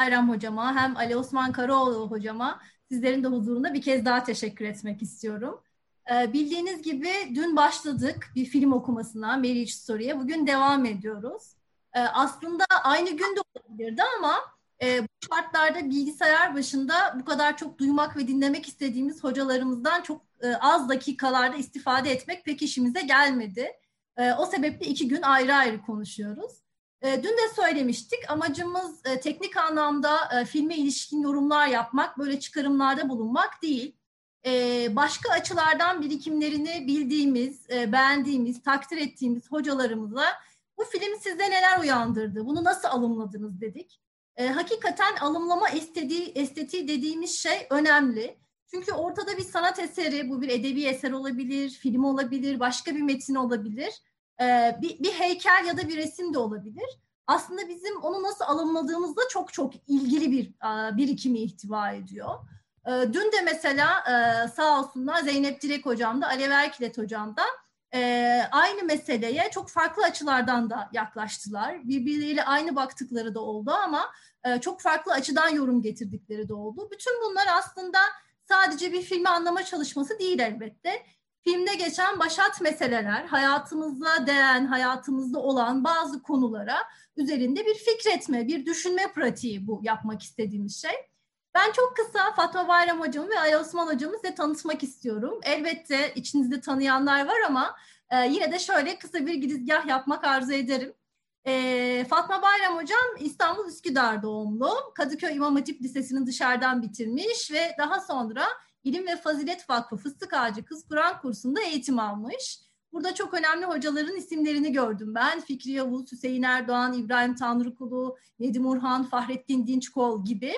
Bayram hocama hem Ali Osman Karaoğlu hocama sizlerin de huzurunda bir kez daha teşekkür etmek istiyorum. Ee, bildiğiniz gibi dün başladık bir film okumasına Marriage Story'e. Bugün devam ediyoruz. Ee, aslında aynı gün de olabilirdi ama e, bu şartlarda bilgisayar başında bu kadar çok duymak ve dinlemek istediğimiz hocalarımızdan çok e, az dakikalarda istifade etmek pek işimize gelmedi. E, o sebeple iki gün ayrı ayrı konuşuyoruz. E, dün de söylemiştik amacımız e, teknik anlamda e, filme ilişkin yorumlar yapmak, böyle çıkarımlarda bulunmak değil. E, başka açılardan birikimlerini bildiğimiz, e, beğendiğimiz, takdir ettiğimiz hocalarımıza bu film sizde neler uyandırdı, bunu nasıl alımladınız dedik. E, hakikaten alımlama estetiği, estetiği dediğimiz şey önemli. Çünkü ortada bir sanat eseri, bu bir edebi eser olabilir, film olabilir, başka bir metin olabilir. Ee, bir, bir heykel ya da bir resim de olabilir. Aslında bizim onu nasıl alımladığımızda çok çok ilgili bir birikimi ihtiva ediyor. Ee, dün de mesela e, sağ olsunlar Zeynep Direk hocam da Alev Erkilet hocam da e, aynı meseleye çok farklı açılardan da yaklaştılar. Birbirleriyle aynı baktıkları da oldu ama e, çok farklı açıdan yorum getirdikleri de oldu. Bütün bunlar aslında sadece bir filmi anlama çalışması değil elbette. Filmde geçen başat meseleler, hayatımızda değen, hayatımızda olan bazı konulara üzerinde bir fikretme, bir düşünme pratiği bu yapmak istediğimiz şey. Ben çok kısa Fatma Bayram hocamı ve Ali Osman hocamı size tanıtmak istiyorum. Elbette içinizde tanıyanlar var ama e, yine de şöyle kısa bir girizgah yapmak arzu ederim. E, Fatma Bayram hocam İstanbul Üsküdar doğumlu. Kadıköy İmam Hatip Lisesi'ni dışarıdan bitirmiş ve daha sonra İlim ve Fazilet Vakfı Fıstık Ağacı Kız Kur'an kursunda eğitim almış. Burada çok önemli hocaların isimlerini gördüm ben. Fikri Yavuz, Hüseyin Erdoğan, İbrahim Tanrıkulu, Nedim Urhan, Fahrettin Dinçkol gibi.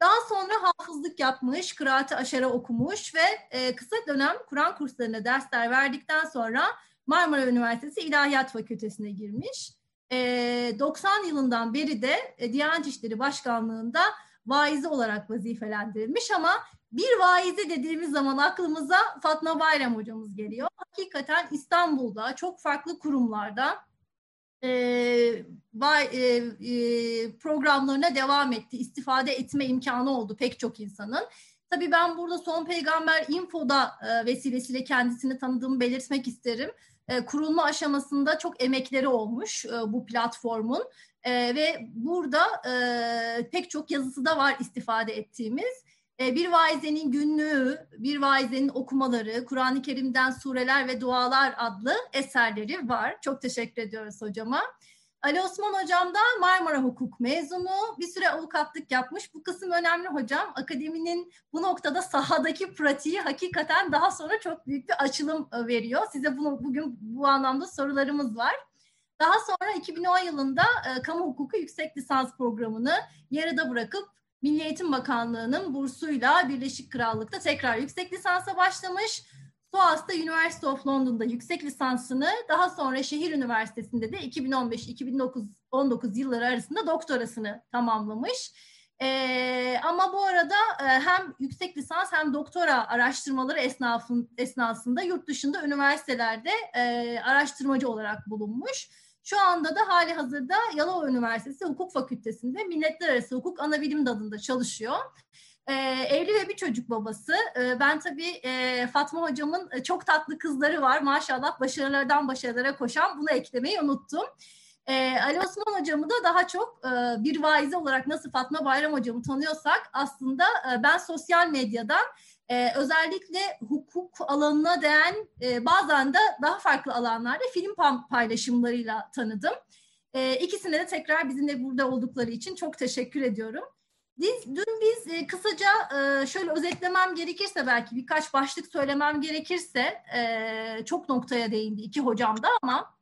Daha sonra hafızlık yapmış, kıraati aşara okumuş ve e, kısa dönem Kur'an kurslarına dersler verdikten sonra Marmara Üniversitesi İlahiyat Fakültesine girmiş. E, 90 yılından beri de e, Diyanet İşleri Başkanlığı'nda vaizi olarak vazifelendirilmiş ama bir vaize dediğimiz zaman aklımıza Fatma Bayram hocamız geliyor. Hakikaten İstanbul'da çok farklı kurumlarda e, e, e, programlarına devam etti. İstifade etme imkanı oldu pek çok insanın. Tabii ben burada Son Peygamber Info'da e, vesilesiyle kendisini tanıdığımı belirtmek isterim. E, kurulma aşamasında çok emekleri olmuş e, bu platformun e, ve burada e, pek çok yazısı da var istifade ettiğimiz. E, bir vaizenin günlüğü, bir vaizenin okumaları, Kur'an-ı Kerim'den sureler ve dualar adlı eserleri var. Çok teşekkür ediyoruz hocama. Ali Osman hocam da Marmara Hukuk mezunu. Bir süre avukatlık yapmış. Bu kısım önemli hocam. Akademinin bu noktada sahadaki pratiği hakikaten daha sonra çok büyük bir açılım e, veriyor. Size bunu, bugün bu anlamda sorularımız var. Daha sonra 2010 yılında e, kamu hukuku yüksek lisans programını yarıda bırakıp Milli Eğitim Bakanlığı'nın bursuyla Birleşik Krallık'ta tekrar yüksek lisansa başlamış. SOAS'ta University of London'da yüksek lisansını daha sonra Şehir Üniversitesi'nde de 2015-2019 yılları arasında doktorasını tamamlamış. Ee, ama bu arada e, hem yüksek lisans hem doktora araştırmaları esnafın, esnasında yurt dışında üniversitelerde e, araştırmacı olarak bulunmuş. Şu anda da hali hazırda Yalova Üniversitesi Hukuk Fakültesi'nde Milletler Arası Hukuk Anabilim Dalı'nda çalışıyor. Ee, evli ve bir çocuk babası. Ee, ben tabii e, Fatma hocamın e, çok tatlı kızları var. Maşallah başarılardan başarılara koşan bunu eklemeyi unuttum. Ee, Ali Osman hocamı da daha çok e, bir vaize olarak nasıl Fatma Bayram hocamı tanıyorsak aslında e, ben sosyal medyadan e, özellikle hukuk alanına değen e, bazen de daha farklı alanlarda film paylaşımlarıyla tanıdım. E, ikisine de tekrar bizimle burada oldukları için çok teşekkür ediyorum. Biz, dün biz e, kısaca e, şöyle özetlemem gerekirse belki birkaç başlık söylemem gerekirse e, çok noktaya değindi iki hocam da ama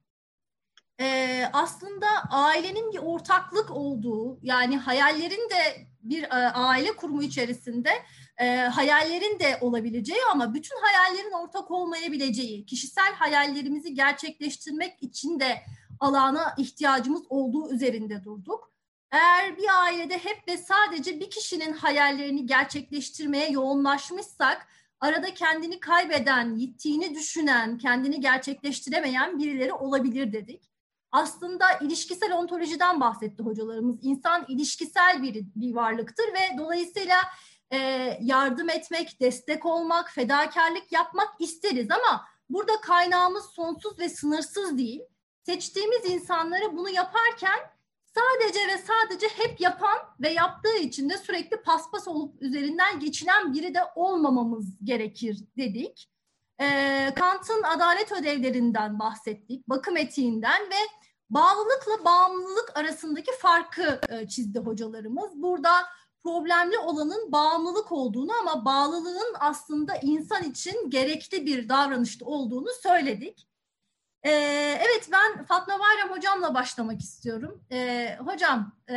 e, aslında ailenin bir ortaklık olduğu yani hayallerin de bir e, aile kurumu içerisinde e, hayallerin de olabileceği ama bütün hayallerin ortak olmayabileceği, kişisel hayallerimizi gerçekleştirmek için de alana ihtiyacımız olduğu üzerinde durduk. Eğer bir ailede hep ve sadece bir kişinin hayallerini gerçekleştirmeye yoğunlaşmışsak, arada kendini kaybeden, yittiğini düşünen, kendini gerçekleştiremeyen birileri olabilir dedik. aslında ilişkisel ontolojiden bahsetti hocalarımız. İnsan ilişkisel bir, bir varlıktır ve dolayısıyla e, yardım etmek, destek olmak, fedakarlık yapmak isteriz ama burada kaynağımız sonsuz ve sınırsız değil. Seçtiğimiz insanları bunu yaparken sadece ve sadece hep yapan ve yaptığı için de sürekli paspas olup üzerinden geçilen biri de olmamamız gerekir dedik. E, Kant'ın adalet ödevlerinden bahsettik, bakım etiğinden ve bağlılıkla bağımlılık arasındaki farkı e, çizdi hocalarımız. Burada problemli olanın bağımlılık olduğunu ama bağlılığın aslında insan için gerekli bir davranışta olduğunu söyledik. Ee, evet ben Fatma Bayram hocamla başlamak istiyorum. Ee, hocam e,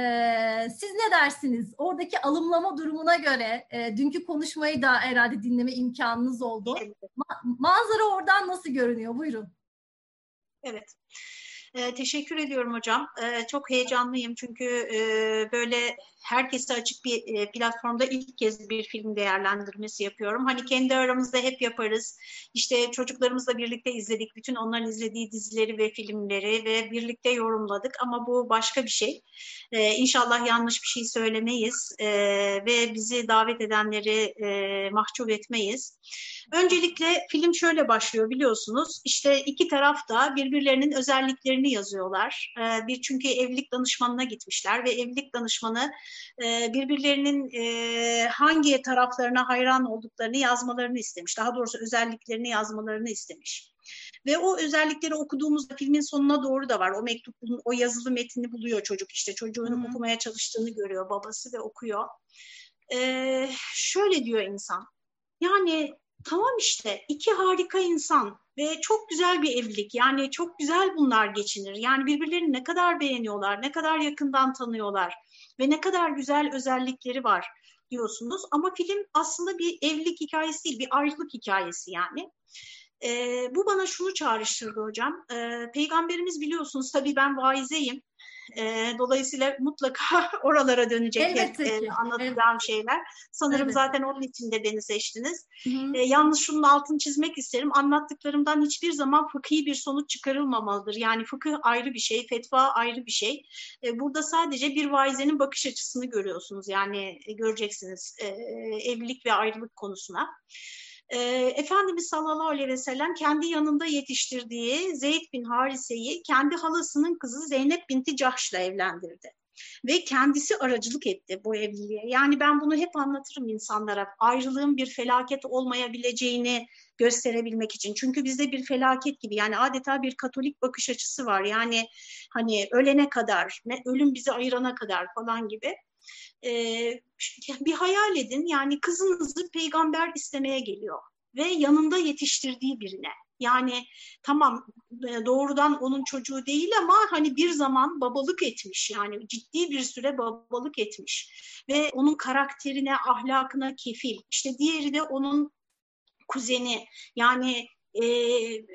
siz ne dersiniz? Oradaki alımlama durumuna göre e, dünkü konuşmayı da herhalde dinleme imkanınız oldu. Ma- manzara oradan nasıl görünüyor? Buyurun. Evet. E, teşekkür ediyorum hocam. E, çok heyecanlıyım çünkü e, böyle herkese açık bir e, platformda ilk kez bir film değerlendirmesi yapıyorum. Hani kendi aramızda hep yaparız. İşte çocuklarımızla birlikte izledik. Bütün onların izlediği dizileri ve filmleri ve birlikte yorumladık. Ama bu başka bir şey. E, inşallah yanlış bir şey söylemeyiz e, ve bizi davet edenleri e, mahcup etmeyiz. Öncelikle film şöyle başlıyor biliyorsunuz. İşte iki taraf da birbirlerinin özelliklerini yazıyorlar. E, bir çünkü evlilik danışmanına gitmişler ve evlilik danışmanı e, birbirlerinin e, hangi taraflarına hayran olduklarını yazmalarını istemiş. Daha doğrusu özelliklerini yazmalarını istemiş. Ve o özellikleri okuduğumuzda filmin sonuna doğru da var. O mektubun, o yazılı metni buluyor çocuk işte. Çocuğun Hı-hı. okumaya çalıştığını görüyor babası ve okuyor. Ee, şöyle diyor insan. Yani tamam işte iki harika insan ve çok güzel bir evlilik. Yani çok güzel bunlar geçinir. Yani birbirlerini ne kadar beğeniyorlar, ne kadar yakından tanıyorlar ve ne kadar güzel özellikleri var diyorsunuz. Ama film aslında bir evlilik hikayesi değil, bir ayrılık hikayesi yani. E, bu bana şunu çağrıştırdı hocam. E, Peygamberimiz biliyorsunuz tabii ben vaizeyim. E, dolayısıyla mutlaka oralara dönecek hep e, anlatacağım evet. şeyler. Sanırım evet. zaten onun için de beni seçtiniz. E, yalnız şunun altını çizmek isterim. Anlattıklarımdan hiçbir zaman fıkhi bir sonuç çıkarılmamalıdır. Yani fıkıh ayrı bir şey, fetva ayrı bir şey. E, burada sadece bir vaizenin bakış açısını görüyorsunuz. Yani göreceksiniz e, evlilik ve ayrılık konusuna e, Efendimiz sallallahu aleyhi ve sellem kendi yanında yetiştirdiği Zeyd bin Harise'yi kendi halasının kızı Zeynep binti Cahş'la evlendirdi. Ve kendisi aracılık etti bu evliliğe. Yani ben bunu hep anlatırım insanlara. Ayrılığın bir felaket olmayabileceğini gösterebilmek için. Çünkü bizde bir felaket gibi yani adeta bir katolik bakış açısı var. Yani hani ölene kadar, ölüm bizi ayırana kadar falan gibi e, bir hayal edin yani kızınızı peygamber istemeye geliyor ve yanında yetiştirdiği birine. Yani tamam doğrudan onun çocuğu değil ama hani bir zaman babalık etmiş yani ciddi bir süre babalık etmiş ve onun karakterine, ahlakına kefil. İşte diğeri de onun kuzeni yani e,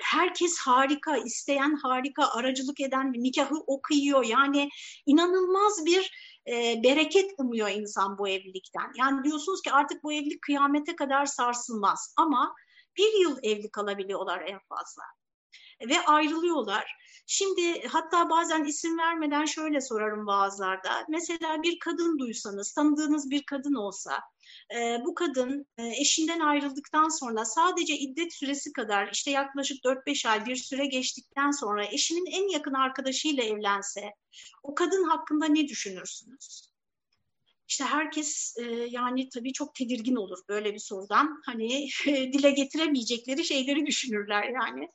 herkes harika, isteyen harika, aracılık eden nikahı okuyor. Yani inanılmaz bir e, bereket umuyor insan bu evlilikten. Yani diyorsunuz ki artık bu evlilik kıyamete kadar sarsılmaz ama bir yıl evli kalabiliyorlar en fazla ve ayrılıyorlar. Şimdi hatta bazen isim vermeden şöyle sorarım vaazlarda. Mesela bir kadın duysanız, tanıdığınız bir kadın olsa, e, bu kadın e, eşinden ayrıldıktan sonra sadece iddet süresi kadar işte yaklaşık 4-5 ay bir süre geçtikten sonra eşinin en yakın arkadaşıyla evlense o kadın hakkında ne düşünürsünüz? İşte herkes e, yani tabii çok tedirgin olur böyle bir sorudan. Hani dile getiremeyecekleri şeyleri düşünürler yani.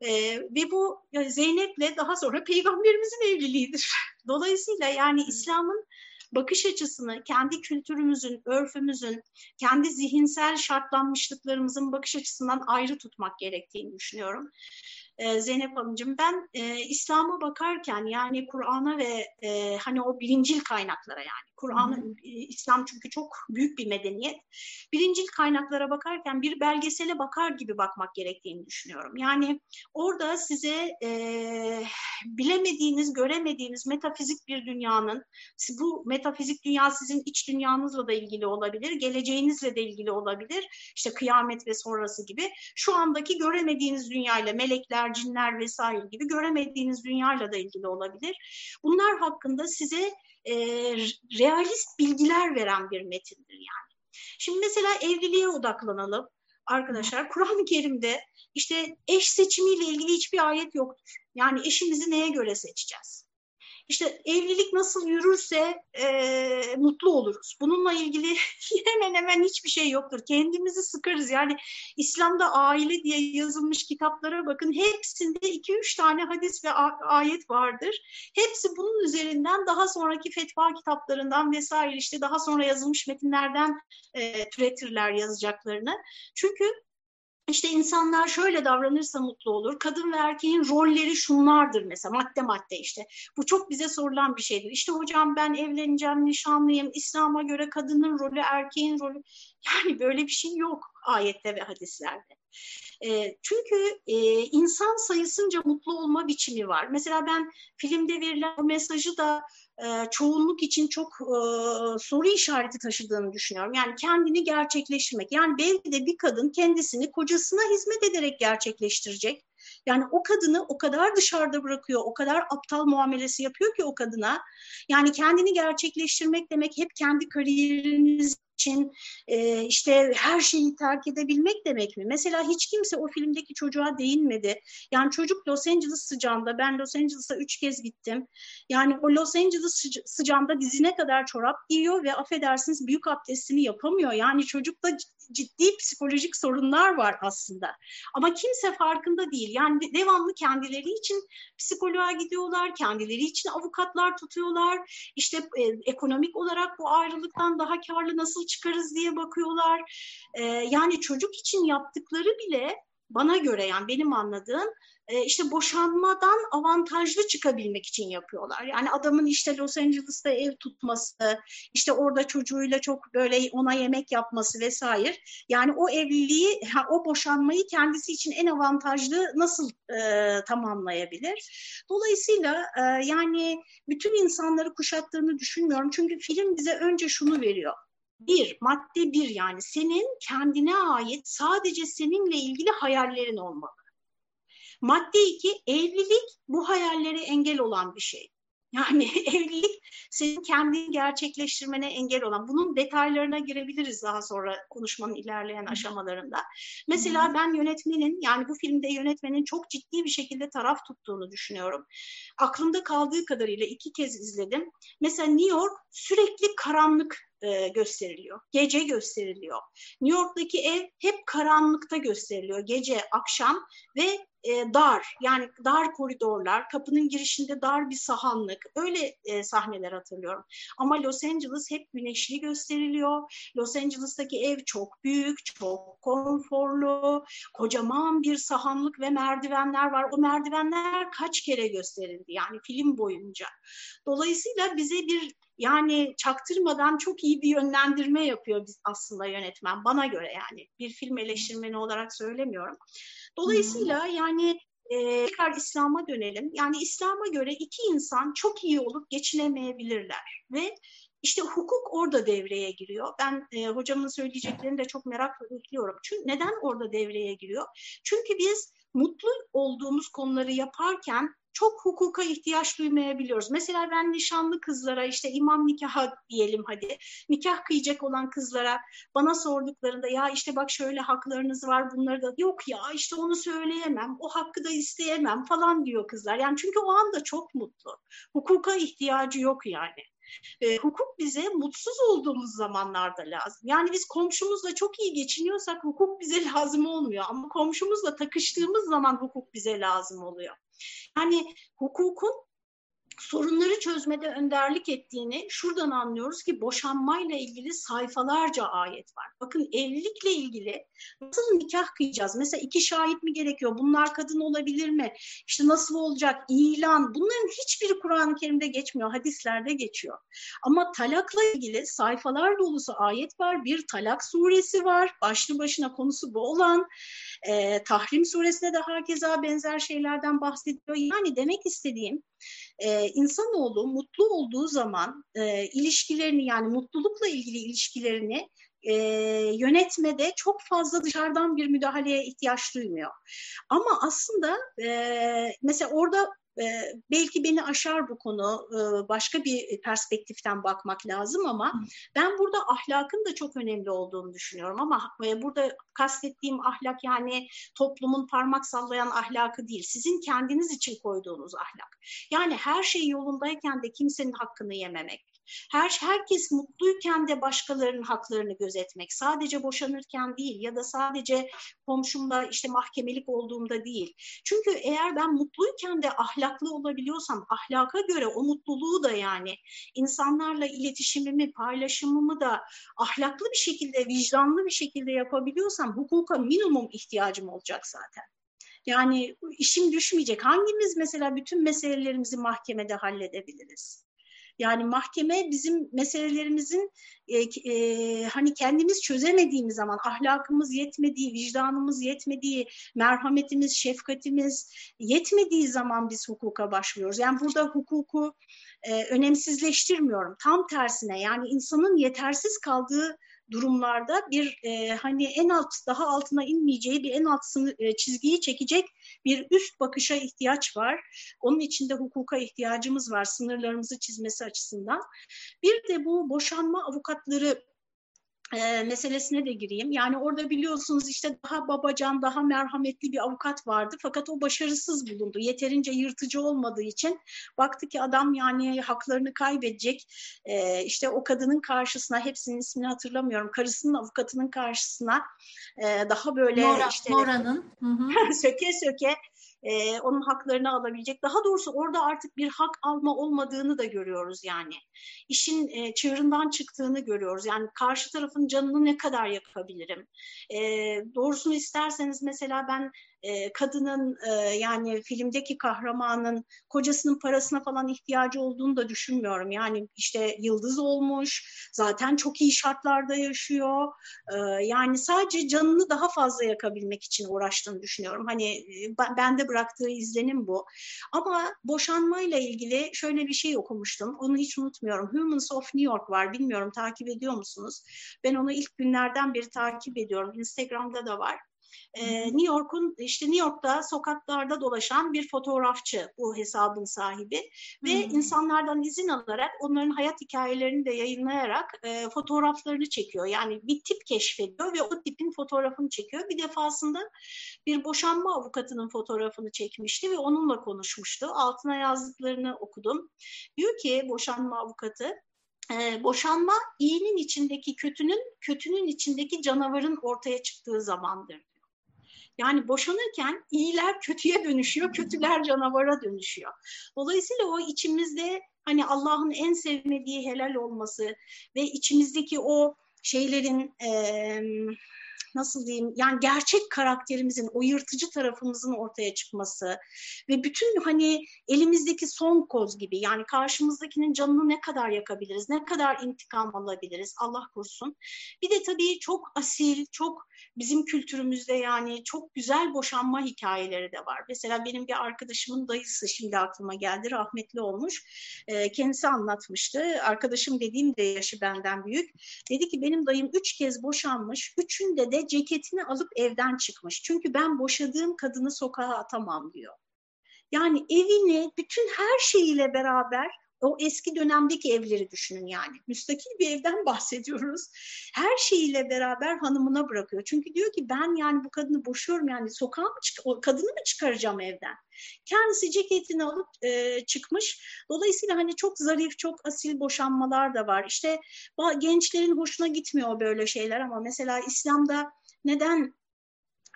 E, ve bu Zeynep'le daha sonra peygamberimizin evliliğidir. Dolayısıyla yani İslam'ın bakış açısını kendi kültürümüzün, örfümüzün, kendi zihinsel şartlanmışlıklarımızın bakış açısından ayrı tutmak gerektiğini düşünüyorum. Ee, Zeynep Hanımcığım ben e, İslam'a bakarken yani Kur'an'a ve e, hani o bilincil kaynaklara yani Kur'an, İslam çünkü çok büyük bir medeniyet. Birincil kaynaklara bakarken bir belgesele bakar gibi bakmak gerektiğini düşünüyorum. Yani orada size e, bilemediğiniz, göremediğiniz metafizik bir dünyanın, bu metafizik dünya sizin iç dünyanızla da ilgili olabilir, geleceğinizle de ilgili olabilir. İşte kıyamet ve sonrası gibi. Şu andaki göremediğiniz dünyayla, melekler, cinler vesaire gibi göremediğiniz dünyayla da ilgili olabilir. Bunlar hakkında size e, realist bilgiler veren bir metindir yani. Şimdi mesela evliliğe odaklanalım arkadaşlar. Kur'an-ı Kerim'de işte eş seçimiyle ilgili hiçbir ayet yoktur. Yani eşimizi neye göre seçeceğiz? İşte evlilik nasıl yürürse e, mutlu oluruz. Bununla ilgili hemen hemen hiçbir şey yoktur. Kendimizi sıkarız. Yani İslam'da aile diye yazılmış kitaplara bakın. Hepsinde iki üç tane hadis ve ayet vardır. Hepsi bunun üzerinden daha sonraki fetva kitaplarından vesaire işte daha sonra yazılmış metinlerden e, türetirler yazacaklarını. Çünkü işte insanlar şöyle davranırsa mutlu olur. Kadın ve erkeğin rolleri şunlardır mesela madde madde işte. Bu çok bize sorulan bir şeydir. İşte hocam ben evleneceğim, nişanlıyım. İslam'a göre kadının rolü, erkeğin rolü. Yani böyle bir şey yok ayette ve hadislerde. E, çünkü e, insan sayısınca mutlu olma biçimi var. Mesela ben filmde verilen mesajı da e, çoğunluk için çok e, soru işareti taşıdığını düşünüyorum. Yani kendini gerçekleştirmek. Yani belki de bir kadın kendisini kocasına hizmet ederek gerçekleştirecek. Yani o kadını o kadar dışarıda bırakıyor, o kadar aptal muamelesi yapıyor ki o kadına. Yani kendini gerçekleştirmek demek hep kendi kariyeriniz için e, işte her şeyi terk edebilmek demek mi? Mesela hiç kimse o filmdeki çocuğa değinmedi. Yani çocuk Los Angeles sıcağında, ben Los Angeles'a üç kez gittim. Yani o Los Angeles sıcağında dizine kadar çorap giyiyor ve affedersiniz büyük abdestini yapamıyor. Yani çocukta ciddi psikolojik sorunlar var aslında. Ama kimse farkında değil. Yani devamlı kendileri için psikoloğa gidiyorlar, kendileri için avukatlar tutuyorlar. İşte e, ekonomik olarak bu ayrılıktan daha karlı nasıl çıkarız diye bakıyorlar. E, yani çocuk için yaptıkları bile bana göre yani benim anladığım e, işte boşanmadan avantajlı çıkabilmek için yapıyorlar. Yani adamın işte Los Angeles'ta ev tutması, işte orada çocuğuyla çok böyle ona yemek yapması vesaire. Yani o evliliği, o boşanmayı kendisi için en avantajlı nasıl e, tamamlayabilir? Dolayısıyla e, yani bütün insanları kuşattığını düşünmüyorum. Çünkü film bize önce şunu veriyor. Bir, madde bir yani senin kendine ait sadece seninle ilgili hayallerin olmalı. Madde iki, evlilik bu hayallere engel olan bir şey. Yani evlilik senin kendini gerçekleştirmene engel olan. Bunun detaylarına girebiliriz daha sonra konuşmanın ilerleyen aşamalarında. Mesela ben yönetmenin yani bu filmde yönetmenin çok ciddi bir şekilde taraf tuttuğunu düşünüyorum. Aklımda kaldığı kadarıyla iki kez izledim. Mesela New York sürekli karanlık e, gösteriliyor. Gece gösteriliyor. New York'taki ev hep karanlıkta gösteriliyor. Gece, akşam ve e, dar yani dar koridorlar, kapının girişinde dar bir sahanlık öyle e, sahneler hatırlıyorum. Ama Los Angeles hep güneşli gösteriliyor. Los Angeles'taki ev çok büyük, çok konforlu, kocaman bir sahanlık ve merdivenler var. O merdivenler kaç kere gösterildi yani film boyunca. Dolayısıyla bize bir yani çaktırmadan çok iyi bir yönlendirme yapıyor biz aslında yönetmen bana göre yani bir film eleştirmeni olarak söylemiyorum. Dolayısıyla hmm. yani e, tekrar İslam'a dönelim. Yani İslam'a göre iki insan çok iyi olup geçinemeyebilirler ve işte hukuk orada devreye giriyor. Ben e, hocamın söyleyeceklerini de çok merakla bekliyorum. Çünkü neden orada devreye giriyor? Çünkü biz mutlu olduğumuz konuları yaparken çok hukuka ihtiyaç duymayabiliyoruz. Mesela ben nişanlı kızlara işte imam nikahı diyelim hadi nikah kıyacak olan kızlara bana sorduklarında ya işte bak şöyle haklarınız var bunları da yok ya işte onu söyleyemem o hakkı da isteyemem falan diyor kızlar. Yani çünkü o anda çok mutlu. Hukuka ihtiyacı yok yani. E, hukuk bize mutsuz olduğumuz zamanlarda lazım. Yani biz komşumuzla çok iyi geçiniyorsak hukuk bize lazım olmuyor. Ama komşumuzla takıştığımız zaman hukuk bize lazım oluyor. Yani hukukun sorunları çözmede önderlik ettiğini şuradan anlıyoruz ki boşanmayla ilgili sayfalarca ayet var. Bakın evlilikle ilgili nasıl nikah kıyacağız? Mesela iki şahit mi gerekiyor? Bunlar kadın olabilir mi? İşte nasıl olacak? İlan. Bunların hiçbiri Kur'an-ı Kerim'de geçmiyor. Hadislerde geçiyor. Ama talakla ilgili sayfalar dolusu ayet var. Bir talak suresi var. Başlı başına konusu bu olan. E, Tahrim suresinde de herkese benzer şeylerden bahsediyor. Yani demek istediğim e, insanoğlu mutlu olduğu zaman e, ilişkilerini yani mutlulukla ilgili ilişkilerini e, yönetmede çok fazla dışarıdan bir müdahaleye ihtiyaç duymuyor. Ama aslında e, mesela orada belki beni aşar bu konu. Başka bir perspektiften bakmak lazım ama ben burada ahlakın da çok önemli olduğunu düşünüyorum ama burada kastettiğim ahlak yani toplumun parmak sallayan ahlakı değil sizin kendiniz için koyduğunuz ahlak. Yani her şey yolundayken de kimsenin hakkını yememek her herkes mutluyken de başkalarının haklarını gözetmek. Sadece boşanırken değil ya da sadece komşumla işte mahkemelik olduğumda değil. Çünkü eğer ben mutluyken de ahlaklı olabiliyorsam ahlaka göre o mutluluğu da yani insanlarla iletişimimi, paylaşımımı da ahlaklı bir şekilde, vicdanlı bir şekilde yapabiliyorsam hukuka minimum ihtiyacım olacak zaten. Yani işim düşmeyecek. Hangimiz mesela bütün meselelerimizi mahkemede halledebiliriz? Yani mahkeme bizim meselelerimizin e, e, hani kendimiz çözemediğimiz zaman ahlakımız yetmediği, vicdanımız yetmediği, merhametimiz, şefkatimiz yetmediği zaman biz hukuka başlıyoruz. Yani burada hukuku e, önemsizleştirmiyorum. Tam tersine yani insanın yetersiz kaldığı durumlarda bir e, hani en alt daha altına inmeyeceği bir en alt e, çizgiyi çekecek bir üst bakışa ihtiyaç var. Onun için de hukuka ihtiyacımız var sınırlarımızı çizmesi açısından. Bir de bu boşanma avukatları e, meselesine de gireyim. Yani orada biliyorsunuz işte daha babacan, daha merhametli bir avukat vardı. Fakat o başarısız bulundu. Yeterince yırtıcı olmadığı için baktı ki adam yani haklarını kaybedecek. E, işte o kadının karşısına, hepsinin ismini hatırlamıyorum, karısının avukatının karşısına e, daha böyle Nora, işte Nora'nın söke söke e, onun haklarını alabilecek. Daha doğrusu orada artık bir hak alma olmadığını da görüyoruz yani. İşin e, çığırından çıktığını görüyoruz. Yani karşı tarafın canını ne kadar yakabilirim? E, doğrusunu isterseniz mesela ben e, kadının e, yani filmdeki kahramanın kocasının parasına falan ihtiyacı olduğunu da düşünmüyorum. Yani işte yıldız olmuş, zaten çok iyi şartlarda yaşıyor. E, yani sadece canını daha fazla yakabilmek için uğraştığını düşünüyorum. Hani bende bıraktığı izlenim bu. Ama boşanmayla ilgili şöyle bir şey okumuştum. Onu hiç unutmuyorum. Humans of New York var. Bilmiyorum takip ediyor musunuz? Ben onu ilk günlerden beri takip ediyorum. Instagram'da da var e, New York'un işte New York'ta sokaklarda dolaşan bir fotoğrafçı bu hesabın sahibi ve hmm. insanlardan izin alarak onların hayat hikayelerini de yayınlayarak e, fotoğraflarını çekiyor. Yani bir tip keşfediyor ve o tipin fotoğrafını çekiyor. Bir defasında bir boşanma avukatının fotoğrafını çekmişti ve onunla konuşmuştu. Altına yazdıklarını okudum. Diyor ki boşanma avukatı e, boşanma iyinin içindeki kötünün, kötünün içindeki canavarın ortaya çıktığı zamandır. Yani boşanırken iyiler kötüye dönüşüyor, kötüler canavara dönüşüyor. Dolayısıyla o içimizde hani Allah'ın en sevmediği helal olması ve içimizdeki o şeylerin e, nasıl diyeyim yani gerçek karakterimizin o yırtıcı tarafımızın ortaya çıkması ve bütün hani elimizdeki son koz gibi yani karşımızdakinin canını ne kadar yakabiliriz, ne kadar intikam alabiliriz Allah korusun. Bir de tabii çok asil, çok bizim kültürümüzde yani çok güzel boşanma hikayeleri de var. Mesela benim bir arkadaşımın dayısı şimdi aklıma geldi rahmetli olmuş. E, kendisi anlatmıştı. Arkadaşım dediğim de yaşı benden büyük. Dedi ki benim dayım üç kez boşanmış. Üçünde de ceketini alıp evden çıkmış. Çünkü ben boşadığım kadını sokağa atamam diyor. Yani evini bütün her şeyiyle beraber o eski dönemdeki evleri düşünün yani. Müstakil bir evden bahsediyoruz. Her şeyiyle beraber hanımına bırakıyor. Çünkü diyor ki ben yani bu kadını boşuyorum yani sokağa mı çık kadını mı çıkaracağım evden? Kendisi ceketini alıp e, çıkmış. Dolayısıyla hani çok zarif, çok asil boşanmalar da var. İşte gençlerin hoşuna gitmiyor böyle şeyler ama mesela İslam'da neden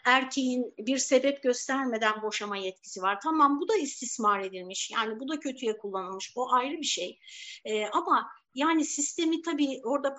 erkeğin bir sebep göstermeden boşama yetkisi var. Tamam bu da istismar edilmiş. Yani bu da kötüye kullanılmış. O ayrı bir şey. E, ama yani sistemi tabii orada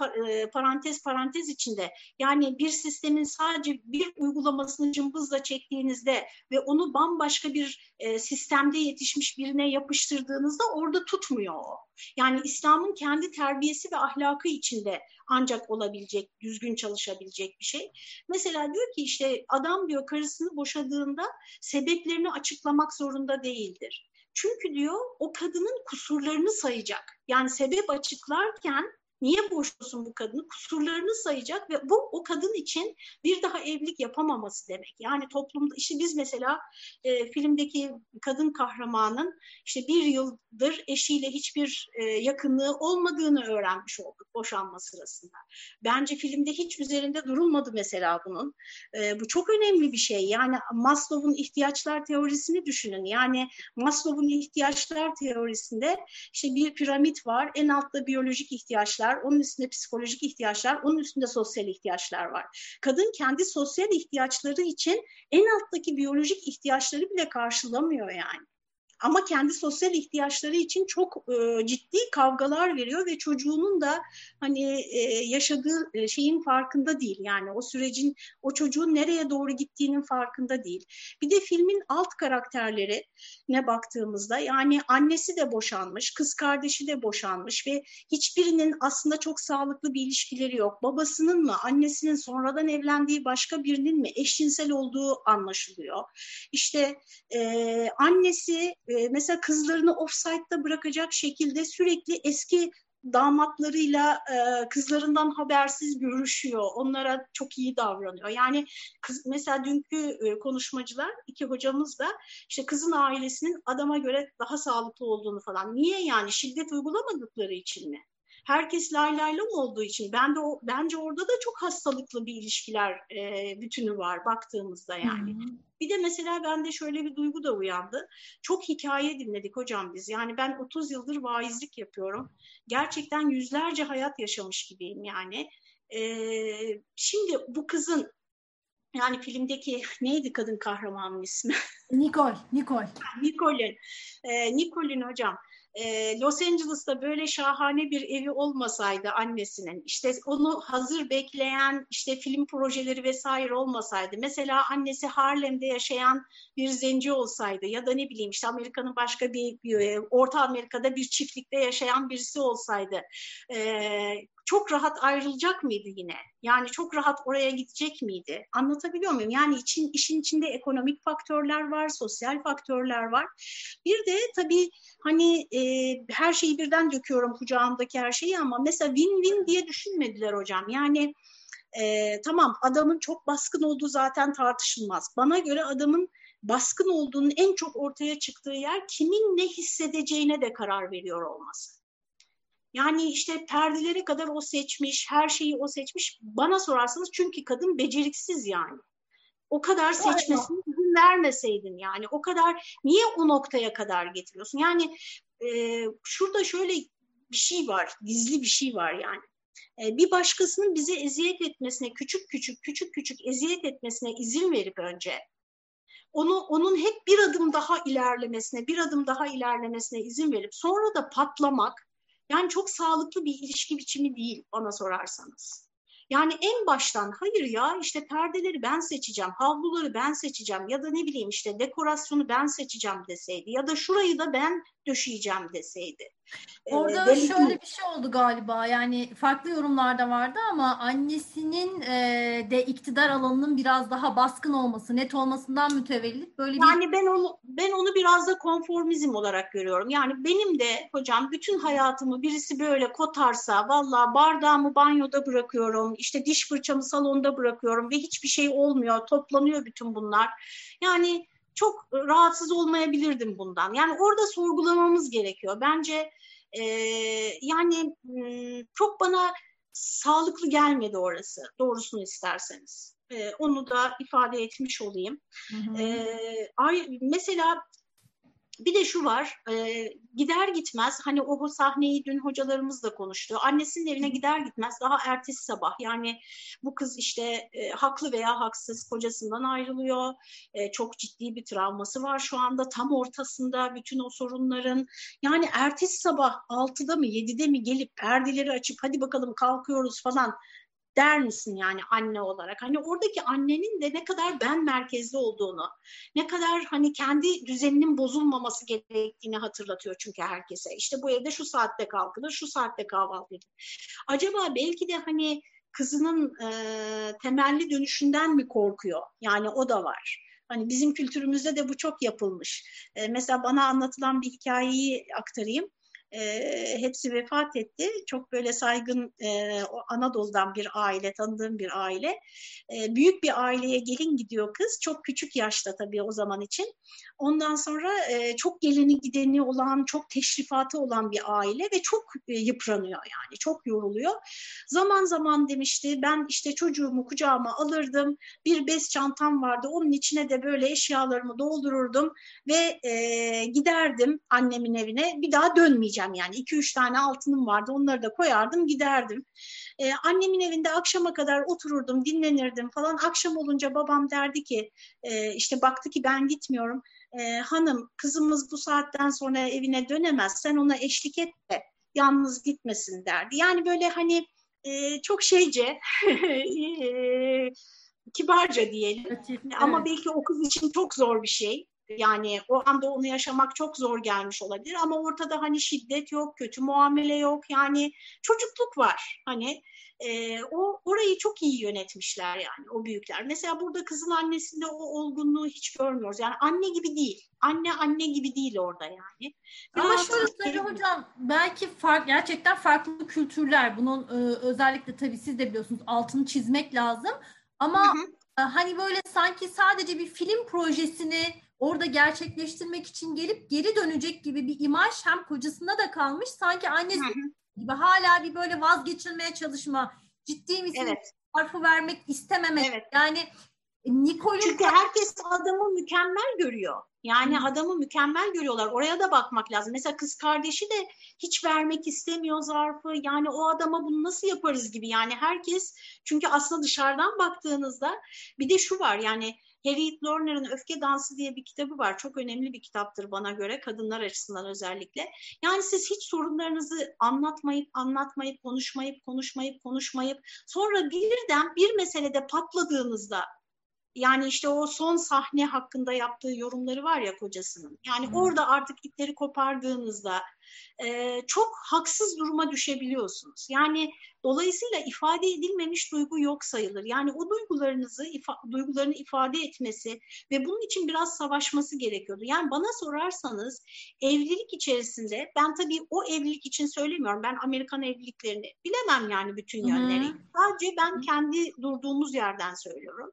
parantez parantez içinde yani bir sistemin sadece bir uygulamasını cımbızla çektiğinizde ve onu bambaşka bir sistemde yetişmiş birine yapıştırdığınızda orada tutmuyor o. Yani İslam'ın kendi terbiyesi ve ahlakı içinde ancak olabilecek, düzgün çalışabilecek bir şey. Mesela diyor ki işte adam diyor karısını boşadığında sebeplerini açıklamak zorunda değildir. Çünkü diyor o kadının kusurlarını sayacak. Yani sebep açıklarken Niye boşuyorsun bu kadını? Kusurlarını sayacak ve bu o kadın için bir daha evlilik yapamaması demek. Yani toplumda işte biz mesela e, filmdeki kadın kahramanın işte bir yıldır eşiyle hiçbir e, yakınlığı olmadığını öğrenmiş olduk boşanma sırasında. Bence filmde hiç üzerinde durulmadı mesela bunun. E, bu çok önemli bir şey. Yani Maslow'un ihtiyaçlar teorisini düşünün. Yani Maslow'un ihtiyaçlar teorisinde işte bir piramit var. En altta biyolojik ihtiyaçlar ihtiyaçlar, onun üstünde psikolojik ihtiyaçlar, onun üstünde sosyal ihtiyaçlar var. Kadın kendi sosyal ihtiyaçları için en alttaki biyolojik ihtiyaçları bile karşılamıyor yani ama kendi sosyal ihtiyaçları için çok e, ciddi kavgalar veriyor ve çocuğunun da hani e, yaşadığı e, şeyin farkında değil. Yani o sürecin o çocuğun nereye doğru gittiğinin farkında değil. Bir de filmin alt karakterleri ne baktığımızda yani annesi de boşanmış, kız kardeşi de boşanmış ve hiçbirinin aslında çok sağlıklı bir ilişkileri yok. Babasının mı, annesinin sonradan evlendiği başka birinin mi eşcinsel olduğu anlaşılıyor. İşte e, annesi e, mesela kızlarını offside'da bırakacak şekilde sürekli eski damatlarıyla e, kızlarından habersiz görüşüyor. Onlara çok iyi davranıyor. Yani kız, mesela dünkü e, konuşmacılar iki hocamız da işte kızın ailesinin adama göre daha sağlıklı olduğunu falan. Niye yani şiddet uygulamadıkları için mi? Herkes lay laylam olduğu için ben de o, bence orada da çok hastalıklı bir ilişkiler e, bütünü var baktığımızda yani. Hı hı. Bir de mesela bende şöyle bir duygu da uyandı. Çok hikaye dinledik hocam biz. Yani ben 30 yıldır vaizlik yapıyorum. Gerçekten yüzlerce hayat yaşamış gibiyim yani. Ee, şimdi bu kızın yani filmdeki neydi kadın kahramanın ismi? Nicole, Nicole. Nicole'in, e, Nicole'in hocam e, Los Angeles'ta böyle şahane bir evi olmasaydı annesinin, işte onu hazır bekleyen işte film projeleri vesaire olmasaydı, mesela annesi Harlem'de yaşayan bir zenci olsaydı ya da ne bileyim işte Amerika'nın başka bir, bir Orta Amerika'da bir çiftlikte yaşayan birisi olsaydı, e, çok rahat ayrılacak mıydı yine? Yani çok rahat oraya gidecek miydi? Anlatabiliyor muyum? Yani için, işin içinde ekonomik faktörler var, sosyal faktörler var. Bir de tabii hani e, her şeyi birden döküyorum kucağımdaki her şeyi ama mesela win-win diye düşünmediler hocam. Yani e, tamam adamın çok baskın olduğu zaten tartışılmaz. Bana göre adamın baskın olduğunun en çok ortaya çıktığı yer kimin ne hissedeceğine de karar veriyor olması. Yani işte perdelere kadar o seçmiş, her şeyi o seçmiş. Bana sorarsanız çünkü kadın beceriksiz yani. O kadar seçmesini izin vermeseydin yani. O kadar niye o noktaya kadar getiriyorsun? Yani e, şurada şöyle bir şey var, gizli bir şey var yani. E, bir başkasının bize eziyet etmesine, küçük küçük küçük küçük eziyet etmesine izin verip önce onu onun hep bir adım daha ilerlemesine, bir adım daha ilerlemesine izin verip sonra da patlamak yani çok sağlıklı bir ilişki biçimi değil bana sorarsanız. Yani en baştan hayır ya işte perdeleri ben seçeceğim, havluları ben seçeceğim ya da ne bileyim işte dekorasyonu ben seçeceğim deseydi ya da şurayı da ben döşeyeceğim deseydi. Ee, Orada ee, şöyle bir şey oldu galiba yani farklı yorumlarda vardı ama annesinin e, de iktidar alanının biraz daha baskın olması, net olmasından mütevellit böyle bir... Yani ben onu, ben onu biraz da konformizm olarak görüyorum. Yani benim de hocam bütün hayatımı birisi böyle kotarsa valla bardağımı banyoda bırakıyorum, işte diş fırçamı salonda bırakıyorum ve hiçbir şey olmuyor, toplanıyor bütün bunlar. Yani çok rahatsız olmayabilirdim bundan. Yani orada sorgulamamız gerekiyor. Bence e, yani çok bana sağlıklı gelmedi orası doğrusunu isterseniz. E, onu da ifade etmiş olayım. Hı hı. E, mesela bir de şu var, e, gider gitmez, hani o sahneyi dün hocalarımız da konuştu. Annesinin evine gider gitmez daha ertesi sabah. Yani bu kız işte e, haklı veya haksız kocasından ayrılıyor. E, çok ciddi bir travması var şu anda tam ortasında bütün o sorunların. Yani ertesi sabah 6'da mı 7'de mi gelip perdeleri açıp hadi bakalım kalkıyoruz falan der misin yani anne olarak? Hani oradaki annenin de ne kadar ben merkezli olduğunu, ne kadar hani kendi düzeninin bozulmaması gerektiğini hatırlatıyor çünkü herkese. İşte bu evde şu saatte kalkılır, şu saatte kahvaltı edilir. Acaba belki de hani kızının e, temelli dönüşünden mi korkuyor? Yani o da var. Hani bizim kültürümüzde de bu çok yapılmış. E, mesela bana anlatılan bir hikayeyi aktarayım e, hepsi vefat etti. Çok böyle saygın e, Anadolu'dan bir aile, tanıdığım bir aile. E, büyük bir aileye gelin gidiyor kız. Çok küçük yaşta tabii o zaman için. Ondan sonra e, çok gelini gideni olan, çok teşrifatı olan bir aile ve çok e, yıpranıyor yani. Çok yoruluyor. Zaman zaman demişti ben işte çocuğumu kucağıma alırdım. Bir bez çantam vardı. Onun içine de böyle eşyalarımı doldururdum ve e, giderdim annemin evine. Bir daha dönmeyeceğim diyeceğim yani. iki üç tane altınım vardı onları da koyardım giderdim. Ee, annemin evinde akşama kadar otururdum dinlenirdim falan. Akşam olunca babam derdi ki e, işte baktı ki ben gitmiyorum. E, hanım kızımız bu saatten sonra evine dönemez sen ona eşlik et de yalnız gitmesin derdi. Yani böyle hani e, çok şeyce e, kibarca diyelim. Evet, Ama belki o kız için çok zor bir şey. Yani o anda onu yaşamak çok zor gelmiş olabilir ama ortada hani şiddet yok, kötü muamele yok. Yani çocukluk var. Hani e, o orayı çok iyi yönetmişler yani o büyükler. Mesela burada kızın annesinde o olgunluğu hiç görmüyoruz. Yani anne gibi değil. Anne anne gibi değil orada yani. Ama şöyle söyleyeyim hocam belki fark gerçekten farklı kültürler. Bunun e, özellikle tabii siz de biliyorsunuz altını çizmek lazım. Ama hı hı. E, hani böyle sanki sadece bir film projesini orada gerçekleştirmek için gelip geri dönecek gibi bir imaj hem kocasında da kalmış. Sanki annesi gibi hala bir böyle vazgeçilmeye çalışma, ciddi misin evet. harfı vermek istememek. Evet. Yani Nicole'un... Çünkü herkes adamı mükemmel görüyor. Yani hmm. adamı mükemmel görüyorlar. Oraya da bakmak lazım. Mesela kız kardeşi de hiç vermek istemiyor zarfı. Yani o adama bunu nasıl yaparız gibi. Yani herkes çünkü aslında dışarıdan baktığınızda bir de şu var yani Harriet Lerner'ın Öfke Dansı diye bir kitabı var. Çok önemli bir kitaptır bana göre kadınlar açısından özellikle. Yani siz hiç sorunlarınızı anlatmayıp anlatmayıp konuşmayıp konuşmayıp konuşmayıp sonra birden bir meselede patladığınızda yani işte o son sahne hakkında yaptığı yorumları var ya kocasının. Yani hmm. orada artık ipleri kopardığınızda e, çok haksız duruma düşebiliyorsunuz. Yani dolayısıyla ifade edilmemiş duygu yok sayılır. Yani o duygularınızı ifa, duygularını ifade etmesi ve bunun için biraz savaşması gerekiyordu. Yani bana sorarsanız evlilik içerisinde ben tabii o evlilik için söylemiyorum. Ben Amerikan evliliklerini bilemem yani bütün yönleri. Hmm. Sadece ben kendi durduğumuz yerden söylüyorum.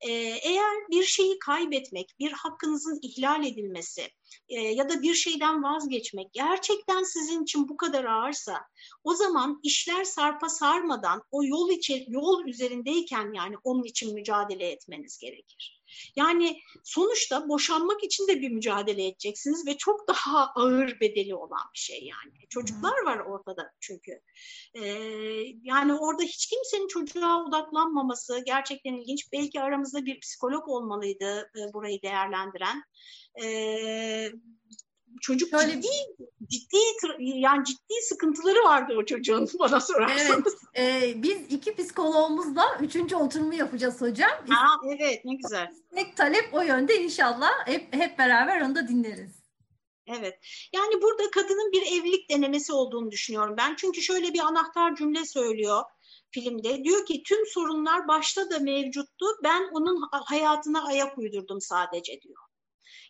Ee, eğer bir şeyi kaybetmek, bir hakkınızın ihlal edilmesi, e, ya da bir şeyden vazgeçmek gerçekten sizin için bu kadar ağırsa o zaman işler sarpa sarmadan o yol içi yol üzerindeyken yani onun için mücadele etmeniz gerekir. Yani sonuçta boşanmak için de bir mücadele edeceksiniz ve çok daha ağır bedeli olan bir şey yani. Çocuklar var ortada çünkü. Ee, yani orada hiç kimsenin çocuğa odaklanmaması gerçekten ilginç. Belki aramızda bir psikolog olmalıydı e, burayı değerlendiren. Ee, çocuk Şöyle... ciddi ciddi yani ciddi sıkıntıları vardı o çocuğun bana sorarsanız. Evet. E, biz iki psikologumuzla üçüncü oturumu yapacağız hocam. Aa, evet ne güzel. Tek talep o yönde inşallah hep, hep beraber onu da dinleriz. Evet. Yani burada kadının bir evlilik denemesi olduğunu düşünüyorum ben. Çünkü şöyle bir anahtar cümle söylüyor filmde. Diyor ki tüm sorunlar başta da mevcuttu. Ben onun hayatına ayak uydurdum sadece diyor.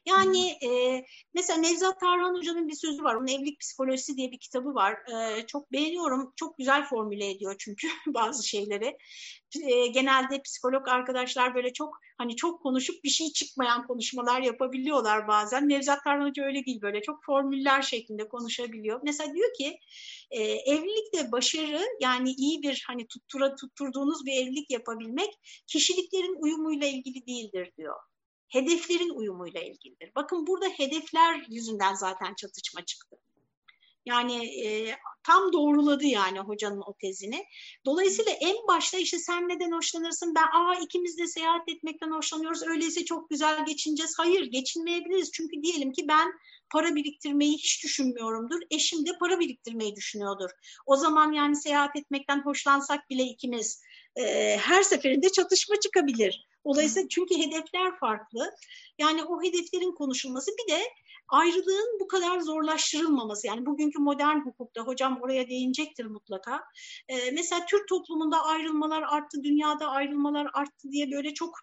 Yani e, mesela Nevzat Tarhan Hoca'nın bir sözü var. Onun Evlilik Psikolojisi diye bir kitabı var. E, çok beğeniyorum. Çok güzel formüle ediyor çünkü bazı şeyleri. E, genelde psikolog arkadaşlar böyle çok hani çok konuşup bir şey çıkmayan konuşmalar yapabiliyorlar bazen. Nevzat Tarhan Hoca öyle değil böyle çok formüller şeklinde konuşabiliyor. Mesela diyor ki e, evlilikte başarı yani iyi bir hani tuttura tutturduğunuz bir evlilik yapabilmek kişiliklerin uyumuyla ilgili değildir diyor. Hedeflerin uyumuyla ilgilidir. Bakın burada hedefler yüzünden zaten çatışma çıktı. Yani e, tam doğruladı yani hocanın o tezini. Dolayısıyla en başta işte sen neden hoşlanırsın? Ben aa ikimiz de seyahat etmekten hoşlanıyoruz. Öyleyse çok güzel geçineceğiz. Hayır geçinmeyebiliriz. Çünkü diyelim ki ben para biriktirmeyi hiç düşünmüyorumdur. Eşim de para biriktirmeyi düşünüyordur. O zaman yani seyahat etmekten hoşlansak bile ikimiz e, her seferinde çatışma çıkabilir. Dolayısıyla çünkü hedefler farklı. Yani o hedeflerin konuşulması bir de ayrılığın bu kadar zorlaştırılmaması yani bugünkü modern hukukta hocam oraya değinecektir mutlaka. Ee, mesela Türk toplumunda ayrılmalar arttı, dünyada ayrılmalar arttı diye böyle çok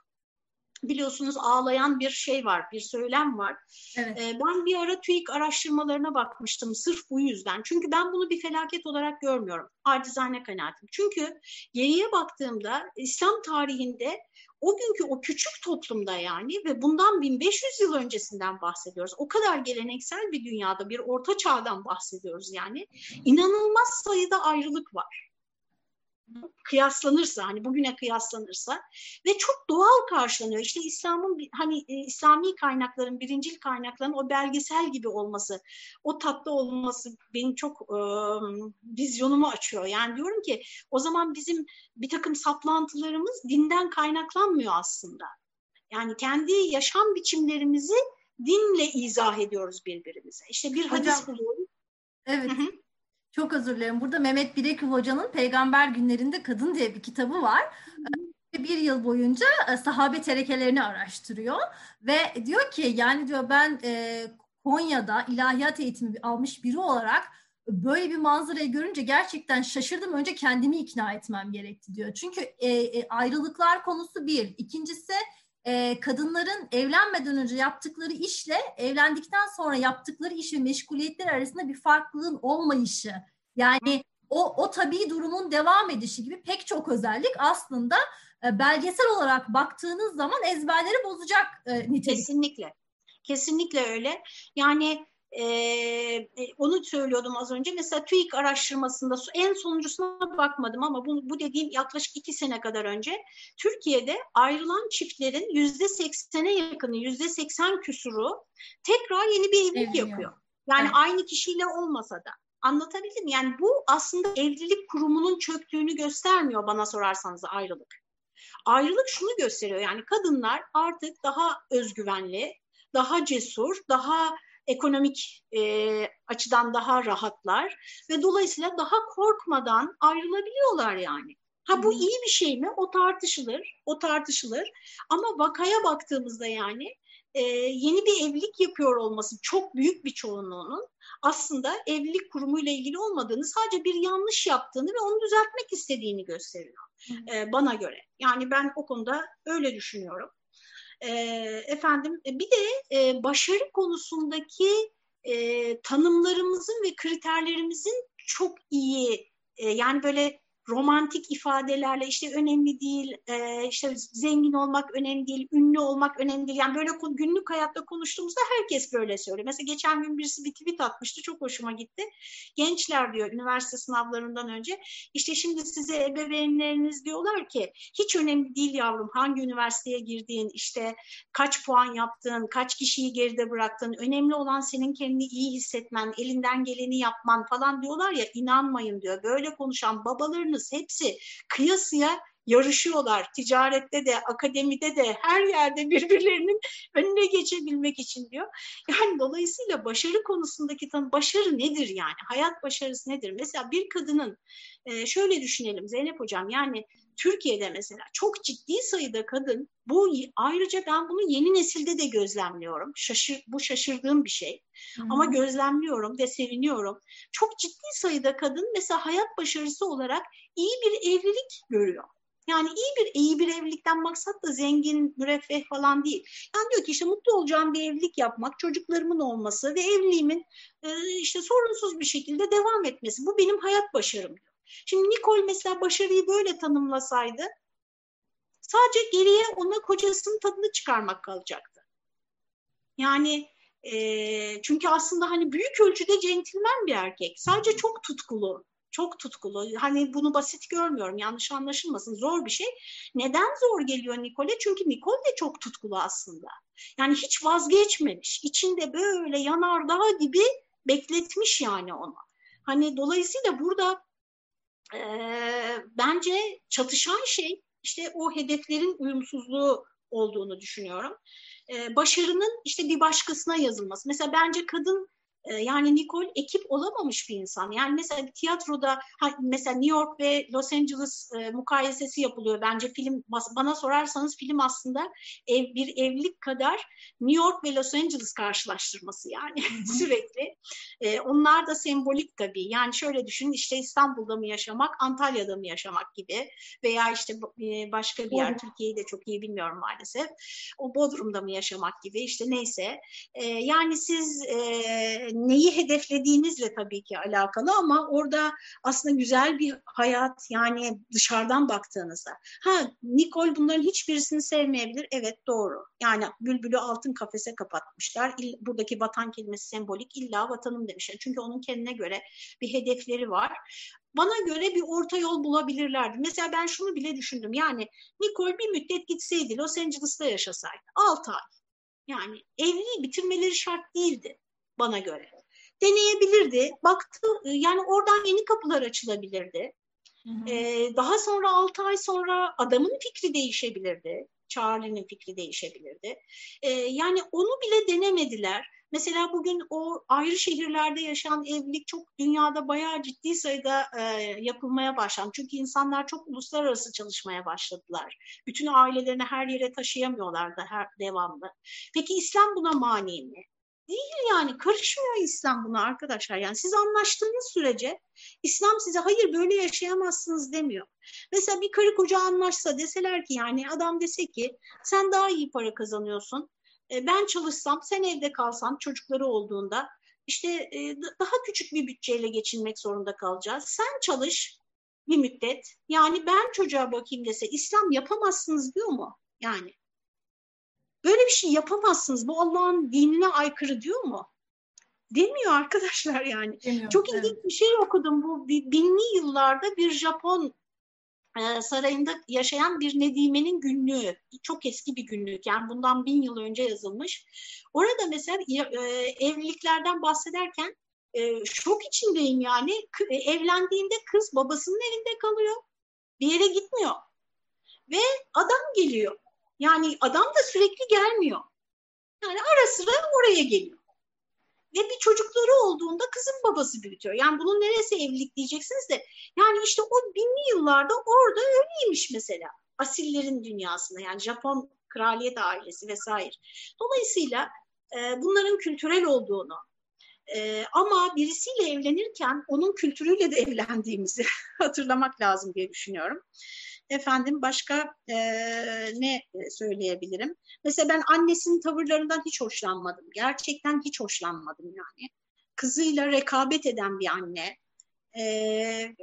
biliyorsunuz ağlayan bir şey var, bir söylem var. Evet. Ee, ben bir ara TÜİK araştırmalarına bakmıştım sırf bu yüzden. Çünkü ben bunu bir felaket olarak görmüyorum. Acizane kanaatim. Çünkü geriye baktığımda İslam tarihinde o günkü o küçük toplumda yani ve bundan 1500 yıl öncesinden bahsediyoruz. O kadar geleneksel bir dünyada bir orta çağdan bahsediyoruz yani. İnanılmaz sayıda ayrılık var kıyaslanırsa hani bugüne kıyaslanırsa ve çok doğal karşılanıyor. İşte İslam'ın hani e, İslami kaynakların birincil kaynakların o belgesel gibi olması, o tatlı olması benim çok e, vizyonumu açıyor. Yani diyorum ki o zaman bizim bir takım saplantılarımız dinden kaynaklanmıyor aslında. Yani kendi yaşam biçimlerimizi dinle izah ediyoruz birbirimize. İşte bir Hocam, hadis buluyoruz. Evet. Çok özür dilerim. Burada Mehmet Bilekli Hoca'nın Peygamber Günlerinde Kadın diye bir kitabı var. Bir yıl boyunca e, sahabe terekelerini araştırıyor ve diyor ki yani diyor ben e, Konya'da ilahiyat eğitimi almış biri olarak böyle bir manzarayı görünce gerçekten şaşırdım. Önce kendimi ikna etmem gerekti diyor. Çünkü e, ayrılıklar konusu bir. İkincisi e, kadınların evlenmeden önce yaptıkları işle evlendikten sonra yaptıkları iş ve meşguliyetler arasında bir farklılığın olmayışı. Yani o, o tabii durumun devam edişi gibi pek çok özellik aslında e, belgesel olarak baktığınız zaman ezberleri bozacak e, nitelik. Kesinlikle. Kesinlikle öyle. Yani ee, onu söylüyordum az önce. Mesela TÜİK araştırmasında en sonuncusuna bakmadım ama bu, bu dediğim yaklaşık iki sene kadar önce Türkiye'de ayrılan çiftlerin yüzde seksene yakını, yüzde seksen küsuru tekrar yeni bir evlilik Evliyor. yapıyor. Yani evet. aynı kişiyle olmasa da. Anlatabildim Yani bu aslında evlilik kurumunun çöktüğünü göstermiyor bana sorarsanız ayrılık. Ayrılık şunu gösteriyor yani kadınlar artık daha özgüvenli, daha cesur, daha ekonomik e, açıdan daha rahatlar ve dolayısıyla daha korkmadan ayrılabiliyorlar yani. Ha bu iyi bir şey mi? O tartışılır, o tartışılır. Ama vakaya baktığımızda yani e, yeni bir evlilik yapıyor olması çok büyük bir çoğunluğunun aslında evlilik kurumuyla ilgili olmadığını, sadece bir yanlış yaptığını ve onu düzeltmek istediğini gösteriyor e, bana göre. Yani ben o konuda öyle düşünüyorum. E, efendim bir de e, başarı konusundaki e, tanımlarımızın ve kriterlerimizin çok iyi e, yani böyle romantik ifadelerle işte önemli değil, e, işte zengin olmak önemli değil, ünlü olmak önemli değil. Yani böyle günlük hayatta konuştuğumuzda herkes böyle söylüyor. Mesela geçen gün birisi bir tweet atmıştı, çok hoşuma gitti. Gençler diyor üniversite sınavlarından önce, işte şimdi size ebeveynleriniz diyorlar ki hiç önemli değil yavrum hangi üniversiteye girdiğin, işte kaç puan yaptığın, kaç kişiyi geride bıraktığın, önemli olan senin kendini iyi hissetmen, elinden geleni yapman falan diyorlar ya inanmayın diyor. Böyle konuşan babalarınız hocalarımız hepsi kıyasıya yarışıyorlar. Ticarette de, akademide de, her yerde birbirlerinin önüne geçebilmek için diyor. Yani dolayısıyla başarı konusundaki tanı, başarı nedir yani? Hayat başarısı nedir? Mesela bir kadının, şöyle düşünelim Zeynep Hocam, yani Türkiye'de mesela çok ciddi sayıda kadın, bu ayrıca ben bunu yeni nesilde de gözlemliyorum. Şaşır, bu şaşırdığım bir şey. Hı-hı. Ama gözlemliyorum ve seviniyorum. Çok ciddi sayıda kadın mesela hayat başarısı olarak iyi bir evlilik görüyor. Yani iyi bir iyi bir evlilikten maksat da zengin, müreffeh falan değil. Yani diyor ki işte mutlu olacağım bir evlilik yapmak, çocuklarımın olması ve evliliğimin e, işte sorunsuz bir şekilde devam etmesi. Bu benim hayat başarım diyor. Şimdi Nicole mesela başarıyı böyle tanımlasaydı sadece geriye ona kocasının tadını çıkarmak kalacaktı. Yani e, çünkü aslında hani büyük ölçüde centilmen bir erkek. Sadece çok tutkulu Çok tutkulu. Hani bunu basit görmüyorum. Yanlış anlaşılmasın. Zor bir şey. Neden zor geliyor Nicole? Çünkü Nicole de çok tutkulu aslında. Yani hiç vazgeçmemiş. İçinde böyle yanardağ gibi bekletmiş yani onu. Hani dolayısıyla burada e, bence çatışan şey işte o hedeflerin uyumsuzluğu olduğunu düşünüyorum. E, başarının işte bir başkasına yazılması. Mesela bence kadın ee, yani Nicole ekip olamamış bir insan. Yani mesela tiyatroda mesela New York ve Los Angeles e, mukayesesi yapılıyor. Bence film bana sorarsanız film aslında ev, bir evlilik kadar New York ve Los Angeles karşılaştırması yani sürekli. E, onlar da sembolik tabii. Yani şöyle düşünün işte İstanbul'da mı yaşamak, Antalya'da mı yaşamak gibi veya işte e, başka bir yer, Türkiye'yi de çok iyi bilmiyorum maalesef. O Bodrum'da mı yaşamak gibi işte neyse. E, yani siz e, neyi hedeflediğinizle tabii ki alakalı ama orada aslında güzel bir hayat yani dışarıdan baktığınızda. Ha Nicole bunların hiçbirisini sevmeyebilir. Evet doğru. Yani bülbülü altın kafese kapatmışlar. Buradaki vatan kelimesi sembolik. İlla vatanım demişler. Çünkü onun kendine göre bir hedefleri var bana göre bir orta yol bulabilirlerdi. Mesela ben şunu bile düşündüm. Yani Nicole bir müddet gitseydi Los Angeles'ta yaşasaydı. 6 ay. Yani evliliği bitirmeleri şart değildi bana göre. Deneyebilirdi. Baktı yani oradan yeni kapılar açılabilirdi. Hı hı. Ee, daha sonra 6 ay sonra adamın fikri değişebilirdi. Charlie'nin fikri değişebilirdi. Ee, yani onu bile denemediler. Mesela bugün o ayrı şehirlerde yaşayan evlilik çok dünyada bayağı ciddi sayıda e, yapılmaya başlandı. Çünkü insanlar çok uluslararası çalışmaya başladılar. Bütün ailelerini her yere taşıyamıyorlardı her devamlı. Peki İslam buna mani mi? Değil yani karışmıyor İslam buna arkadaşlar. Yani siz anlaştığınız sürece İslam size hayır böyle yaşayamazsınız demiyor. Mesela bir karı koca anlaşsa deseler ki yani adam dese ki sen daha iyi para kazanıyorsun. E, ben çalışsam sen evde kalsan çocukları olduğunda işte e, daha küçük bir bütçeyle geçinmek zorunda kalacağız. Sen çalış bir müddet. Yani ben çocuğa bakayım dese İslam yapamazsınız diyor mu? Yani Böyle bir şey yapamazsınız. Bu Allah'ın dinine aykırı diyor mu? Demiyor arkadaşlar yani. Demiyor, Çok evet. ilginç bir şey okudum. Bu binli yıllarda bir Japon e, sarayında yaşayan bir Nedime'nin günlüğü. Çok eski bir günlük. Yani bundan bin yıl önce yazılmış. Orada mesela e, evliliklerden bahsederken e, şok içindeyim yani. Evlendiğinde kız babasının evinde kalıyor. Bir yere gitmiyor. Ve adam geliyor. Yani adam da sürekli gelmiyor. Yani ara sıra oraya geliyor. Ve bir çocukları olduğunda kızın babası büyütüyor. Yani bunun neresi evlilik diyeceksiniz de yani işte o binli yıllarda orada öyleymiş mesela. Asillerin dünyasında yani Japon kraliyet ailesi vesaire. Dolayısıyla e, bunların kültürel olduğunu e, ama birisiyle evlenirken onun kültürüyle de evlendiğimizi hatırlamak lazım diye düşünüyorum. Efendim başka e, ne söyleyebilirim? Mesela ben annesinin tavırlarından hiç hoşlanmadım. Gerçekten hiç hoşlanmadım yani. Kızıyla rekabet eden bir anne. E,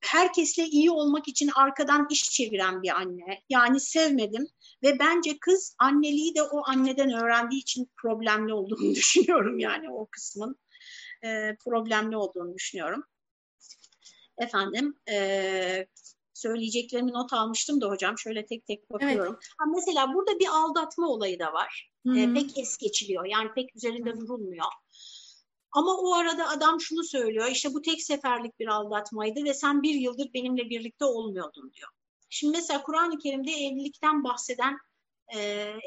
herkesle iyi olmak için arkadan iş çeviren bir anne. Yani sevmedim ve bence kız anneliği de o anneden öğrendiği için problemli olduğunu düşünüyorum yani o kısmın e, problemli olduğunu düşünüyorum. Efendim e, söyleyeceklerimi not almıştım da hocam. Şöyle tek tek bakıyorum. Evet. Ha, mesela burada bir aldatma olayı da var. E, pek es geçiliyor. Yani pek üzerinde durulmuyor. Ama o arada adam şunu söylüyor. İşte bu tek seferlik bir aldatmaydı ve sen bir yıldır benimle birlikte olmuyordun diyor. Şimdi mesela Kur'an-ı Kerim'de evlilikten bahseden, e,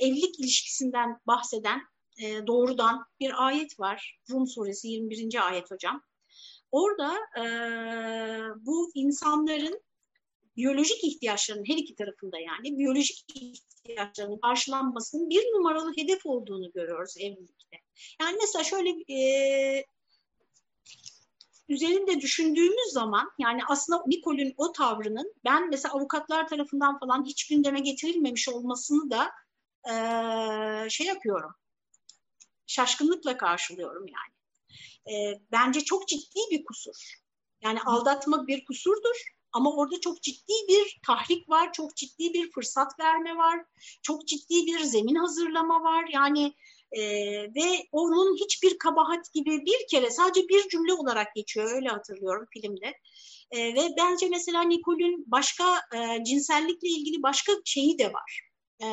evlilik ilişkisinden bahseden e, doğrudan bir ayet var. Rum suresi 21. ayet hocam. Orada e, bu insanların biyolojik ihtiyaçlarının her iki tarafında yani biyolojik ihtiyaçlarının karşılanmasının bir numaralı hedef olduğunu görüyoruz evlilikte. Yani mesela şöyle e, üzerinde düşündüğümüz zaman yani aslında Nicole'ün o tavrının ben mesela avukatlar tarafından falan hiç gündeme getirilmemiş olmasını da e, şey yapıyorum. Şaşkınlıkla karşılıyorum yani. E, bence çok ciddi bir kusur. Yani aldatmak bir kusurdur ama orada çok ciddi bir tahrik var, çok ciddi bir fırsat verme var, çok ciddi bir zemin hazırlama var. Yani e, ve onun hiçbir kabahat gibi bir kere sadece bir cümle olarak geçiyor öyle hatırlıyorum filmde. E, ve bence mesela Nicole'ün başka e, cinsellikle ilgili başka şeyi de var. E,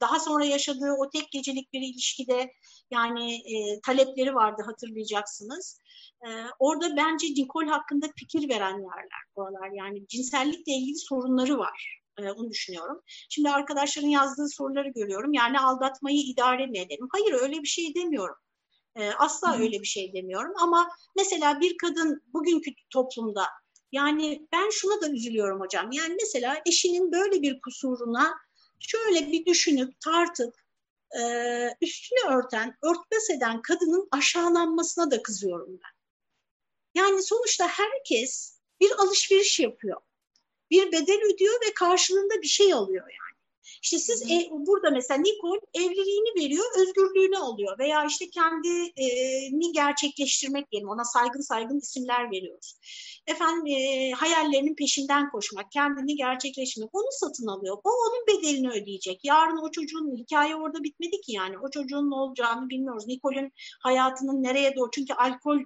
daha sonra yaşadığı o tek gecelik bir ilişkide yani e, talepleri vardı hatırlayacaksınız. E, orada bence Nicole hakkında fikir veren yerler buralar. Yani cinsellikle ilgili sorunları var. E, onu düşünüyorum. Şimdi arkadaşların yazdığı soruları görüyorum. Yani aldatmayı idare mi edelim? Hayır öyle bir şey demiyorum. E, asla Hı. öyle bir şey demiyorum. Ama mesela bir kadın bugünkü toplumda yani ben şuna da üzülüyorum hocam. Yani mesela eşinin böyle bir kusuruna şöyle bir düşünüp tartıp e, üstünü örten, örtbas eden kadının aşağılanmasına da kızıyorum ben. Yani sonuçta herkes bir alışveriş yapıyor. Bir bedel ödüyor ve karşılığında bir şey alıyor yani. İşte siz e, burada mesela Nikol evliliğini veriyor, özgürlüğünü alıyor veya işte kendini gerçekleştirmek diyelim ona saygın saygın isimler veriyoruz. Efendim e, hayallerinin peşinden koşmak, kendini gerçekleştirmek onu satın alıyor. O onun bedelini ödeyecek. Yarın o çocuğun hikaye orada bitmedi ki yani. O çocuğun ne olacağını bilmiyoruz. Nikol'ün hayatının nereye doğru çünkü alkol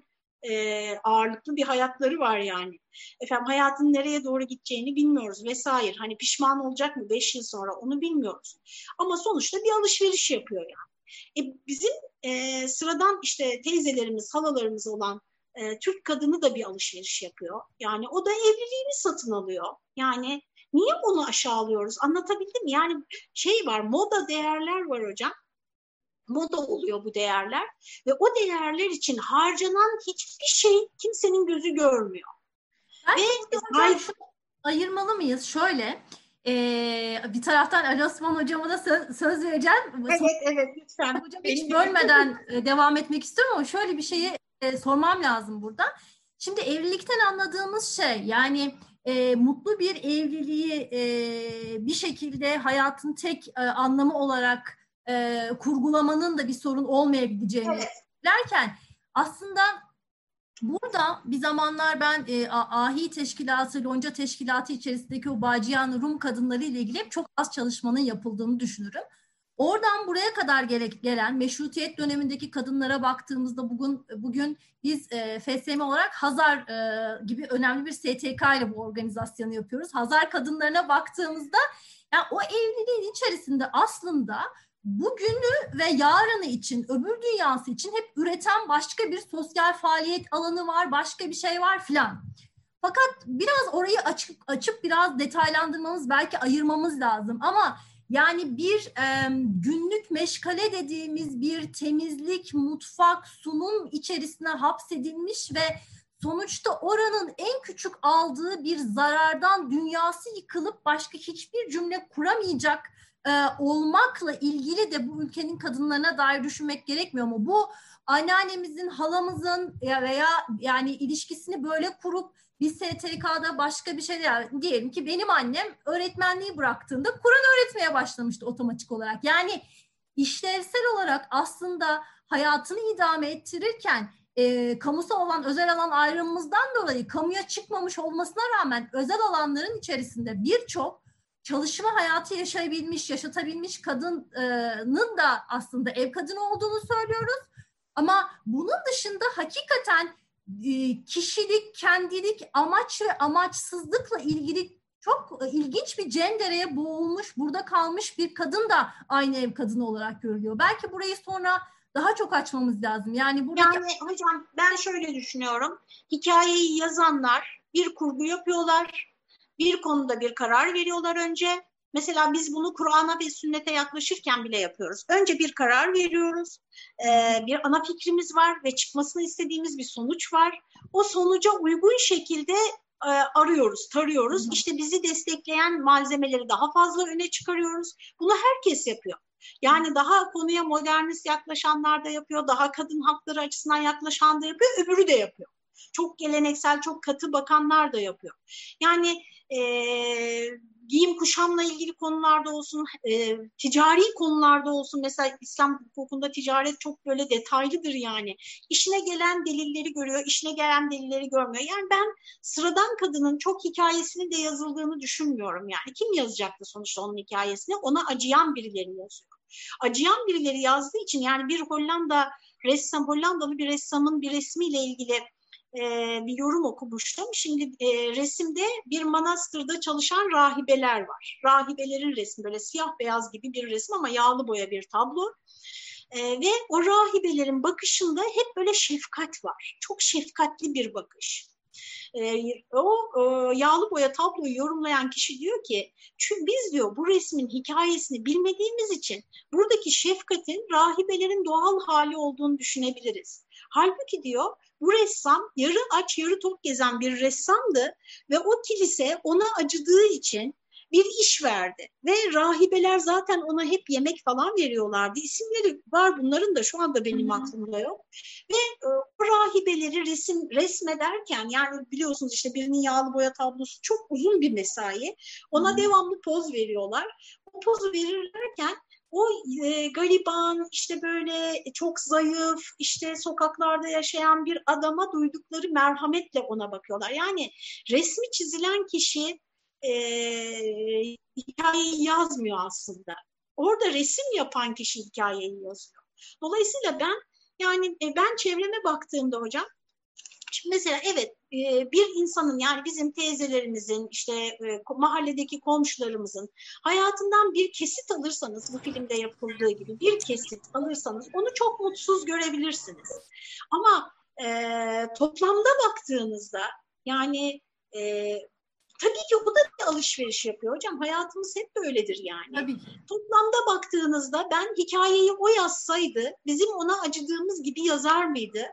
e, ağırlıklı bir hayatları var yani. Efendim hayatın nereye doğru gideceğini bilmiyoruz vesaire. Hani pişman olacak mı 5 yıl sonra onu bilmiyoruz. Ama sonuçta bir alışveriş yapıyor yani. E, bizim e, sıradan işte teyzelerimiz, halalarımız olan e, Türk kadını da bir alışveriş yapıyor. Yani o da evliliğini satın alıyor. Yani niye onu aşağılıyoruz? Anlatabildim mi? Yani şey var, moda değerler var hocam moda oluyor bu değerler ve o değerler için harcanan hiçbir şey kimsenin gözü görmüyor. Ben ve ayırmalı mıyız? Şöyle ee, bir taraftan Ali Osman hocama da söz, söz vereceğim. Evet evet lütfen. Hocam hiç bölmeden e, devam etmek istiyorum ama şöyle bir şeyi e, sormam lazım burada. Şimdi evlilikten anladığımız şey yani e, mutlu bir evliliği e, bir şekilde hayatın tek e, anlamı olarak e, kurgulamanın da bir sorun olmayabileceğini evet. derken aslında burada bir zamanlar ben e, Ahi Teşkilatı, Lonca Teşkilatı içerisindeki o Bacıyan Rum kadınları ile ilgili hep çok az çalışmanın yapıldığını düşünürüm. Oradan buraya kadar gerek gelen meşrutiyet dönemindeki kadınlara baktığımızda bugün bugün biz e, FSM olarak Hazar e, gibi önemli bir STK ile bu organizasyonu yapıyoruz. Hazar kadınlarına baktığımızda yani o evliliğin içerisinde aslında bugünü ve yarını için, öbür dünyası için hep üreten başka bir sosyal faaliyet alanı var, başka bir şey var filan. Fakat biraz orayı açıp açıp biraz detaylandırmamız, belki ayırmamız lazım. Ama yani bir e, günlük meşgale dediğimiz bir temizlik, mutfak, sunum içerisine hapsedilmiş ve sonuçta oranın en küçük aldığı bir zarardan dünyası yıkılıp başka hiçbir cümle kuramayacak e, olmakla ilgili de bu ülkenin kadınlarına dair düşünmek gerekmiyor mu? Bu anneannemizin, halamızın veya yani ilişkisini böyle kurup bir STK'da başka bir şey yani diyelim ki benim annem öğretmenliği bıraktığında Kur'an öğretmeye başlamıştı otomatik olarak. Yani işlevsel olarak aslında hayatını idame ettirirken e, kamusal olan özel alan ayrımımızdan dolayı kamuya çıkmamış olmasına rağmen özel alanların içerisinde birçok çalışma hayatı yaşayabilmiş, yaşatabilmiş kadının da aslında ev kadını olduğunu söylüyoruz. Ama bunun dışında hakikaten e, kişilik, kendilik, amaç ve amaçsızlıkla ilgili çok e, ilginç bir cendereye boğulmuş, burada kalmış bir kadın da aynı ev kadını olarak görülüyor. Belki burayı sonra daha çok açmamız lazım. Yani buradaki... Yani hocam ben şöyle düşünüyorum. Hikayeyi yazanlar bir kurgu yapıyorlar bir konuda bir karar veriyorlar önce. Mesela biz bunu Kur'an'a ve sünnete yaklaşırken bile yapıyoruz. Önce bir karar veriyoruz, ee, bir ana fikrimiz var ve çıkmasını istediğimiz bir sonuç var. O sonuca uygun şekilde e, arıyoruz, tarıyoruz. İşte bizi destekleyen malzemeleri daha fazla öne çıkarıyoruz. Bunu herkes yapıyor. Yani daha konuya modernist yaklaşanlar da yapıyor, daha kadın hakları açısından yaklaşan da yapıyor, öbürü de yapıyor. Çok geleneksel, çok katı bakanlar da yapıyor. Yani e, giyim kuşamla ilgili konularda olsun, e, ticari konularda olsun. Mesela İslam hukukunda ticaret çok böyle detaylıdır yani. İşine gelen delilleri görüyor, işine gelen delilleri görmüyor. Yani ben sıradan kadının çok hikayesini de yazıldığını düşünmüyorum yani. Kim yazacaktı sonuçta onun hikayesini? Ona acıyan birileri yazıyor. Acıyan birileri yazdığı için yani bir Hollanda ressam, Hollandalı bir ressamın bir resmiyle ilgili e, bir yorum okumuştum. Şimdi e, resimde bir manastırda çalışan rahibeler var. Rahibelerin resmi böyle siyah beyaz gibi bir resim ama yağlı boya bir tablo. E, ve o rahibelerin bakışında hep böyle şefkat var. Çok şefkatli bir bakış. E, o e, yağlı boya tabloyu yorumlayan kişi diyor ki çünkü biz diyor bu resmin hikayesini bilmediğimiz için buradaki şefkatin rahibelerin doğal hali olduğunu düşünebiliriz. Halbuki diyor bu ressam yarı aç yarı tok gezen bir ressamdı ve o kilise ona acıdığı için bir iş verdi. Ve rahibeler zaten ona hep yemek falan veriyorlardı. İsimleri var bunların da şu anda benim aklımda yok. Ve e, o rahibeleri resim resmederken yani biliyorsunuz işte birinin yağlı boya tablosu çok uzun bir mesai. Ona devamlı poz veriyorlar. O pozu verirlerken o e, gariban işte böyle çok zayıf işte sokaklarda yaşayan bir adama duydukları merhametle ona bakıyorlar. Yani resmi çizilen kişi e, hikayeyi yazmıyor aslında. Orada resim yapan kişi hikayeyi yazıyor. Dolayısıyla ben yani e, ben çevreme baktığımda hocam Şimdi mesela evet e, bir insanın yani bizim teyzelerimizin işte e, mahalledeki komşularımızın hayatından bir kesit alırsanız bu filmde yapıldığı gibi bir kesit alırsanız onu çok mutsuz görebilirsiniz. Ama e, toplamda baktığınızda yani e, tabii ki o da bir alışveriş yapıyor hocam. Hayatımız hep böyledir yani. Tabii. Toplamda baktığınızda ben hikayeyi o yazsaydı bizim ona acıdığımız gibi yazar mıydı?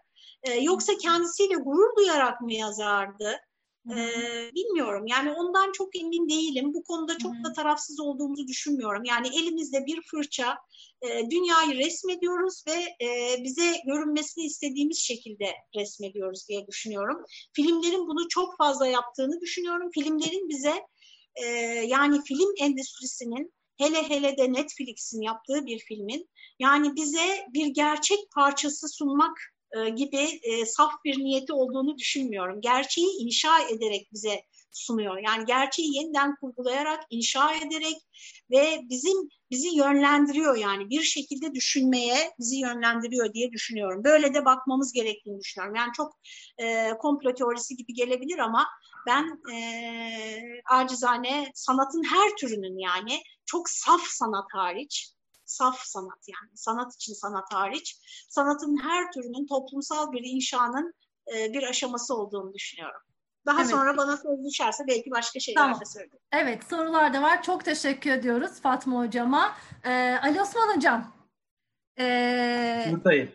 Ee, yoksa kendisiyle gurur duyarak mı yazardı? Ee, bilmiyorum yani ondan çok emin değilim. Bu konuda çok da tarafsız olduğumuzu düşünmüyorum. Yani elimizde bir fırça e, dünyayı resmediyoruz ve e, bize görünmesini istediğimiz şekilde resmediyoruz diye düşünüyorum. Filmlerin bunu çok fazla yaptığını düşünüyorum. Filmlerin bize e, yani film endüstrisinin hele hele de Netflix'in yaptığı bir filmin yani bize bir gerçek parçası sunmak gibi e, saf bir niyeti olduğunu düşünmüyorum. Gerçeği inşa ederek bize sunuyor. Yani gerçeği yeniden kurgulayarak, inşa ederek ve bizim bizi yönlendiriyor yani bir şekilde düşünmeye bizi yönlendiriyor diye düşünüyorum. Böyle de bakmamız gerektiğini düşünüyorum. Yani çok e, komplo teorisi gibi gelebilir ama ben e, acizane sanatın her türünün yani çok saf sanat hariç saf sanat yani sanat için sanat hariç sanatın her türünün toplumsal bir inşanın e, bir aşaması olduğunu düşünüyorum. Daha evet. sonra bana soru düşerse belki başka şeyler tamam. de söylerim. Evet sorular da var. Çok teşekkür ediyoruz Fatma Hocama. Ee, Ali Osman Hocam. Ee, Buradayım.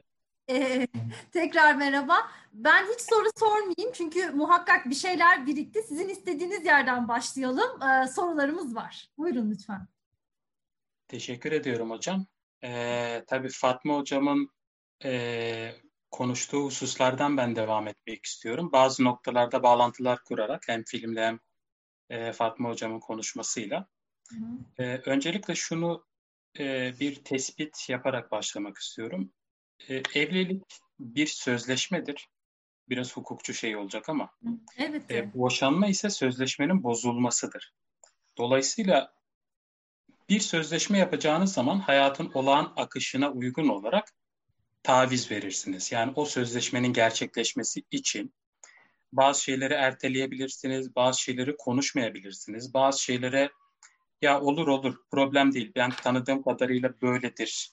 E, tekrar merhaba. Ben hiç soru sormayayım çünkü muhakkak bir şeyler birikti. Sizin istediğiniz yerden başlayalım. Ee, sorularımız var. Buyurun lütfen. Teşekkür ediyorum hocam. Ee, tabii Fatma hocamın e, konuştuğu hususlardan ben devam etmek istiyorum. Bazı noktalarda bağlantılar kurarak hem filmle hem e, Fatma hocamın konuşmasıyla. Hı hı. E, öncelikle şunu e, bir tespit yaparak başlamak istiyorum. E, evlilik bir sözleşmedir. Biraz hukukçu şey olacak ama. Evet. E, boşanma ise sözleşmenin bozulmasıdır. Dolayısıyla bir sözleşme yapacağınız zaman hayatın olağan akışına uygun olarak taviz verirsiniz. Yani o sözleşmenin gerçekleşmesi için bazı şeyleri erteleyebilirsiniz, bazı şeyleri konuşmayabilirsiniz, bazı şeylere ya olur olur problem değil ben tanıdığım kadarıyla böyledir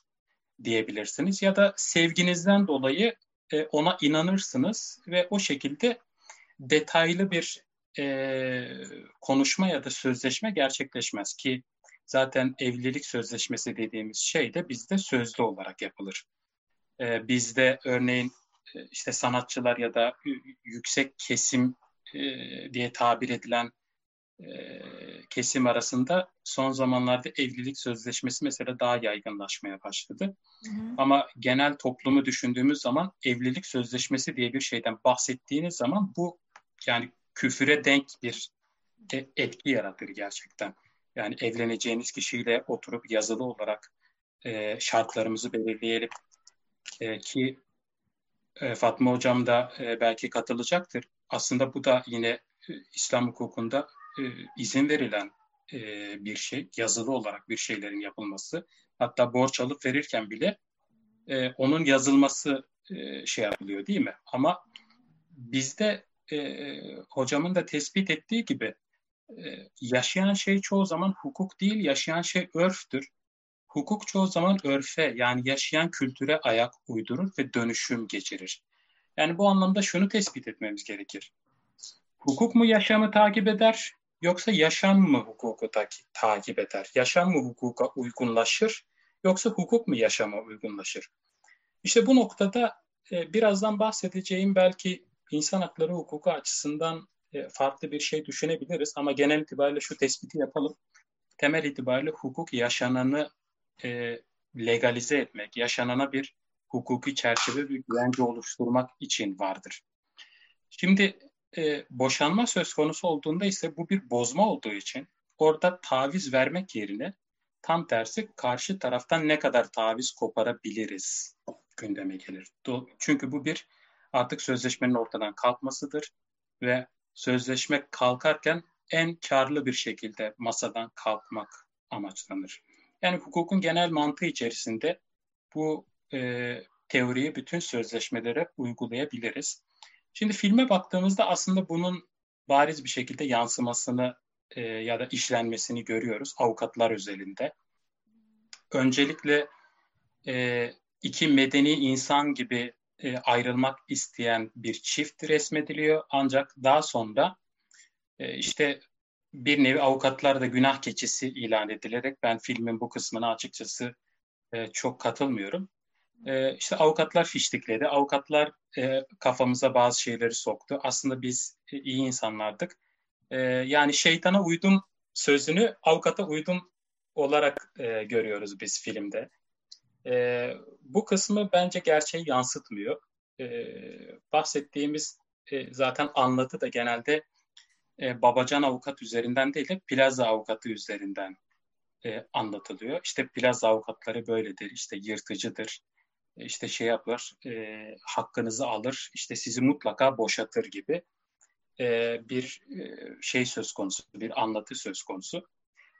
diyebilirsiniz ya da sevginizden dolayı e, ona inanırsınız ve o şekilde detaylı bir e, konuşma ya da sözleşme gerçekleşmez ki Zaten evlilik sözleşmesi dediğimiz şey de bizde sözlü olarak yapılır. Ee, bizde örneğin e, işte sanatçılar ya da yüksek kesim e, diye tabir edilen e, kesim arasında son zamanlarda evlilik sözleşmesi mesela daha yaygınlaşmaya başladı. Hı hı. Ama genel toplumu düşündüğümüz zaman evlilik sözleşmesi diye bir şeyden bahsettiğiniz zaman bu yani küfüre denk bir etki yaratır gerçekten. Yani evleneceğiniz kişiyle oturup yazılı olarak e, şartlarımızı belirleyelim e, ki e, Fatma Hocam da e, belki katılacaktır. Aslında bu da yine e, İslam hukukunda e, izin verilen e, bir şey, yazılı olarak bir şeylerin yapılması. Hatta borç alıp verirken bile e, onun yazılması e, şey yapılıyor değil mi? Ama bizde e, hocamın da tespit ettiği gibi yaşayan şey çoğu zaman hukuk değil, yaşayan şey örftür. Hukuk çoğu zaman örfe yani yaşayan kültüre ayak uydurur ve dönüşüm geçirir. Yani bu anlamda şunu tespit etmemiz gerekir. Hukuk mu yaşamı takip eder yoksa yaşam mı hukuku ta- takip eder? Yaşam mı hukuka uygunlaşır yoksa hukuk mu yaşama uygunlaşır? İşte bu noktada birazdan bahsedeceğim belki insan hakları hukuku açısından farklı bir şey düşünebiliriz ama genel itibariyle şu tespiti yapalım. Temel itibariyle hukuk yaşananı e, legalize etmek, yaşanana bir hukuki çerçeve bir güvence oluşturmak için vardır. Şimdi e, boşanma söz konusu olduğunda ise bu bir bozma olduğu için orada taviz vermek yerine tam tersi karşı taraftan ne kadar taviz koparabiliriz gündeme gelir. Çünkü bu bir artık sözleşmenin ortadan kalkmasıdır ve sözleşme kalkarken en karlı bir şekilde masadan kalkmak amaçlanır. Yani hukukun genel mantığı içerisinde bu e, teoriyi bütün sözleşmelere uygulayabiliriz. Şimdi filme baktığımızda aslında bunun bariz bir şekilde yansımasını e, ya da işlenmesini görüyoruz avukatlar özelinde. Öncelikle e, iki medeni insan gibi e, ayrılmak isteyen bir çift resmediliyor. Ancak daha sonra e, işte bir nevi avukatlar da günah keçisi ilan edilerek ben filmin bu kısmına açıkçası e, çok katılmıyorum. E, işte avukatlar fiştikledi, avukatlar e, kafamıza bazı şeyleri soktu. Aslında biz e, iyi insanlardık. E, yani şeytana uydum sözünü avukata uydum olarak e, görüyoruz biz filmde. E, bu kısmı bence gerçeği yansıtmıyor. E, bahsettiğimiz e, zaten anlatı da genelde e, babacan avukat üzerinden değil de plaza avukatı üzerinden e, anlatılıyor. İşte plaza avukatları böyledir, işte yırtıcıdır, e, işte şey yapar, e, hakkınızı alır, işte sizi mutlaka boşatır gibi e, bir e, şey söz konusu, bir anlatı söz konusu.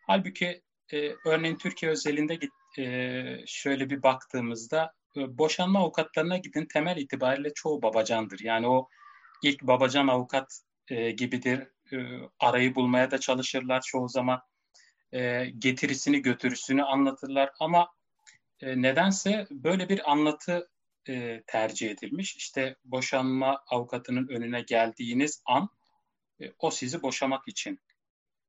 Halbuki e, örneğin Türkiye özelinde git, e, şöyle bir baktığımızda e, boşanma avukatlarına gidin temel itibariyle çoğu babacandır. Yani o ilk babacan avukat e, gibidir. E, arayı bulmaya da çalışırlar çoğu zaman. E, getirisini götürüsünü anlatırlar ama e, nedense böyle bir anlatı e, tercih edilmiş. İşte boşanma avukatının önüne geldiğiniz an e, o sizi boşamak için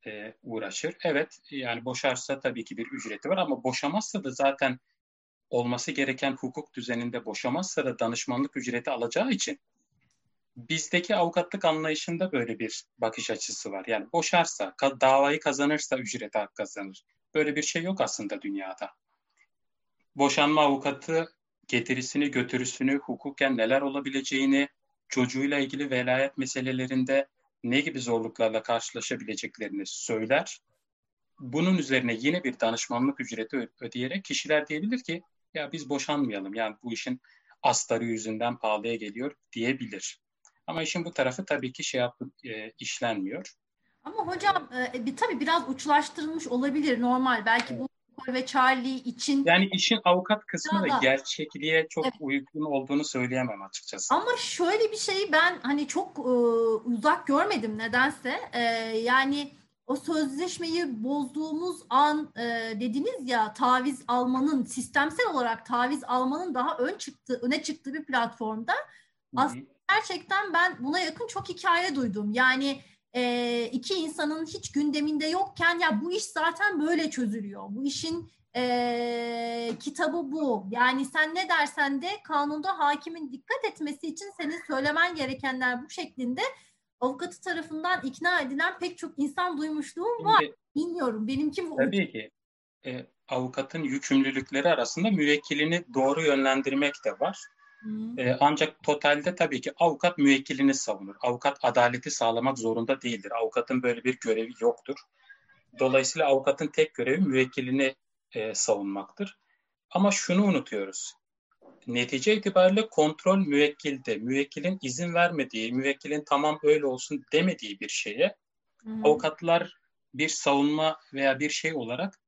e, uğraşır. Evet yani boşarsa tabii ki bir ücreti var ama boşamazsa da zaten olması gereken hukuk düzeninde boşamazsa da danışmanlık ücreti alacağı için bizdeki avukatlık anlayışında böyle bir bakış açısı var. Yani boşarsa, davayı kazanırsa ücreti hak kazanır. Böyle bir şey yok aslında dünyada. Boşanma avukatı getirisini, götürüsünü, hukuken neler olabileceğini, çocuğuyla ilgili velayet meselelerinde ne gibi zorluklarla karşılaşabileceklerini söyler. Bunun üzerine yine bir danışmanlık ücreti ödeyerek kişiler diyebilir ki ya biz boşanmayalım yani bu işin astarı yüzünden pahalıya geliyor diyebilir. Ama işin bu tarafı tabii ki şey yapıp e, işlenmiyor. Ama hocam e, bir, tabii biraz uçlaştırılmış olabilir normal. Belki evet. Bu ve Charlie için... Yani işin avukat kısmı da gerçekliğe çok evet. uygun olduğunu söyleyemem açıkçası. Ama şöyle bir şeyi ben hani çok e, uzak görmedim nedense. E, yani o sözleşmeyi bozduğumuz an e, dediniz ya taviz almanın sistemsel olarak taviz almanın daha ön çıktı öne çıktığı bir platformda aslında gerçekten ben buna yakın çok hikaye duydum. Yani e, iki insanın hiç gündeminde yokken ya bu iş zaten böyle çözülüyor. Bu işin e, kitabı bu. Yani sen ne dersen de kanunda hakimin dikkat etmesi için senin söylemen gerekenler bu şeklinde avukatı tarafından ikna edilen pek çok insan duymuşluğum var. Şimdi, Bilmiyorum benimki bu. Tabii ki. E, avukatın yükümlülükleri arasında müvekkilini doğru yönlendirmek de var. E, ancak totalde tabii ki avukat müvekkilini savunur. Avukat adaleti sağlamak zorunda değildir. Avukatın böyle bir görevi yoktur. Dolayısıyla avukatın tek görevi müvekkilini e, savunmaktır. Ama şunu unutuyoruz. Netice itibariyle kontrol müvekkilde. Müvekkilin izin vermediği, müvekkilin tamam öyle olsun demediği bir şeye hmm. avukatlar bir savunma veya bir şey olarak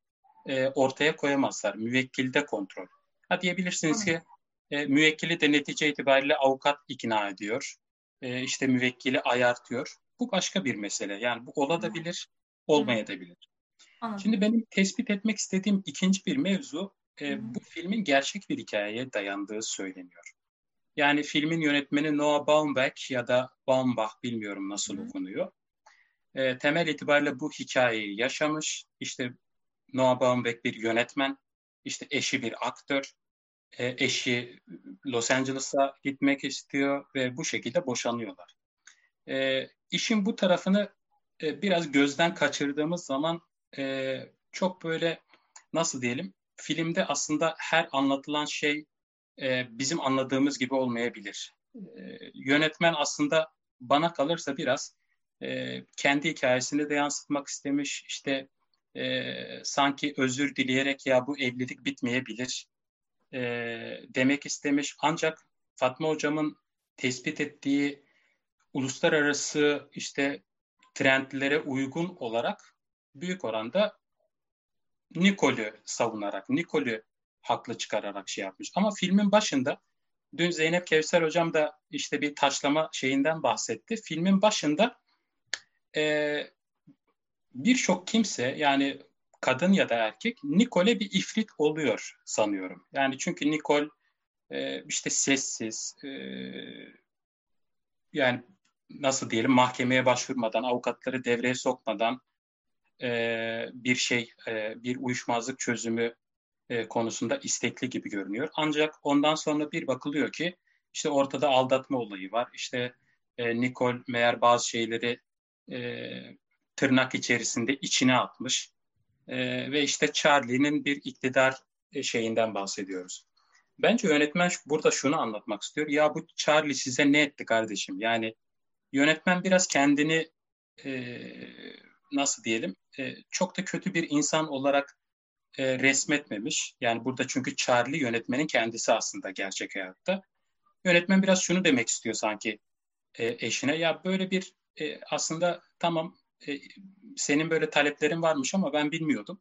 e, ortaya koyamazlar. Müvekkilde kontrol. Ha diyebilirsiniz hmm. ki e, müvekkili de netice itibariyle avukat ikna ediyor. e, işte müvekkili ayartıyor. Bu başka bir mesele. Yani bu olabilir, olmayabilir. Anladım. Şimdi benim tespit etmek istediğim ikinci bir mevzu e, bu filmin gerçek bir hikayeye dayandığı söyleniyor. Yani filmin yönetmeni Noah Baumbach ya da Baumbach bilmiyorum nasıl Hı. okunuyor. E, temel itibariyle bu hikayeyi yaşamış. İşte Noah Baumbach bir yönetmen, işte eşi bir aktör, e, eşi Los Angeles'a gitmek istiyor ve bu şekilde boşanıyorlar. E, işin bu tarafını e, biraz gözden kaçırdığımız zaman e, çok böyle nasıl diyelim filmde aslında her anlatılan şey e, bizim anladığımız gibi olmayabilir. E, yönetmen aslında bana kalırsa biraz e, kendi hikayesini de yansıtmak istemiş. İşte e, sanki özür dileyerek ya bu evlilik bitmeyebilir e, demek istemiş. Ancak Fatma hocamın tespit ettiği uluslararası işte trendlere uygun olarak büyük oranda Nikol'ü savunarak, Nikol'ü haklı çıkararak şey yapmış. Ama filmin başında dün Zeynep Kevser hocam da işte bir taşlama şeyinden bahsetti. Filmin başında e, birçok kimse yani kadın ya da erkek Nikol'e bir ifrit oluyor sanıyorum. Yani çünkü Nikol e, işte sessiz e, yani nasıl diyelim mahkemeye başvurmadan, avukatları devreye sokmadan e, bir şey, e, bir uyuşmazlık çözümü e, konusunda istekli gibi görünüyor. Ancak ondan sonra bir bakılıyor ki işte ortada aldatma olayı var. İşte e, Nicole meğer bazı şeyleri e, tırnak içerisinde içine atmış. E, ve işte Charlie'nin bir iktidar e, şeyinden bahsediyoruz. Bence yönetmen burada şunu anlatmak istiyor. Ya bu Charlie size ne etti kardeşim? Yani yönetmen biraz kendini e, nasıl diyelim e, çok da kötü bir insan olarak e, resmetmemiş. Yani burada çünkü Charlie yönetmenin kendisi aslında gerçek hayatta. Yönetmen biraz şunu demek istiyor sanki e, eşine. Ya böyle bir e, aslında tamam e, senin böyle taleplerin varmış ama ben bilmiyordum.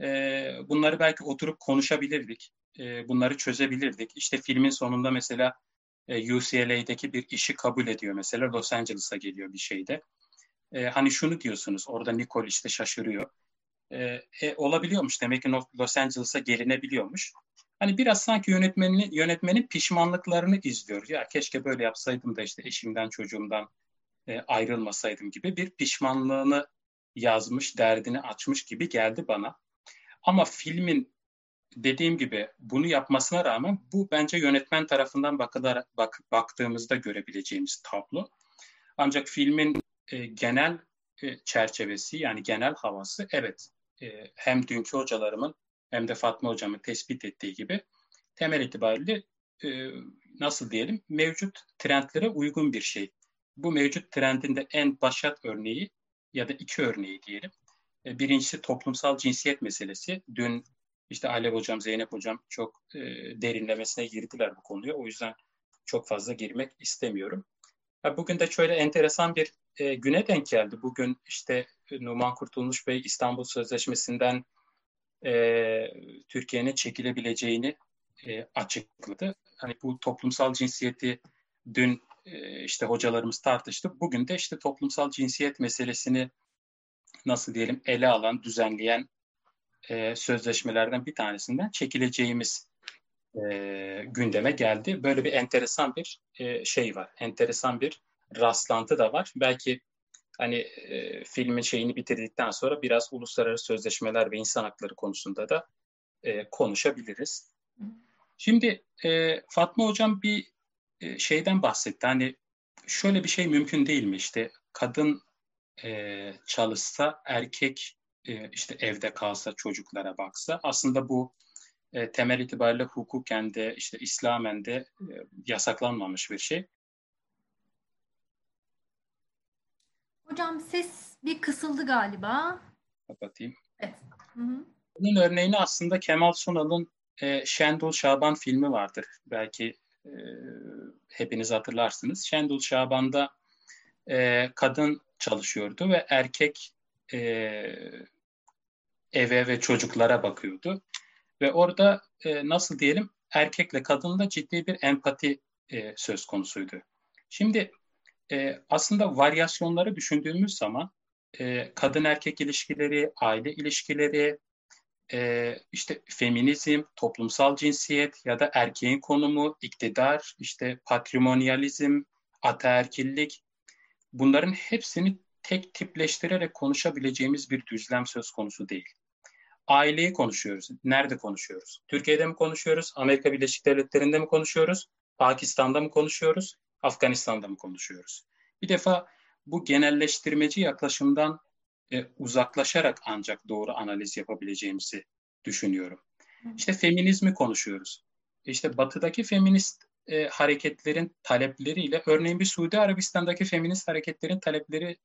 E, bunları belki oturup konuşabilirdik. E, bunları çözebilirdik. İşte filmin sonunda mesela UCLA'deki bir işi kabul ediyor mesela. Los Angeles'a geliyor bir şeyde. Hani şunu diyorsunuz orada Nicole işte şaşırıyor. E, olabiliyormuş demek ki Los Angeles'a gelinebiliyormuş. Hani biraz sanki yönetmenin, yönetmenin pişmanlıklarını izliyor. Ya keşke böyle yapsaydım da işte eşimden çocuğumdan e, ayrılmasaydım gibi bir pişmanlığını yazmış, derdini açmış gibi geldi bana. Ama filmin dediğim gibi bunu yapmasına rağmen bu bence yönetmen tarafından bakılarak bak, baktığımızda görebileceğimiz tablo. Ancak filmin e, genel e, çerçevesi yani genel havası evet e, hem dünkü hocalarımın hem de Fatma hocamın tespit ettiği gibi temel itibariyle e, nasıl diyelim mevcut trendlere uygun bir şey. Bu mevcut trendin de en başat örneği ya da iki örneği diyelim. E, birincisi toplumsal cinsiyet meselesi. Dün işte Alev hocam, Zeynep hocam çok e, derinlemesine girdiler bu konuya. O yüzden çok fazla girmek istemiyorum. Bugün de şöyle enteresan bir e, güne denk geldi. Bugün işte Numan Kurtulmuş Bey İstanbul Sözleşmesi'nden e, Türkiye'nin çekilebileceğini e, açıkladı. Hani bu toplumsal cinsiyeti dün e, işte hocalarımız tartıştı. Bugün de işte toplumsal cinsiyet meselesini nasıl diyelim ele alan, düzenleyen e, sözleşmelerden bir tanesinden çekileceğimiz e, gündeme geldi. Böyle bir enteresan bir e, şey var. Enteresan bir rastlantı da var. Belki hani e, filmin şeyini bitirdikten sonra biraz uluslararası sözleşmeler ve insan hakları konusunda da e, konuşabiliriz. Şimdi e, Fatma Hocam bir e, şeyden bahsetti. Hani şöyle bir şey mümkün değil mi? İşte kadın e, çalışsa, erkek e, işte evde kalsa, çocuklara baksa. Aslında bu e, temel itibariyle hukuken de işte İslamen de e, yasaklanmamış bir şey. Hocam ses bir kısıldı galiba. Kapatayım. Evet. Bunun örneğini aslında Kemal Sunal'ın e, Şendul Şaban filmi vardır. Belki e, hepiniz hatırlarsınız. Şendul Şaban'da e, kadın çalışıyordu ve erkek e, eve ve çocuklara bakıyordu. Ve orada e, nasıl diyelim erkekle kadınla ciddi bir empati e, söz konusuydu. Şimdi e, aslında varyasyonları düşündüğümüz zaman e, kadın erkek ilişkileri, aile ilişkileri, e, işte feminizm, toplumsal cinsiyet ya da erkeğin konumu, iktidar, işte patrimonyalizm, ataerkillik bunların hepsini tek tipleştirerek konuşabileceğimiz bir düzlem söz konusu değil. Aileyi konuşuyoruz. Nerede konuşuyoruz? Türkiye'de mi konuşuyoruz? Amerika Birleşik Devletleri'nde mi konuşuyoruz? Pakistan'da mı konuşuyoruz? Afganistan'da mı konuşuyoruz? Bir defa bu genelleştirmeci yaklaşımdan e, uzaklaşarak ancak doğru analiz yapabileceğimizi düşünüyorum. İşte feminizmi konuşuyoruz. İşte batıdaki feminist e, hareketlerin talepleriyle örneğin bir Suudi Arabistan'daki feminist hareketlerin talepleri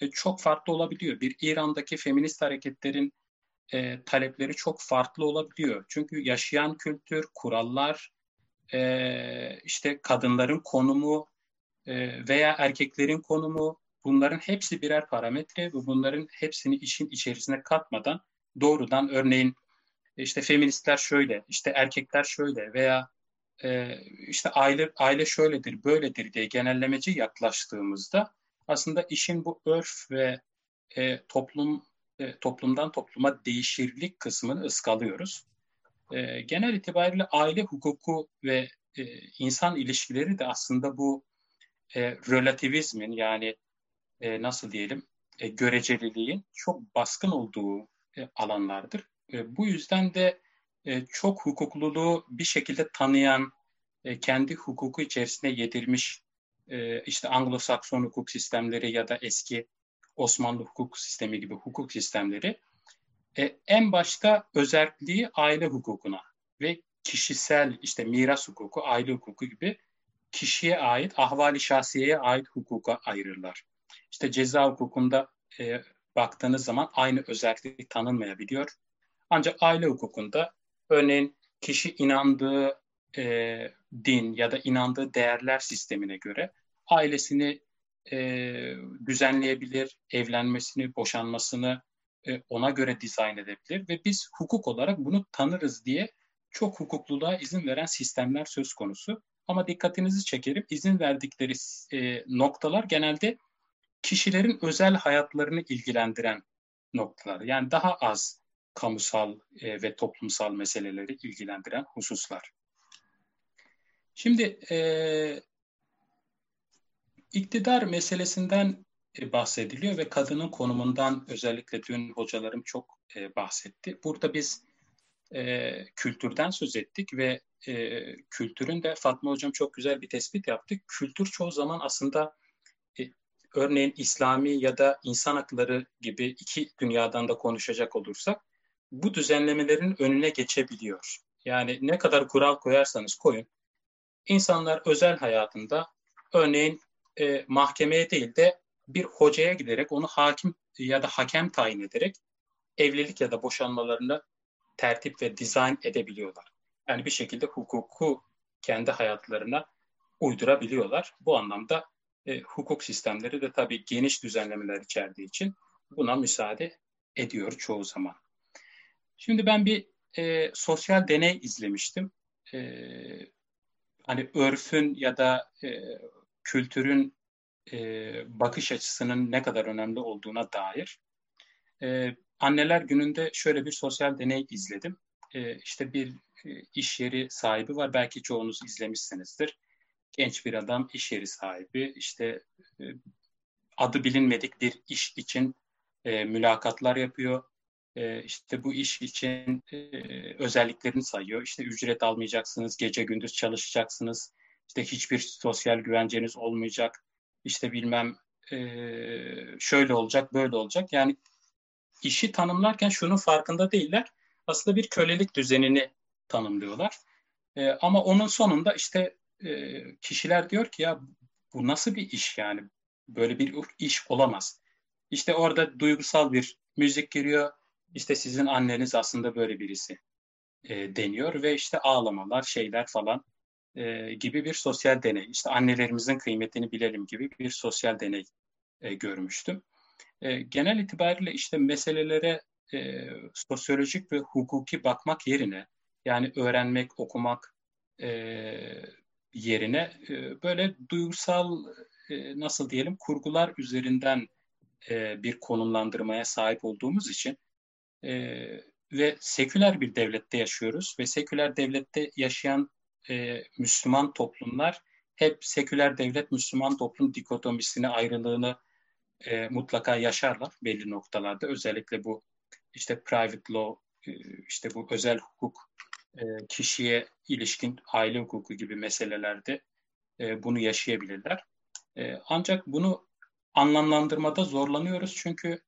e, çok farklı olabiliyor. Bir İran'daki feminist hareketlerin e, talepleri çok farklı olabiliyor. Çünkü yaşayan kültür, kurallar, e, işte kadınların konumu e, veya erkeklerin konumu bunların hepsi birer parametre ve bunların hepsini işin içerisine katmadan doğrudan örneğin işte feministler şöyle, işte erkekler şöyle veya e, işte aile aile şöyledir, böyledir diye genellemeci yaklaştığımızda aslında işin bu örf ve e, toplum e, toplumdan topluma değişirlik kısmını ıskalıyoruz. E, genel itibariyle aile hukuku ve e, insan ilişkileri de aslında bu e, relativizmin yani e, nasıl diyelim e, göreceliliğin çok baskın olduğu e, alanlardır. E, bu yüzden de e, çok hukukluluğu bir şekilde tanıyan, e, kendi hukuku içerisine yedirmiş e, işte Anglo-Sakson hukuk sistemleri ya da eski Osmanlı hukuk sistemi gibi hukuk sistemleri e, en başta özelliği aile hukukuna ve kişisel işte miras hukuku, aile hukuku gibi kişiye ait, ahvali şahsiyeye ait hukuka ayırırlar. İşte ceza hukukunda e, baktığınız zaman aynı özellik tanınmayabiliyor. Ancak aile hukukunda örneğin kişi inandığı e, din ya da inandığı değerler sistemine göre ailesini e, düzenleyebilir, evlenmesini, boşanmasını e, ona göre dizayn edebilir ve biz hukuk olarak bunu tanırız diye çok hukukluluğa izin veren sistemler söz konusu. Ama dikkatinizi çekerim izin verdikleri e, noktalar genelde kişilerin özel hayatlarını ilgilendiren noktalar. Yani daha az kamusal e, ve toplumsal meseleleri ilgilendiren hususlar. Şimdi e, iktidar meselesinden e, bahsediliyor ve kadının konumundan özellikle dün hocalarım çok e, bahsetti. Burada biz e, kültürden söz ettik ve e, kültürün de Fatma Hocam çok güzel bir tespit yaptı. Kültür çoğu zaman aslında örneğin İslami ya da insan hakları gibi iki dünyadan da konuşacak olursak bu düzenlemelerin önüne geçebiliyor. Yani ne kadar kural koyarsanız koyun, insanlar özel hayatında örneğin e, mahkemeye değil de bir hocaya giderek onu hakim ya da hakem tayin ederek evlilik ya da boşanmalarını tertip ve dizayn edebiliyorlar. Yani bir şekilde hukuku kendi hayatlarına uydurabiliyorlar. Bu anlamda e, hukuk sistemleri de tabii geniş düzenlemeler içerdiği için buna müsaade ediyor çoğu zaman. Şimdi ben bir e, sosyal deney izlemiştim. E, hani örfün ya da e, kültürün e, bakış açısının ne kadar önemli olduğuna dair. E, Anneler Günü'nde şöyle bir sosyal deney izledim. E, işte bir e, iş yeri sahibi var. Belki çoğunuz izlemişsinizdir genç bir adam, iş yeri sahibi, işte e, adı bilinmedik bir iş için e, mülakatlar yapıyor. E, işte bu iş için e, özelliklerini sayıyor. İşte ücret almayacaksınız, gece gündüz çalışacaksınız. İşte hiçbir sosyal güvenceniz olmayacak. İşte bilmem e, şöyle olacak, böyle olacak. Yani işi tanımlarken şunun farkında değiller. Aslında bir kölelik düzenini tanımlıyorlar. E, ama onun sonunda işte e, kişiler diyor ki ya bu nasıl bir iş yani böyle bir iş olamaz. İşte orada duygusal bir müzik giriyor. İşte sizin anneniz aslında böyle birisi e, deniyor ve işte ağlamalar, şeyler falan e, gibi bir sosyal deney. İşte annelerimizin kıymetini bilelim gibi bir sosyal deney e, görmüştüm. E, genel itibariyle işte meselelere e, sosyolojik ve hukuki bakmak yerine yani öğrenmek, okumak, e, yerine e, böyle duygusal e, nasıl diyelim kurgular üzerinden e, bir konumlandırmaya sahip olduğumuz için ve seküler bir devlette yaşıyoruz ve seküler devlette yaşayan Müslüman toplumlar hep seküler devlet Müslüman toplum dikotomisini ayrılığını mutlaka yaşarlar belli noktalarda. Özellikle bu işte private law işte bu özel hukuk kişiye ilişkin aile hukuku gibi meselelerde e, bunu yaşayabilirler. E, ancak bunu anlamlandırmada zorlanıyoruz çünkü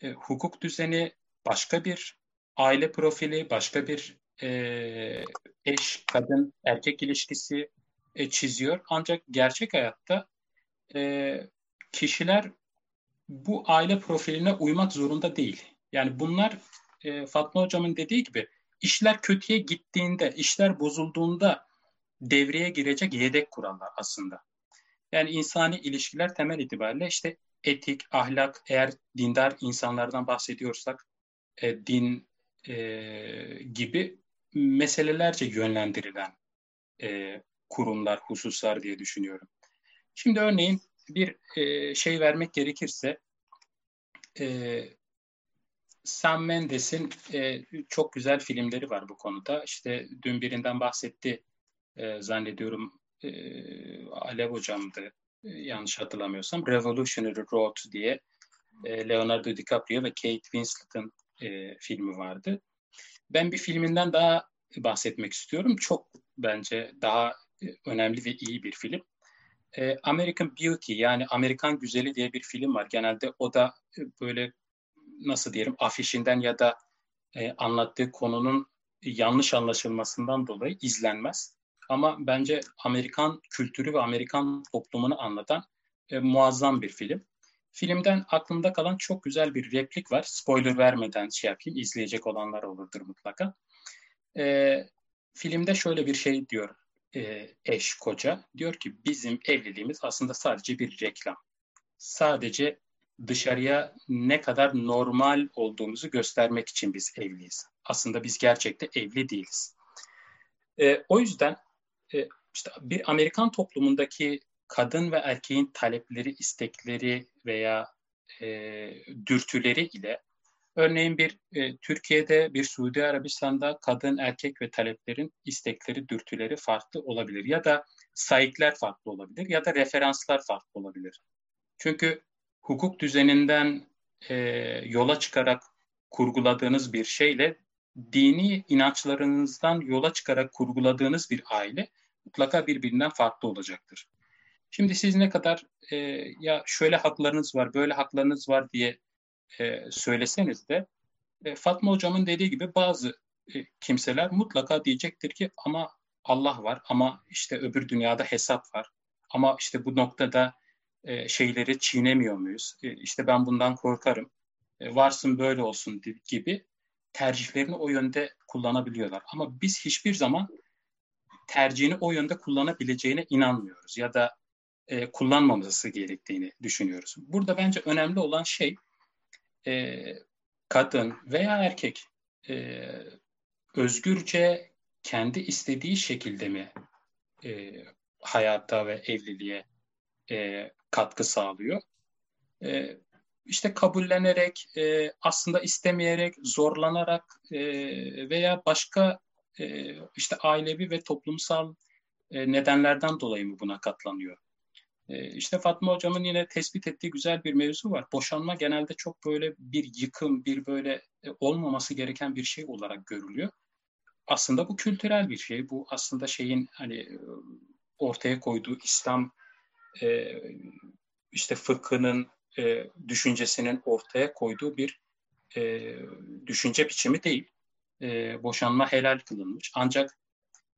e, hukuk düzeni başka bir aile profili, başka bir e, eş, kadın, erkek ilişkisi e, çiziyor. Ancak gerçek hayatta e, kişiler bu aile profiline uymak zorunda değil. Yani bunlar e, Fatma Hocam'ın dediği gibi işler kötüye gittiğinde, işler bozulduğunda devreye girecek yedek kurallar aslında. Yani insani ilişkiler temel itibariyle işte etik, ahlak, eğer dindar insanlardan bahsediyorsak e, din e, gibi meselelerce yönlendirilen e, kurumlar, hususlar diye düşünüyorum. Şimdi örneğin bir e, şey vermek gerekirse e, Sam Mendes'in e, çok güzel filmleri var bu konuda. İşte dün birinden bahsetti e, zannediyorum e, Alev hocamdı e, yanlış hatırlamıyorsam. Revolutionary Road diye e, Leonardo DiCaprio ve Kate Winslet'ın e, filmi vardı. Ben bir filminden daha bahsetmek istiyorum. Çok bence daha e, önemli ve iyi bir film. E, American Beauty yani Amerikan Güzeli diye bir film var. Genelde o da e, böyle nasıl diyelim afişinden ya da e, anlattığı konunun yanlış anlaşılmasından dolayı izlenmez. Ama bence Amerikan kültürü ve Amerikan toplumunu anlatan e, muazzam bir film. Filmden aklımda kalan çok güzel bir replik var. Spoiler vermeden şey yapayım, izleyecek olanlar olurdur mutlaka. E, filmde şöyle bir şey diyor e, eş koca. Diyor ki bizim evliliğimiz aslında sadece bir reklam. Sadece dışarıya ne kadar normal olduğumuzu göstermek için biz evliyiz. Aslında biz gerçekte evli değiliz. E, o yüzden e, işte bir Amerikan toplumundaki kadın ve erkeğin talepleri, istekleri veya e, dürtüleri ile örneğin bir e, Türkiye'de bir Suudi Arabistan'da kadın, erkek ve taleplerin istekleri, dürtüleri farklı olabilir ya da sahipler farklı olabilir ya da referanslar farklı olabilir. Çünkü hukuk düzeninden e, yola çıkarak kurguladığınız bir şeyle dini inançlarınızdan yola çıkarak kurguladığınız bir aile mutlaka birbirinden farklı olacaktır. Şimdi siz ne kadar e, ya şöyle haklarınız var, böyle haklarınız var diye e, söyleseniz de e, Fatma Hocam'ın dediği gibi bazı e, kimseler mutlaka diyecektir ki ama Allah var, ama işte öbür dünyada hesap var, ama işte bu noktada e, şeyleri çiğnemiyor muyuz? E, işte ben bundan korkarım, e, varsın böyle olsun gibi tercihlerini o yönde kullanabiliyorlar. Ama biz hiçbir zaman tercihini o yönde kullanabileceğine inanmıyoruz ya da e, kullanmaması gerektiğini düşünüyoruz. Burada bence önemli olan şey e, kadın veya erkek e, özgürce kendi istediği şekilde mi e, hayata ve evliliğe e, katkı sağlıyor? E, işte kabullenerek, e, aslında istemeyerek, zorlanarak e, veya başka e, işte ailevi ve toplumsal e, nedenlerden dolayı mı buna katlanıyor? E, işte Fatma Hocam'ın yine tespit ettiği güzel bir mevzu var. Boşanma genelde çok böyle bir yıkım, bir böyle e, olmaması gereken bir şey olarak görülüyor. Aslında bu kültürel bir şey. Bu aslında şeyin hani e, ortaya koyduğu İslam e, işte fıkhının e, düşüncesinin ortaya koyduğu bir e, düşünce biçimi değil. E, boşanma helal kılınmış. Ancak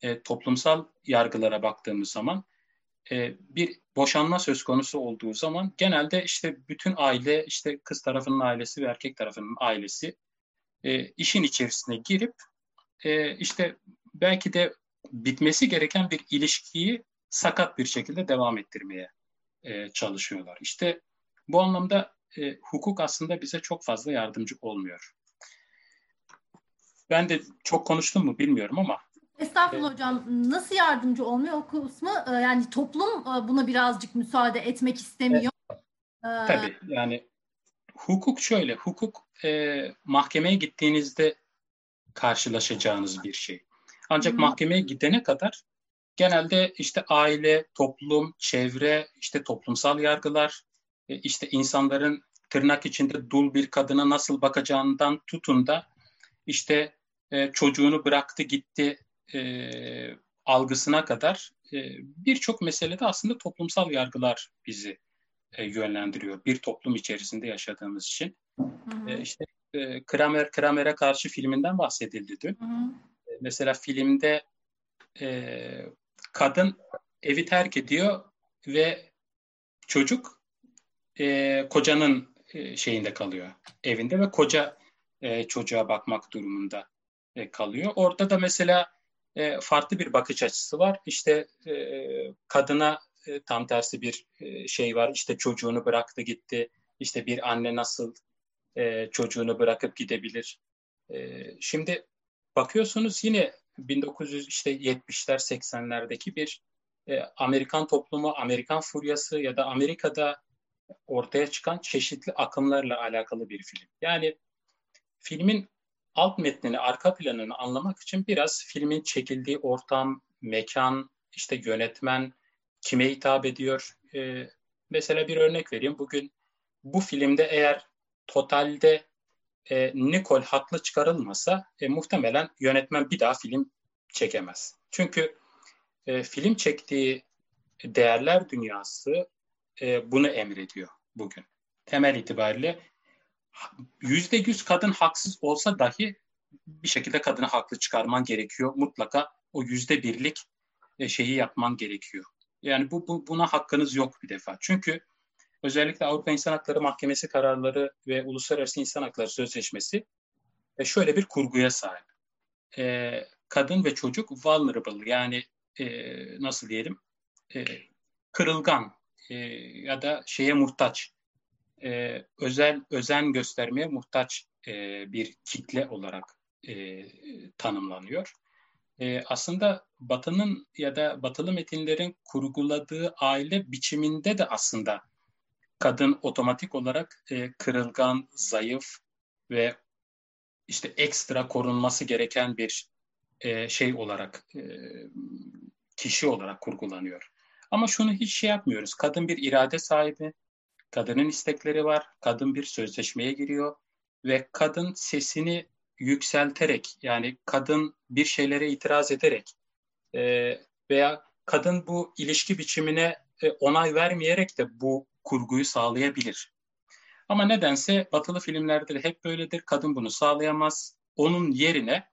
e, toplumsal yargılara baktığımız zaman e, bir boşanma söz konusu olduğu zaman genelde işte bütün aile, işte kız tarafının ailesi ve erkek tarafının ailesi e, işin içerisine girip e, işte belki de bitmesi gereken bir ilişkiyi sakat bir şekilde devam ettirmeye e, çalışıyorlar. İşte bu anlamda e, hukuk aslında bize çok fazla yardımcı olmuyor. Ben de çok konuştum mu bilmiyorum ama Estağfurullah evet. hocam. Nasıl yardımcı olmuyor o kısmı? Ee, yani toplum e, buna birazcık müsaade etmek istemiyor. Evet. Ee, Tabii yani hukuk şöyle. Hukuk e, mahkemeye gittiğinizde karşılaşacağınız bir şey. Ancak Hı. mahkemeye gidene kadar genelde işte aile, toplum, çevre, işte toplumsal yargılar, e, işte insanların tırnak içinde dul bir kadına nasıl bakacağından tutun da işte e, çocuğunu bıraktı gitti e, algısına kadar e, birçok meselede aslında toplumsal yargılar bizi e, yönlendiriyor. Bir toplum içerisinde yaşadığımız için. Hı hı. E, işte e, Kramer Kramer'e karşı filminden bahsedildi dün. Hı hı. E, mesela filmde e, kadın evi terk ediyor ve çocuk e, kocanın e, şeyinde kalıyor evinde ve koca e, çocuğa bakmak durumunda e, kalıyor. Orada da mesela e, farklı bir bakış açısı var. İşte e, kadına e, tam tersi bir e, şey var. İşte çocuğunu bıraktı gitti. İşte bir anne nasıl e, çocuğunu bırakıp gidebilir? E, şimdi bakıyorsunuz yine 1970'ler 80'lerdeki bir e, Amerikan toplumu, Amerikan furyası ya da Amerika'da ortaya çıkan çeşitli akımlarla alakalı bir film. Yani filmin alt metnini, arka planını anlamak için biraz filmin çekildiği ortam, mekan, işte yönetmen kime hitap ediyor? Ee, mesela bir örnek vereyim. Bugün bu filmde eğer totalde e, Nicole haklı çıkarılmasa e, muhtemelen yönetmen bir daha film çekemez. Çünkü e, film çektiği değerler dünyası e, bunu emrediyor bugün. Temel itibariyle yüzde yüz kadın haksız olsa dahi bir şekilde kadını haklı çıkarman gerekiyor. Mutlaka o yüzde birlik e, şeyi yapman gerekiyor. Yani bu, bu buna hakkınız yok bir defa. Çünkü özellikle Avrupa İnsan Hakları Mahkemesi kararları ve Uluslararası İnsan Hakları Sözleşmesi e, şöyle bir kurguya sahip. E, kadın ve çocuk vulnerable yani e, nasıl diyelim e, kırılgan e, ya da şeye muhtaç e, özel özen göstermeye muhtaç e, bir kitle olarak e, tanımlanıyor. E, aslında Batı'nın ya da Batılı metinlerin kurguladığı aile biçiminde de aslında kadın otomatik olarak e, kırılgan, zayıf ve işte ekstra korunması gereken bir e, şey olarak, e, kişi olarak kurgulanıyor. Ama şunu hiç şey yapmıyoruz. Kadın bir irade sahibi, kadının istekleri var, kadın bir sözleşmeye giriyor ve kadın sesini yükselterek yani kadın bir şeylere itiraz ederek e, veya kadın bu ilişki biçimine e, onay vermeyerek de bu kurguyu sağlayabilir. Ama nedense batılı filmlerde de hep böyledir. Kadın bunu sağlayamaz. Onun yerine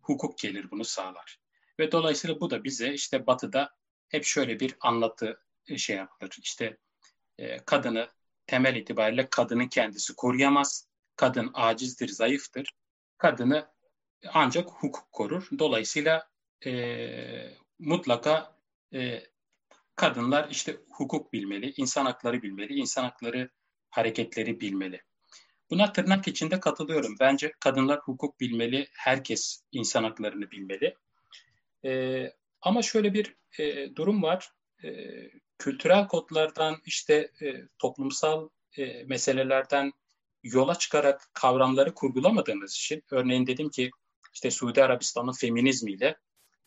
hukuk gelir bunu sağlar. Ve dolayısıyla bu da bize işte batıda hep şöyle bir anlatı e, şey yapılır. İşte e, kadını temel itibariyle kadının kendisi koruyamaz. Kadın acizdir, zayıftır. Kadını ancak hukuk korur. Dolayısıyla e, mutlaka e, kadınlar işte hukuk bilmeli, insan hakları bilmeli, insan hakları hareketleri bilmeli. Buna tırnak içinde katılıyorum. Bence kadınlar hukuk bilmeli, herkes insan haklarını bilmeli. E, ama şöyle bir e, durum var. E, kültürel kodlardan, işte e, toplumsal e, meselelerden yola çıkarak kavramları kurgulamadığımız için, örneğin dedim ki işte Suudi Arabistan'ın feminizmiyle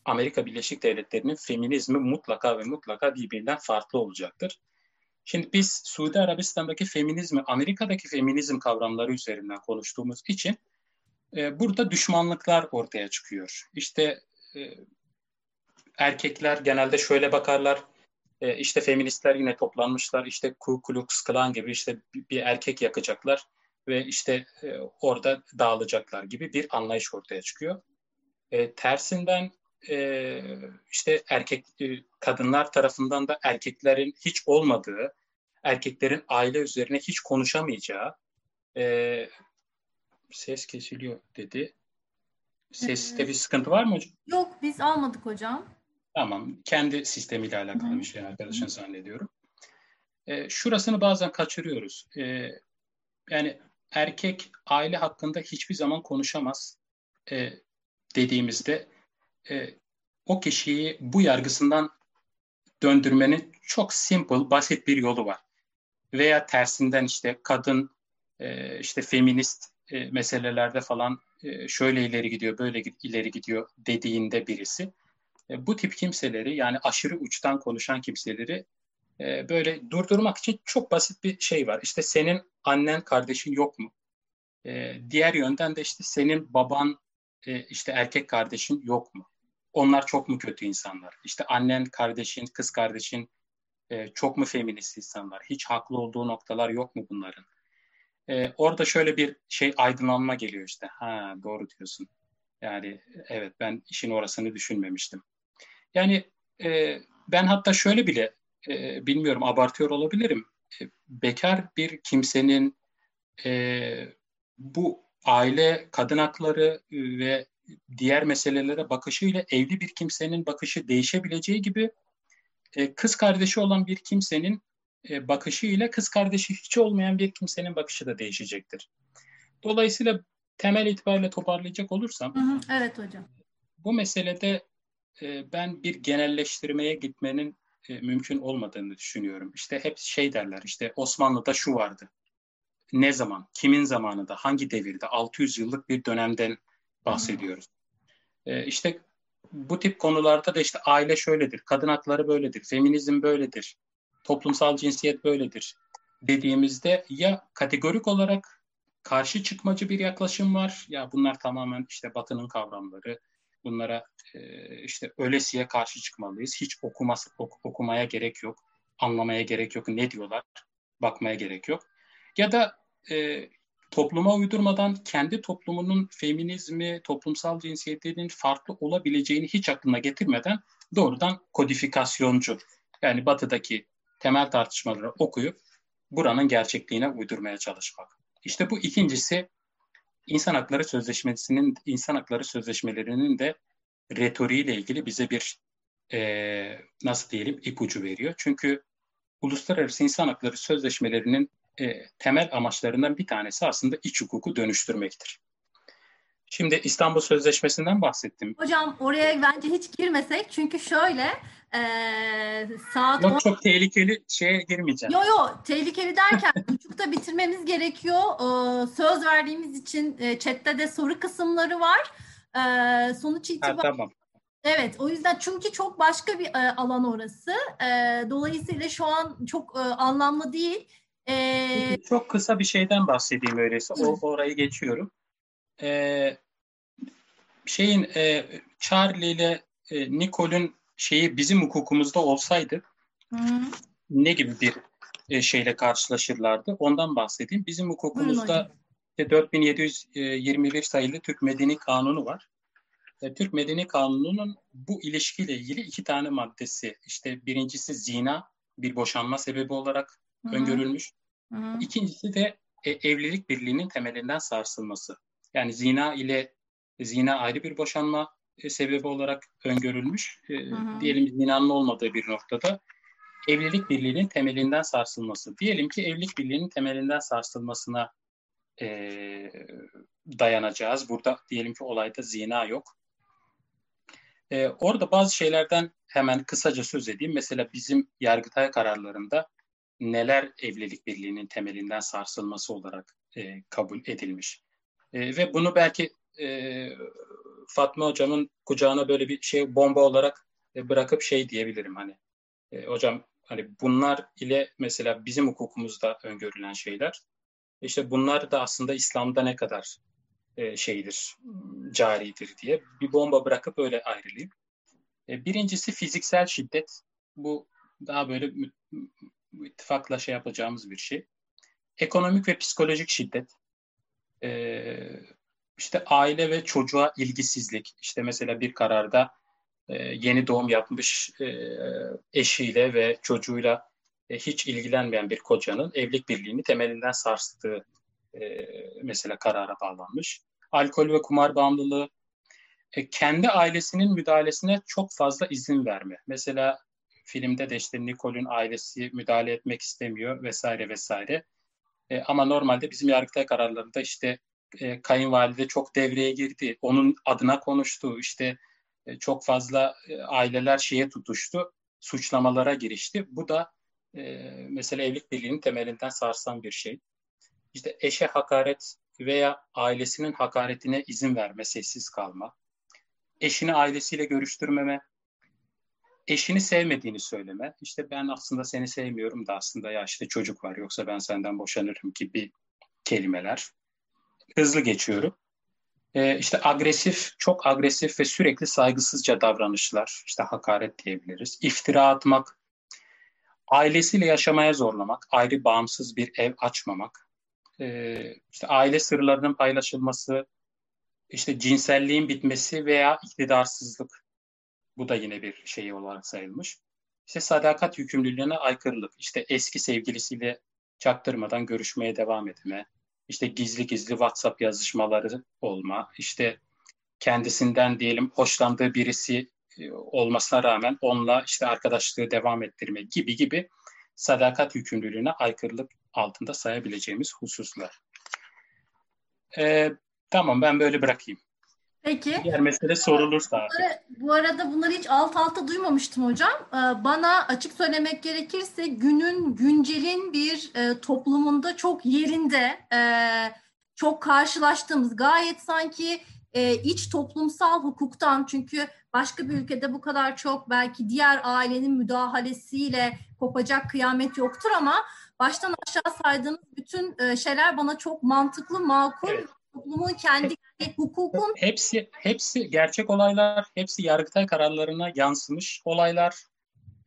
Amerika Birleşik Devletleri'nin feminizmi mutlaka ve mutlaka birbirinden farklı olacaktır. Şimdi biz Suudi Arabistan'daki feminizmi, Amerika'daki feminizm kavramları üzerinden konuştuğumuz için e, burada düşmanlıklar ortaya çıkıyor. İşte e, erkekler genelde şöyle bakarlar, e, işte feministler yine toplanmışlar, işte Ku Klux Klan gibi işte bir erkek yakacaklar ve işte e, orada dağılacaklar gibi bir anlayış ortaya çıkıyor. E, tersinden e, işte erkek e, kadınlar tarafından da erkeklerin hiç olmadığı, erkeklerin aile üzerine hiç konuşamayacağı e, ses kesiliyor dedi. Seste bir sıkıntı var mı hocam? Yok biz almadık hocam. Tamam. Kendi sistemiyle alakalı bir şey arkadaşın zannediyorum. E, şurasını bazen kaçırıyoruz. E, yani erkek aile hakkında hiçbir zaman konuşamaz e, dediğimizde e, o kişiyi bu yargısından döndürmenin çok simple, basit bir yolu var. Veya tersinden işte kadın, e, işte feminist e, meselelerde falan e, şöyle ileri gidiyor, böyle ileri gidiyor dediğinde birisi. E, bu tip kimseleri yani aşırı uçtan konuşan kimseleri e, böyle durdurmak için çok basit bir şey var. İşte senin annen, kardeşin yok mu? E, diğer yönden de işte senin baban, e, işte erkek kardeşin yok mu? Onlar çok mu kötü insanlar? İşte annen, kardeşin, kız kardeşin e, çok mu feminist insanlar? Hiç haklı olduğu noktalar yok mu bunların? E, orada şöyle bir şey aydınlanma geliyor işte. Ha doğru diyorsun. Yani evet ben işin orasını düşünmemiştim. Yani e, ben hatta şöyle bile e, bilmiyorum abartıyor olabilirim. E, bekar bir kimsenin e, bu aile, kadın hakları ve diğer meselelere bakışıyla evli bir kimsenin bakışı değişebileceği gibi e, kız kardeşi olan bir kimsenin e, bakışı ile kız kardeşi hiç olmayan bir kimsenin bakışı da değişecektir. Dolayısıyla temel itibariyle toparlayacak olursam hı hı, evet hocam. Bu meselede e, ben bir genelleştirmeye gitmenin e, mümkün olmadığını düşünüyorum. İşte hep şey derler işte Osmanlı'da şu vardı. Ne zaman, kimin zamanında, hangi devirde, 600 yıllık bir dönemden bahsediyoruz. E, işte bu tip konularda da işte aile şöyledir, kadın hakları böyledir, feminizm böyledir, toplumsal cinsiyet böyledir dediğimizde ya kategorik olarak karşı çıkmacı bir yaklaşım var ya bunlar tamamen işte batının kavramları bunlara e, işte ölesiye karşı çıkmalıyız hiç okuması ok, okumaya gerek yok anlamaya gerek yok ne diyorlar bakmaya gerek yok ya da e, topluma uydurmadan kendi toplumunun feminizmi, toplumsal cinsiyetinin farklı olabileceğini hiç aklına getirmeden doğrudan kodifikasyoncu yani batıdaki temel tartışmaları okuyup buranın gerçekliğine uydurmaya çalışmak. İşte bu ikincisi insan hakları sözleşmesinin insan hakları sözleşmelerinin de retoriğiyle ilgili bize bir e, nasıl diyelim ipucu veriyor. Çünkü uluslararası insan hakları sözleşmelerinin e, temel amaçlarından bir tanesi aslında iç hukuku dönüştürmektir. Şimdi İstanbul Sözleşmesi'nden bahsettim. Hocam oraya bence hiç girmesek çünkü şöyle e, saat Yok, on... çok tehlikeli şeye girmeyeceğim. Yok yok tehlikeli derken buçukta bitirmemiz gerekiyor. E, söz verdiğimiz için e, chatte de soru kısımları var. E, sonuç itibariyle tamam. Evet, o yüzden çünkü çok başka bir e, alan orası. E, dolayısıyla şu an çok e, anlamlı değil. E, çok kısa bir şeyden bahsedeyim öyleyse. O, orayı geçiyorum. E, şeyin e, Charlie ile e, Nicole'ün şeyi bizim hukukumuzda olsaydı Hı. ne gibi bir e, şeyle karşılaşırlardı? Ondan bahsedeyim. Bizim hukukumuzda işte 4721 sayılı Türk Medeni Kanunu var. E, Türk Medeni Kanunu'nun bu ilişkiyle ilgili iki tane maddesi. İşte birincisi zina bir boşanma sebebi olarak Hı-hı. öngörülmüş. Hı-hı. İkincisi de e, evlilik birliğinin temelinden sarsılması. Yani zina ile zina ayrı bir boşanma e, sebebi olarak öngörülmüş. E, hı hı. Diyelim zinanın olmadığı bir noktada evlilik birliğinin temelinden sarsılması. Diyelim ki evlilik birliğinin temelinden sarsılmasına e, dayanacağız. Burada diyelim ki olayda zina yok. E, orada bazı şeylerden hemen kısaca söz edeyim. Mesela bizim Yargıtay kararlarında neler evlilik birliğinin temelinden sarsılması olarak e, kabul edilmiş. E, ve bunu belki e, Fatma hocamın kucağına böyle bir şey bomba olarak e, bırakıp şey diyebilirim hani e, hocam hani bunlar ile mesela bizim hukukumuzda öngörülen şeyler işte bunlar da aslında İslam'da ne kadar e, şeydir caridir diye bir bomba bırakıp öyle ayrılayım. E, birincisi fiziksel şiddet. Bu daha böyle ittifakla şey yapacağımız bir şey. Ekonomik ve psikolojik şiddet. E, işte aile ve çocuğa ilgisizlik. İşte mesela bir kararda e, yeni doğum yapmış e, eşiyle ve çocuğuyla e, hiç ilgilenmeyen bir kocanın evlilik birliğini temelinden sarstığı e, mesela karara bağlanmış. Alkol ve kumar bağımlılığı e, kendi ailesinin müdahalesine çok fazla izin verme. Mesela filmde de işte Nicole'ün ailesi müdahale etmek istemiyor vesaire vesaire. E, ama normalde bizim yargıtay kararlarında işte e, kayınvalide çok devreye girdi. Onun adına konuştu. İşte e, çok fazla e, aileler şeye tutuştu, suçlamalara girişti. Bu da e, mesela evlilik birliğinin temelinden sarsan bir şey. İşte eşe hakaret veya ailesinin hakaretine izin verme, sessiz kalma, eşini ailesiyle görüştürmeme, eşini sevmediğini söyleme. İşte ben aslında seni sevmiyorum da aslında ya işte çocuk var yoksa ben senden boşanırım gibi kelimeler. Hızlı geçiyorum. Ee, işte agresif, çok agresif ve sürekli saygısızca davranışlar, işte hakaret diyebiliriz. İftira atmak, ailesiyle yaşamaya zorlamak, ayrı bağımsız bir ev açmamak, ee, işte aile sırlarının paylaşılması, işte cinselliğin bitmesi veya iktidarsızlık bu da yine bir şey olarak sayılmış. İşte sadakat yükümlülüğüne aykırılık. İşte eski sevgilisiyle çaktırmadan görüşmeye devam etme. İşte gizli gizli WhatsApp yazışmaları olma. İşte kendisinden diyelim hoşlandığı birisi e, olmasına rağmen onunla işte arkadaşlığı devam ettirme gibi gibi sadakat yükümlülüğüne aykırılık altında sayabileceğimiz hususlar. Ee, tamam ben böyle bırakayım. Peki. Diğer mesele sorulursa bunları, Bu arada bunları hiç alt alta duymamıştım hocam. Ee, bana açık söylemek gerekirse günün, güncelin bir e, toplumunda çok yerinde, e, çok karşılaştığımız gayet sanki e, iç toplumsal hukuktan çünkü başka bir ülkede bu kadar çok belki diğer ailenin müdahalesiyle kopacak kıyamet yoktur ama baştan aşağı saydığınız bütün şeyler bana çok mantıklı, makul, evet. Toplumun kendi hukukun hepsi hepsi gerçek olaylar, hepsi yargıtay kararlarına yansımış olaylar.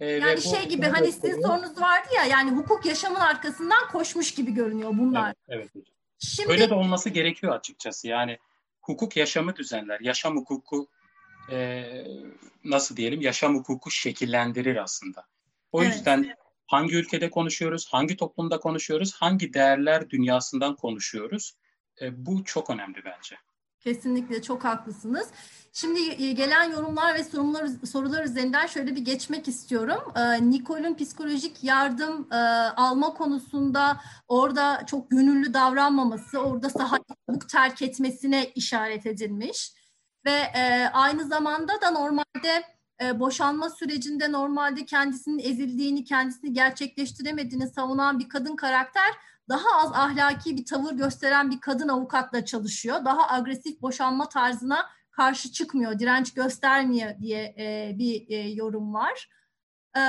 Ee, yani şey bu, gibi hani sizin sorunuz vardı ya yani hukuk yaşamın arkasından koşmuş gibi görünüyor bunlar. Evet, evet. Şimdi öyle de olması gerekiyor açıkçası. Yani hukuk yaşamı düzenler. Yaşam hukuku e, nasıl diyelim? Yaşam hukuku şekillendirir aslında. O evet. yüzden hangi ülkede konuşuyoruz, hangi toplumda konuşuyoruz, hangi değerler dünyasından konuşuyoruz? E, bu çok önemli bence. Kesinlikle çok haklısınız. Şimdi e, gelen yorumlar ve sorunlar, sorular üzerinden şöyle bir geçmek istiyorum. Ee, Nicole'un psikolojik yardım e, alma konusunda orada çok gönüllü davranmaması, orada sahayı terk etmesine işaret edilmiş. Ve e, aynı zamanda da normalde boşanma sürecinde normalde kendisinin ezildiğini, kendisini gerçekleştiremediğini savunan bir kadın karakter daha az ahlaki bir tavır gösteren bir kadın avukatla çalışıyor. Daha agresif boşanma tarzına karşı çıkmıyor, direnç göstermiyor diye e, bir e, yorum var. E,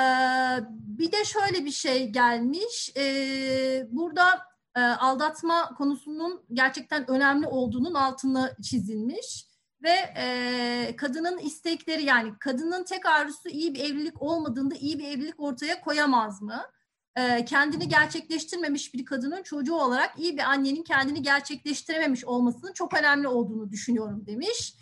bir de şöyle bir şey gelmiş. E, burada e, aldatma konusunun gerçekten önemli olduğunun altını çizilmiş ve e, kadının istekleri yani kadının tek arzusu iyi bir evlilik olmadığında iyi bir evlilik ortaya koyamaz mı? Kendini gerçekleştirmemiş bir kadının çocuğu olarak iyi bir annenin kendini gerçekleştirememiş olmasının çok önemli olduğunu düşünüyorum demiş.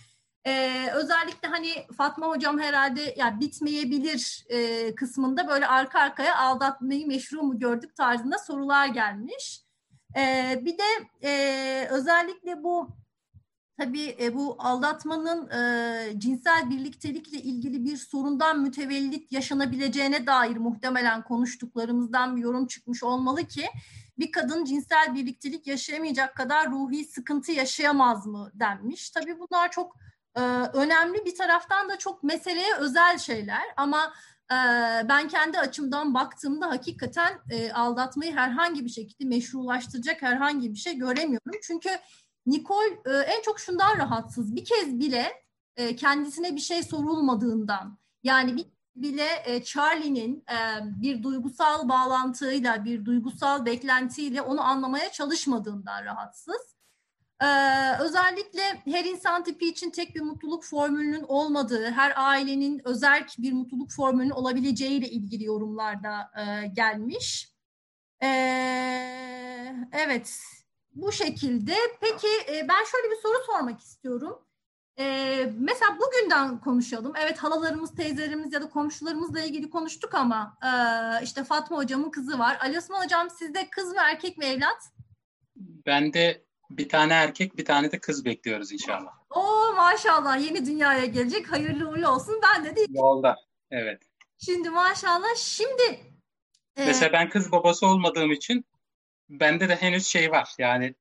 Ee, özellikle hani Fatma hocam herhalde ya bitmeyebilir e, kısmında böyle arka arkaya aldatmayı meşru mu gördük tarzında sorular gelmiş. Ee, bir de e, özellikle bu tabii e, bu aldatmanın e, cinsel birliktelikle ilgili bir sorundan mütevellit yaşanabileceğine dair muhtemelen konuştuklarımızdan bir yorum çıkmış olmalı ki bir kadın cinsel birliktelik yaşayamayacak kadar ruhi sıkıntı yaşayamaz mı denmiş. Tabii bunlar çok e, önemli bir taraftan da çok meseleye özel şeyler ama e, ben kendi açımdan baktığımda hakikaten e, aldatmayı herhangi bir şekilde meşrulaştıracak herhangi bir şey göremiyorum. Çünkü Nicole e, en çok şundan rahatsız. Bir kez bile e, kendisine bir şey sorulmadığından yani bir bile e, Charlie'nin e, bir duygusal bağlantıyla, bir duygusal beklentiyle onu anlamaya çalışmadığından rahatsız. Ee, özellikle her insan tipi için tek bir mutluluk formülünün olmadığı, her ailenin özel bir mutluluk formülünün olabileceğiyle ilgili yorumlarda e, gelmiş. Ee, evet, bu şekilde. Peki e, ben şöyle bir soru sormak istiyorum. Ee, mesela bugünden konuşalım. Evet halalarımız, teyzelerimiz ya da komşularımızla ilgili konuştuk ama e, işte Fatma hocamın kızı var. Ali Osman hocam sizde kız mı erkek mi evlat? Ben de bir tane erkek bir tane de kız bekliyoruz inşallah. Oo maşallah yeni dünyaya gelecek. Hayırlı uğurlu olsun. Ben de değil. Yolda. Evet. Şimdi maşallah şimdi e... Mesela ben kız babası olmadığım için bende de henüz şey var. Yani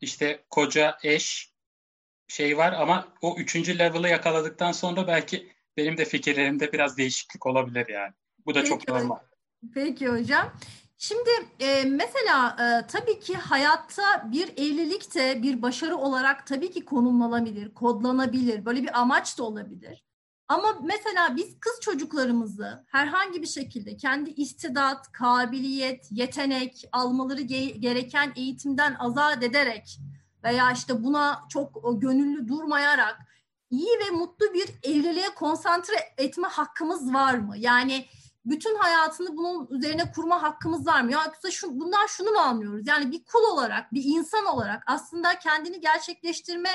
işte koca, eş, şey var ama o üçüncü level'ı yakaladıktan sonra belki benim de fikirlerimde biraz değişiklik olabilir yani. Bu da Peki, çok normal. Peki hocam. Şimdi e, mesela e, tabii ki hayatta bir evlilik de bir başarı olarak tabii ki konumlanabilir, kodlanabilir. Böyle bir amaç da olabilir. Ama mesela biz kız çocuklarımızı herhangi bir şekilde kendi istidat, kabiliyet, yetenek almaları ge- gereken eğitimden azat ederek veya işte buna çok gönüllü durmayarak iyi ve mutlu bir evliliğe konsantre etme hakkımız var mı? Yani bütün hayatını bunun üzerine kurma hakkımız var mı? Ya şu, bundan şunu mu anlıyoruz? Yani bir kul olarak, bir insan olarak aslında kendini gerçekleştirme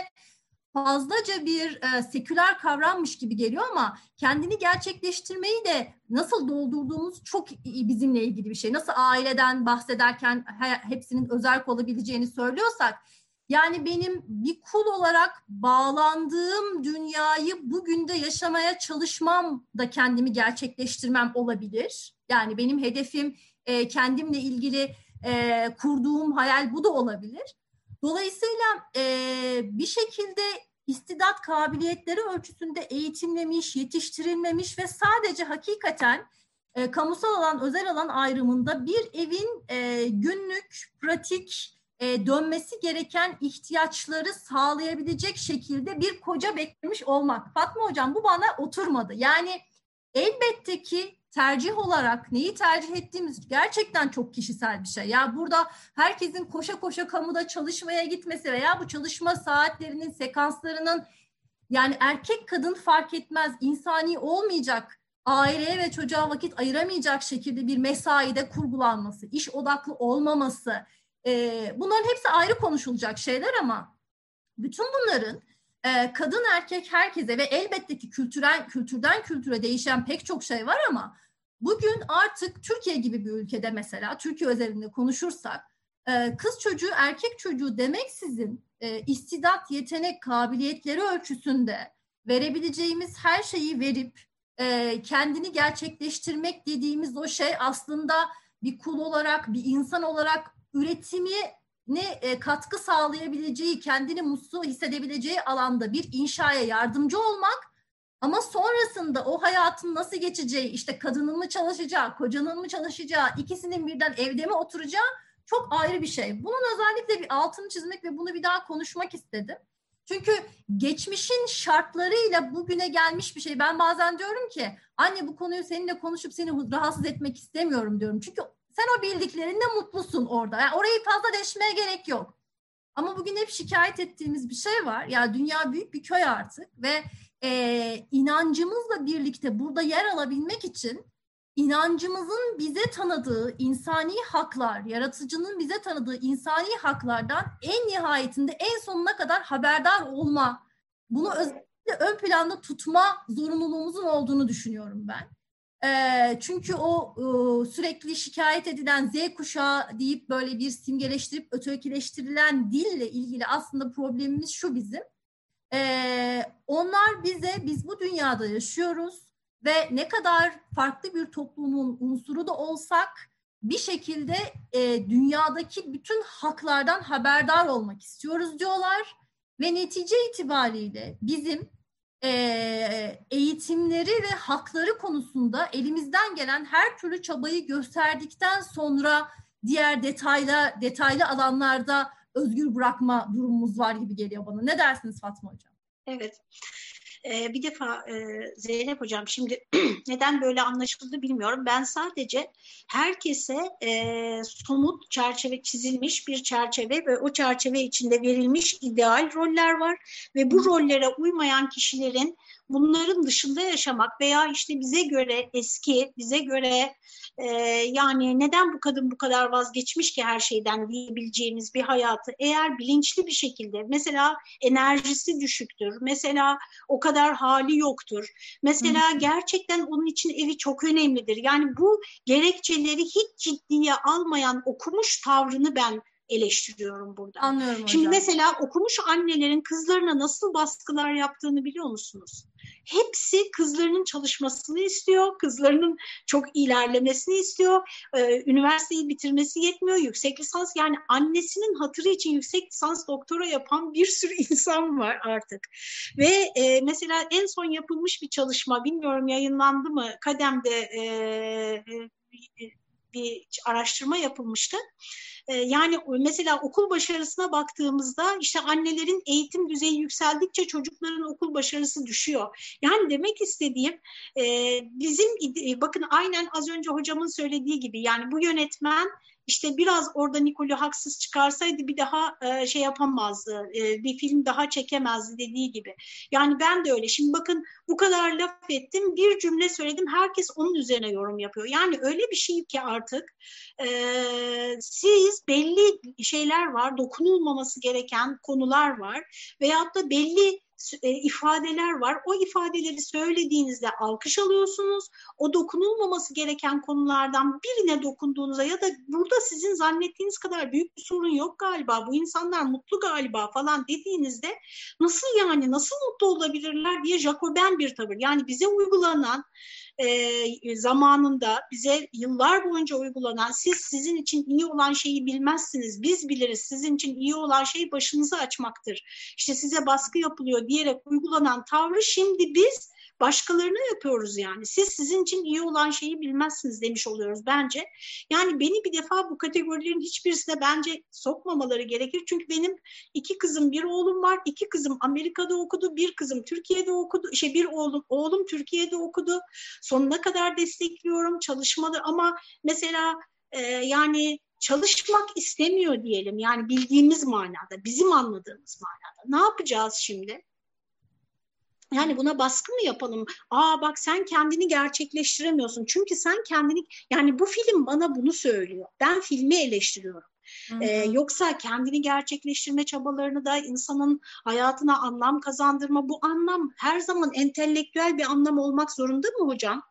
fazlaca bir e, seküler kavrammış gibi geliyor ama kendini gerçekleştirmeyi de nasıl doldurduğumuz çok bizimle ilgili bir şey. Nasıl aileden bahsederken hepsinin özel olabileceğini söylüyorsak yani benim bir kul olarak bağlandığım dünyayı bugün de yaşamaya çalışmam da kendimi gerçekleştirmem olabilir. Yani benim hedefim e, kendimle ilgili e, kurduğum hayal bu da olabilir. Dolayısıyla e, bir şekilde istidat kabiliyetleri ölçüsünde eğitimlemiş, yetiştirilmemiş ve sadece hakikaten e, kamusal alan, özel alan ayrımında bir evin e, günlük, pratik, e, dönmesi gereken ihtiyaçları sağlayabilecek şekilde bir koca beklemiş olmak. Fatma Hocam bu bana oturmadı. Yani elbette ki tercih olarak neyi tercih ettiğimiz gerçekten çok kişisel bir şey. Ya burada herkesin koşa koşa kamuda çalışmaya gitmesi veya bu çalışma saatlerinin, sekanslarının yani erkek kadın fark etmez insani olmayacak aileye ve çocuğa vakit ayıramayacak şekilde bir mesaide kurgulanması, iş odaklı olmaması, e, bunların hepsi ayrı konuşulacak şeyler ama bütün bunların e, kadın erkek herkese ve elbette ki kültürel kültürden kültüre değişen pek çok şey var ama bugün artık Türkiye gibi bir ülkede mesela Türkiye özelinde konuşursak e, kız çocuğu erkek çocuğu demeksizin e, istidat, yetenek, kabiliyetleri ölçüsünde verebileceğimiz her şeyi verip e, kendini gerçekleştirmek dediğimiz o şey aslında bir kul olarak, bir insan olarak üretimi ne e, katkı sağlayabileceği, kendini mutlu hissedebileceği alanda bir inşaya yardımcı olmak ama sonrasında o hayatın nasıl geçeceği, işte kadının mı çalışacağı, kocanın mı çalışacağı, ikisinin birden evde mi oturacağı çok ayrı bir şey. Bunun özellikle bir altını çizmek ve bunu bir daha konuşmak istedim. Çünkü geçmişin şartlarıyla bugüne gelmiş bir şey. Ben bazen diyorum ki anne bu konuyu seninle konuşup seni rahatsız etmek istemiyorum diyorum. Çünkü sen o bildiklerinde mutlusun orada. Yani orayı fazla deşmeye gerek yok. Ama bugün hep şikayet ettiğimiz bir şey var. Ya yani dünya büyük bir köy artık ve e, inancımızla birlikte burada yer alabilmek için inancımızın bize tanıdığı insani haklar, yaratıcının bize tanıdığı insani haklardan en nihayetinde en sonuna kadar haberdar olma, bunu özellikle ön planda tutma zorunluluğumuzun olduğunu düşünüyorum ben. Çünkü o sürekli şikayet edilen Z kuşağı deyip böyle bir simgeleştirip ötekileştirilen dille ilgili aslında problemimiz şu bizim. Onlar bize, biz bu dünyada yaşıyoruz ve ne kadar farklı bir toplumun unsuru da olsak bir şekilde dünyadaki bütün haklardan haberdar olmak istiyoruz diyorlar ve netice itibariyle bizim e, eğitimleri ve hakları konusunda elimizden gelen her türlü çabayı gösterdikten sonra diğer detaylı detaylı alanlarda özgür bırakma durumumuz var gibi geliyor bana. Ne dersiniz Fatma Hocam? Evet. Ee, bir defa e, Zeynep Hocam şimdi neden böyle anlaşıldı bilmiyorum. Ben sadece herkese e, somut çerçeve çizilmiş bir çerçeve ve o çerçeve içinde verilmiş ideal roller var ve bu rollere uymayan kişilerin bunların dışında yaşamak veya işte bize göre eski, bize göre e, yani neden bu kadın bu kadar vazgeçmiş ki her şeyden diyebileceğimiz bir hayatı eğer bilinçli bir şekilde mesela enerjisi düşüktür, mesela o kadar hali yoktur, mesela Hı. gerçekten onun için evi çok önemlidir. Yani bu gerekçeleri hiç ciddiye almayan okumuş tavrını ben eleştiriyorum burada. Anlıyorum hocam. Şimdi mesela okumuş annelerin kızlarına nasıl baskılar yaptığını biliyor musunuz? Hepsi kızlarının çalışmasını istiyor, kızlarının çok ilerlemesini istiyor, ee, üniversiteyi bitirmesi yetmiyor, yüksek lisans yani annesinin hatırı için yüksek lisans doktora yapan bir sürü insan var artık. Ve e, mesela en son yapılmış bir çalışma, bilmiyorum yayınlandı mı, Kadem'de e, e, bir araştırma yapılmıştı. Ee, yani mesela okul başarısına baktığımızda işte annelerin eğitim düzeyi yükseldikçe çocukların okul başarısı düşüyor. Yani demek istediğim e, bizim bakın aynen az önce hocamın söylediği gibi yani bu yönetmen işte biraz orada Nikol'ü haksız çıkarsaydı bir daha e, şey yapamazdı. E, bir film daha çekemezdi dediği gibi. Yani ben de öyle. Şimdi bakın bu kadar laf ettim. Bir cümle söyledim. Herkes onun üzerine yorum yapıyor. Yani öyle bir şey ki artık e, siz belli şeyler var. Dokunulmaması gereken konular var. Veyahut da belli e, ifadeler var. O ifadeleri söylediğinizde alkış alıyorsunuz. O dokunulmaması gereken konulardan birine dokunduğunuzda ya da burada sizin zannettiğiniz kadar büyük bir sorun yok galiba. Bu insanlar mutlu galiba falan dediğinizde nasıl yani nasıl mutlu olabilirler diye Jacoben bir tavır. Yani bize uygulanan e, zamanında bize yıllar boyunca uygulanan siz sizin için iyi olan şeyi bilmezsiniz biz biliriz sizin için iyi olan şey başınızı açmaktır. İşte size baskı yapılıyor diyerek uygulanan tavrı şimdi biz başkalarına yapıyoruz yani. Siz sizin için iyi olan şeyi bilmezsiniz demiş oluyoruz bence. Yani beni bir defa bu kategorilerin hiçbirisine bence sokmamaları gerekir. Çünkü benim iki kızım bir oğlum var. İki kızım Amerika'da okudu. Bir kızım Türkiye'de okudu. İşte bir oğlum, oğlum Türkiye'de okudu. Sonuna kadar destekliyorum çalışmalı ama mesela e, yani çalışmak istemiyor diyelim. Yani bildiğimiz manada, bizim anladığımız manada. Ne yapacağız şimdi? Yani buna baskı mı yapalım? Aa bak sen kendini gerçekleştiremiyorsun. Çünkü sen kendini yani bu film bana bunu söylüyor. Ben filmi eleştiriyorum. Ee, yoksa kendini gerçekleştirme çabalarını da insanın hayatına anlam kazandırma bu anlam her zaman entelektüel bir anlam olmak zorunda mı hocam?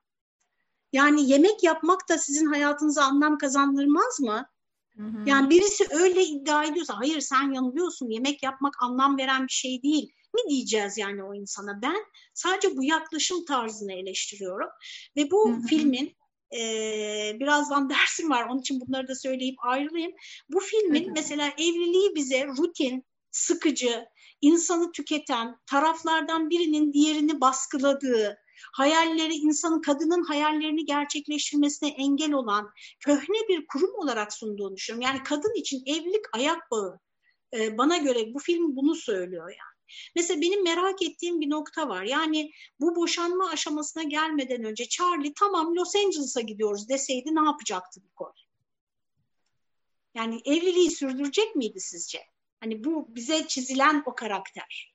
Yani yemek yapmak da sizin hayatınıza anlam kazandırmaz mı? Hı hı. Yani birisi öyle iddia ediyorsa hayır sen yanılıyorsun yemek yapmak anlam veren bir şey değil mi diyeceğiz yani o insana? Ben sadece bu yaklaşım tarzını eleştiriyorum ve bu hı hı. filmin e, birazdan dersim var onun için bunları da söyleyip ayrılayım. Bu filmin hı hı. mesela evliliği bize rutin, sıkıcı, insanı tüketen, taraflardan birinin diğerini baskıladığı, hayalleri insanın kadının hayallerini gerçekleştirmesine engel olan köhne bir kurum olarak sunduğunu düşünüyorum. Yani kadın için evlilik ayak bağı. Ee, bana göre bu film bunu söylüyor yani. Mesela benim merak ettiğim bir nokta var. Yani bu boşanma aşamasına gelmeden önce Charlie tamam Los Angeles'a gidiyoruz deseydi ne yapacaktı Nicole? Yani evliliği sürdürecek miydi sizce? Hani bu bize çizilen o karakter.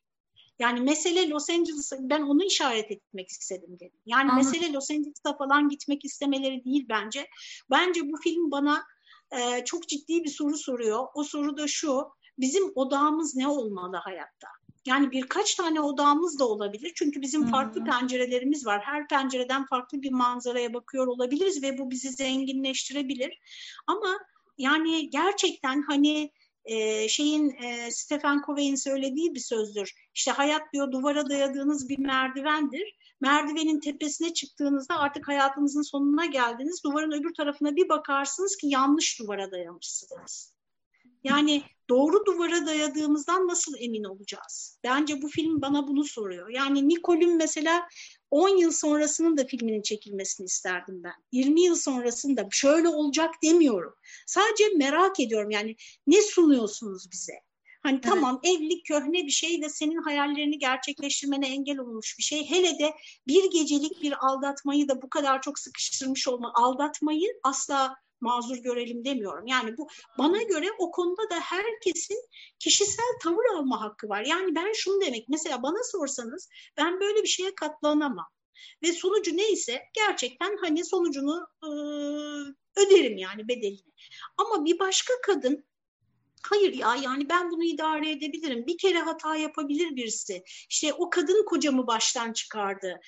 Yani mesele Los Angeles, ben onu işaret etmek istedim dedim. Yani Anladım. mesele Los Angeles'a falan gitmek istemeleri değil bence. Bence bu film bana e, çok ciddi bir soru soruyor. O soru da şu, bizim odağımız ne olmalı hayatta? Yani birkaç tane odağımız da olabilir. Çünkü bizim farklı hmm. pencerelerimiz var. Her pencereden farklı bir manzaraya bakıyor olabiliriz ve bu bizi zenginleştirebilir. Ama yani gerçekten hani e, şeyin e, Stephen Covey'in söylediği bir sözdür. İşte hayat diyor duvara dayadığınız bir merdivendir. Merdivenin tepesine çıktığınızda artık hayatınızın sonuna geldiniz. Duvarın öbür tarafına bir bakarsınız ki yanlış duvara dayamışsınız. Yani doğru duvara dayadığımızdan nasıl emin olacağız? Bence bu film bana bunu soruyor. Yani Nicole'ün mesela 10 yıl sonrasının da filminin çekilmesini isterdim ben. 20 yıl sonrasında şöyle olacak demiyorum. Sadece merak ediyorum yani ne sunuyorsunuz bize? Hani evet. tamam evlilik köhne bir şey de senin hayallerini gerçekleştirmene engel olmuş bir şey. Hele de bir gecelik bir aldatmayı da bu kadar çok sıkıştırmış olma. Aldatmayı asla mazur görelim demiyorum. Yani bu bana göre o konuda da herkesin kişisel tavır alma hakkı var. Yani ben şunu demek mesela bana sorsanız ben böyle bir şeye katlanamam. Ve sonucu neyse gerçekten hani sonucunu e, öderim yani bedelini. Ama bir başka kadın Hayır ya yani ben bunu idare edebilirim. Bir kere hata yapabilir birisi. İşte o kadın kocamı baştan çıkardı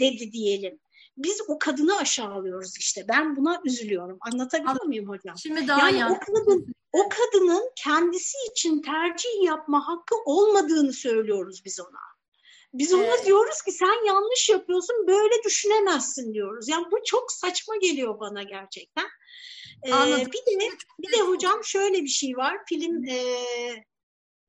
dedi diyelim biz o kadını aşağılıyoruz işte. Ben buna üzülüyorum. Anlatabiliyor muyum hocam? Şimdi daha yani o kadın o kadının kendisi için tercih yapma hakkı olmadığını söylüyoruz biz ona. Biz ona evet. diyoruz ki sen yanlış yapıyorsun, böyle düşünemezsin diyoruz. Yani bu çok saçma geliyor bana gerçekten. Ee, bir de bir de hocam şöyle bir şey var. Film e,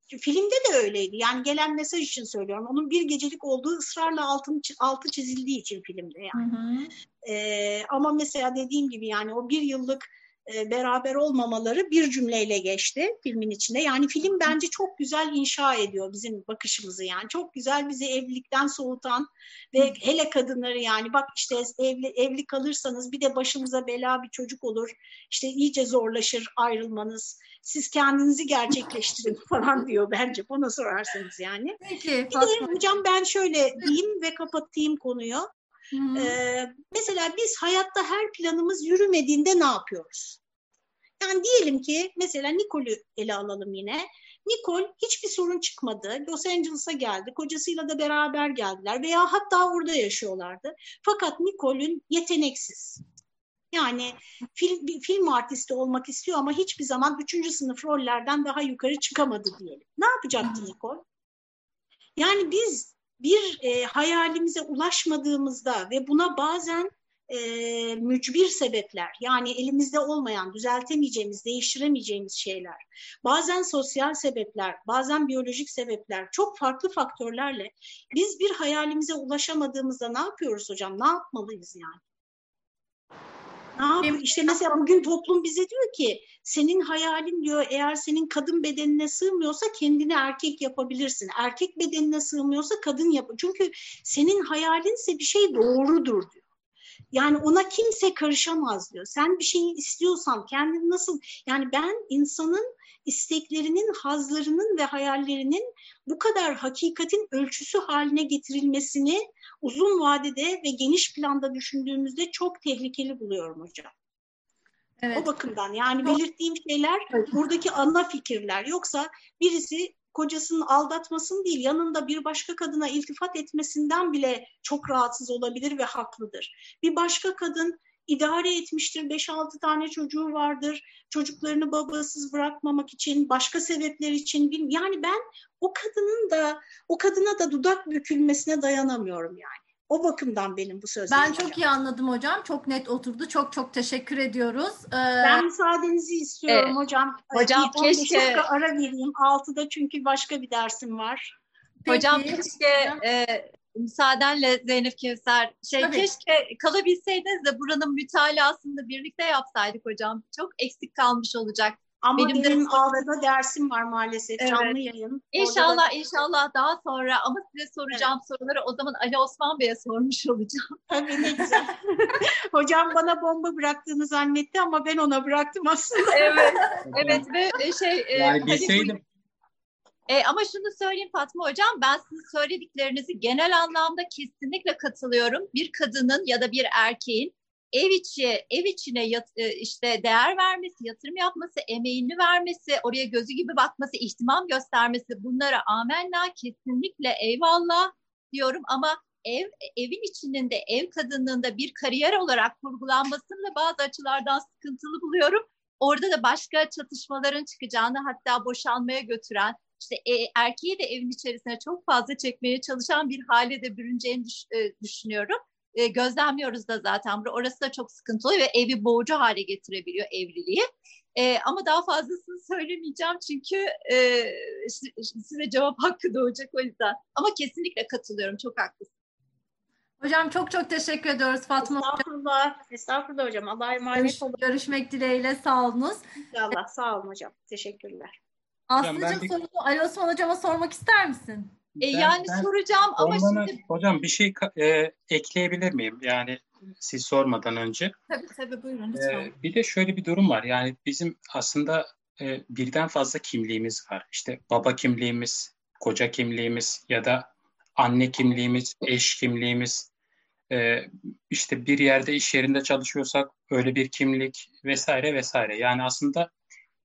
filmde de öyleydi. Yani gelen mesaj için söylüyorum. Onun bir gecelik olduğu ısrarla altın altı çizildiği için filmde yani. Hı hı. Ee, ama mesela dediğim gibi yani o bir yıllık e, beraber olmamaları bir cümleyle geçti filmin içinde. Yani film bence çok güzel inşa ediyor bizim bakışımızı yani. Çok güzel bizi evlilikten soğutan ve hele kadınları yani bak işte evli, evli kalırsanız bir de başımıza bela bir çocuk olur. İşte iyice zorlaşır ayrılmanız. Siz kendinizi gerçekleştirin falan diyor bence bana sorarsanız yani. Peki. Bir de hocam ben şöyle diyeyim ve kapatayım konuyu. Ee, mesela biz hayatta her planımız yürümediğinde ne yapıyoruz? Yani diyelim ki mesela Nicole'ü ele alalım yine. Nicole hiçbir sorun çıkmadı. Los Angeles'a geldi. Kocasıyla da beraber geldiler veya hatta orada yaşıyorlardı. Fakat Nicole'ün yeteneksiz. Yani film, film artisti olmak istiyor ama hiçbir zaman üçüncü sınıf rollerden daha yukarı çıkamadı diyelim. Ne yapacaktı Nicole? Yani biz bir e, hayalimize ulaşmadığımızda ve buna bazen e, mücbir sebepler yani elimizde olmayan, düzeltemeyeceğimiz, değiştiremeyeceğimiz şeyler, bazen sosyal sebepler, bazen biyolojik sebepler, çok farklı faktörlerle biz bir hayalimize ulaşamadığımızda ne yapıyoruz hocam? Ne yapmalıyız yani? Ne yapıyor? İşte mesela bugün toplum bize diyor ki senin hayalin diyor eğer senin kadın bedenine sığmıyorsa kendini erkek yapabilirsin. Erkek bedenine sığmıyorsa kadın yap. Çünkü senin hayalinse bir şey doğrudur diyor. Yani ona kimse karışamaz diyor. Sen bir şeyi istiyorsan kendini nasıl yani ben insanın isteklerinin, hazlarının ve hayallerinin bu kadar hakikatin ölçüsü haline getirilmesini uzun vadede ve geniş planda düşündüğümüzde çok tehlikeli buluyorum hocam. Evet. O bakımdan yani belirttiğim şeyler buradaki ana fikirler. Yoksa birisi kocasının aldatmasın değil yanında bir başka kadına iltifat etmesinden bile çok rahatsız olabilir ve haklıdır. Bir başka kadın idare etmiştir. 5-6 tane çocuğu vardır. Çocuklarını babasız bırakmamak için, başka sebepler için. Yani ben o kadının da, o kadına da dudak bükülmesine dayanamıyorum yani. O bakımdan benim bu sözlerim. Ben çok hocam. iyi anladım hocam. Çok net oturdu. Çok çok teşekkür ediyoruz. Ee... Ben müsaadenizi istiyorum evet. hocam. Hocam bir keşke... ara vereyim. Altıda çünkü başka bir dersim var. Peki. Hocam keşke e, müsaadenle Zeynep Kevser şey Tabii. keşke kalabilseydiniz de buranın mütalasını birlikte yapsaydık hocam. Çok eksik kalmış olacak. Ama benim, benim de altıda dersim var maalesef evet. canlı yayın. İnşallah da... inşallah daha sonra ama size soracağım evet. soruları o zaman Ali Osman Bey'e sormuş olacağım. Tabii ne güzel. Hocam bana bomba bıraktığını zannetti ama ben ona bıraktım aslında. evet. evet ve e, şey e, yani bilseydim. E, ama şunu söyleyeyim Fatma Hocam, ben sizin söylediklerinizi genel anlamda kesinlikle katılıyorum. Bir kadının ya da bir erkeğin ev içi ev içine yat, e, işte değer vermesi, yatırım yapması, emeğini vermesi, oraya gözü gibi bakması, ihtimam göstermesi bunlara amenna kesinlikle eyvallah diyorum ama ev evin içinin de ev kadınlığında bir kariyer olarak kurgulanmasını bazı açılardan sıkıntılı buluyorum. Orada da başka çatışmaların çıkacağını hatta boşanmaya götüren işte e, erkeği de evin içerisine çok fazla çekmeye çalışan bir hale de bürüneceğini düş, e, düşünüyorum e, gözlemliyoruz da zaten. Orası da çok sıkıntılı ve evi boğucu hale getirebiliyor evliliği. E, ama daha fazlasını söylemeyeceğim çünkü e, size cevap hakkı doğacak o yüzden. Ama kesinlikle katılıyorum. Çok haklısın. Hocam çok çok teşekkür ediyoruz Fatma Estağfurullah. Hocam. Estağfurullah hocam. Allah'a emanet olun. Görüşmek dileğiyle. Sağ olunuz. İnşallah. Sağ olun hocam. Teşekkürler. Aslı'cığım bir... sorunu Ali Osman hocama sormak ister misin? E, yani ben soracağım ama şimdi... Hocam bir şey e, ekleyebilir miyim? Yani siz sormadan önce. Tabii tabii buyurun lütfen. E, bir de şöyle bir durum var. Yani bizim aslında e, birden fazla kimliğimiz var. İşte baba kimliğimiz, koca kimliğimiz ya da anne kimliğimiz, eş kimliğimiz. E, işte bir yerde iş yerinde çalışıyorsak öyle bir kimlik vesaire vesaire. Yani aslında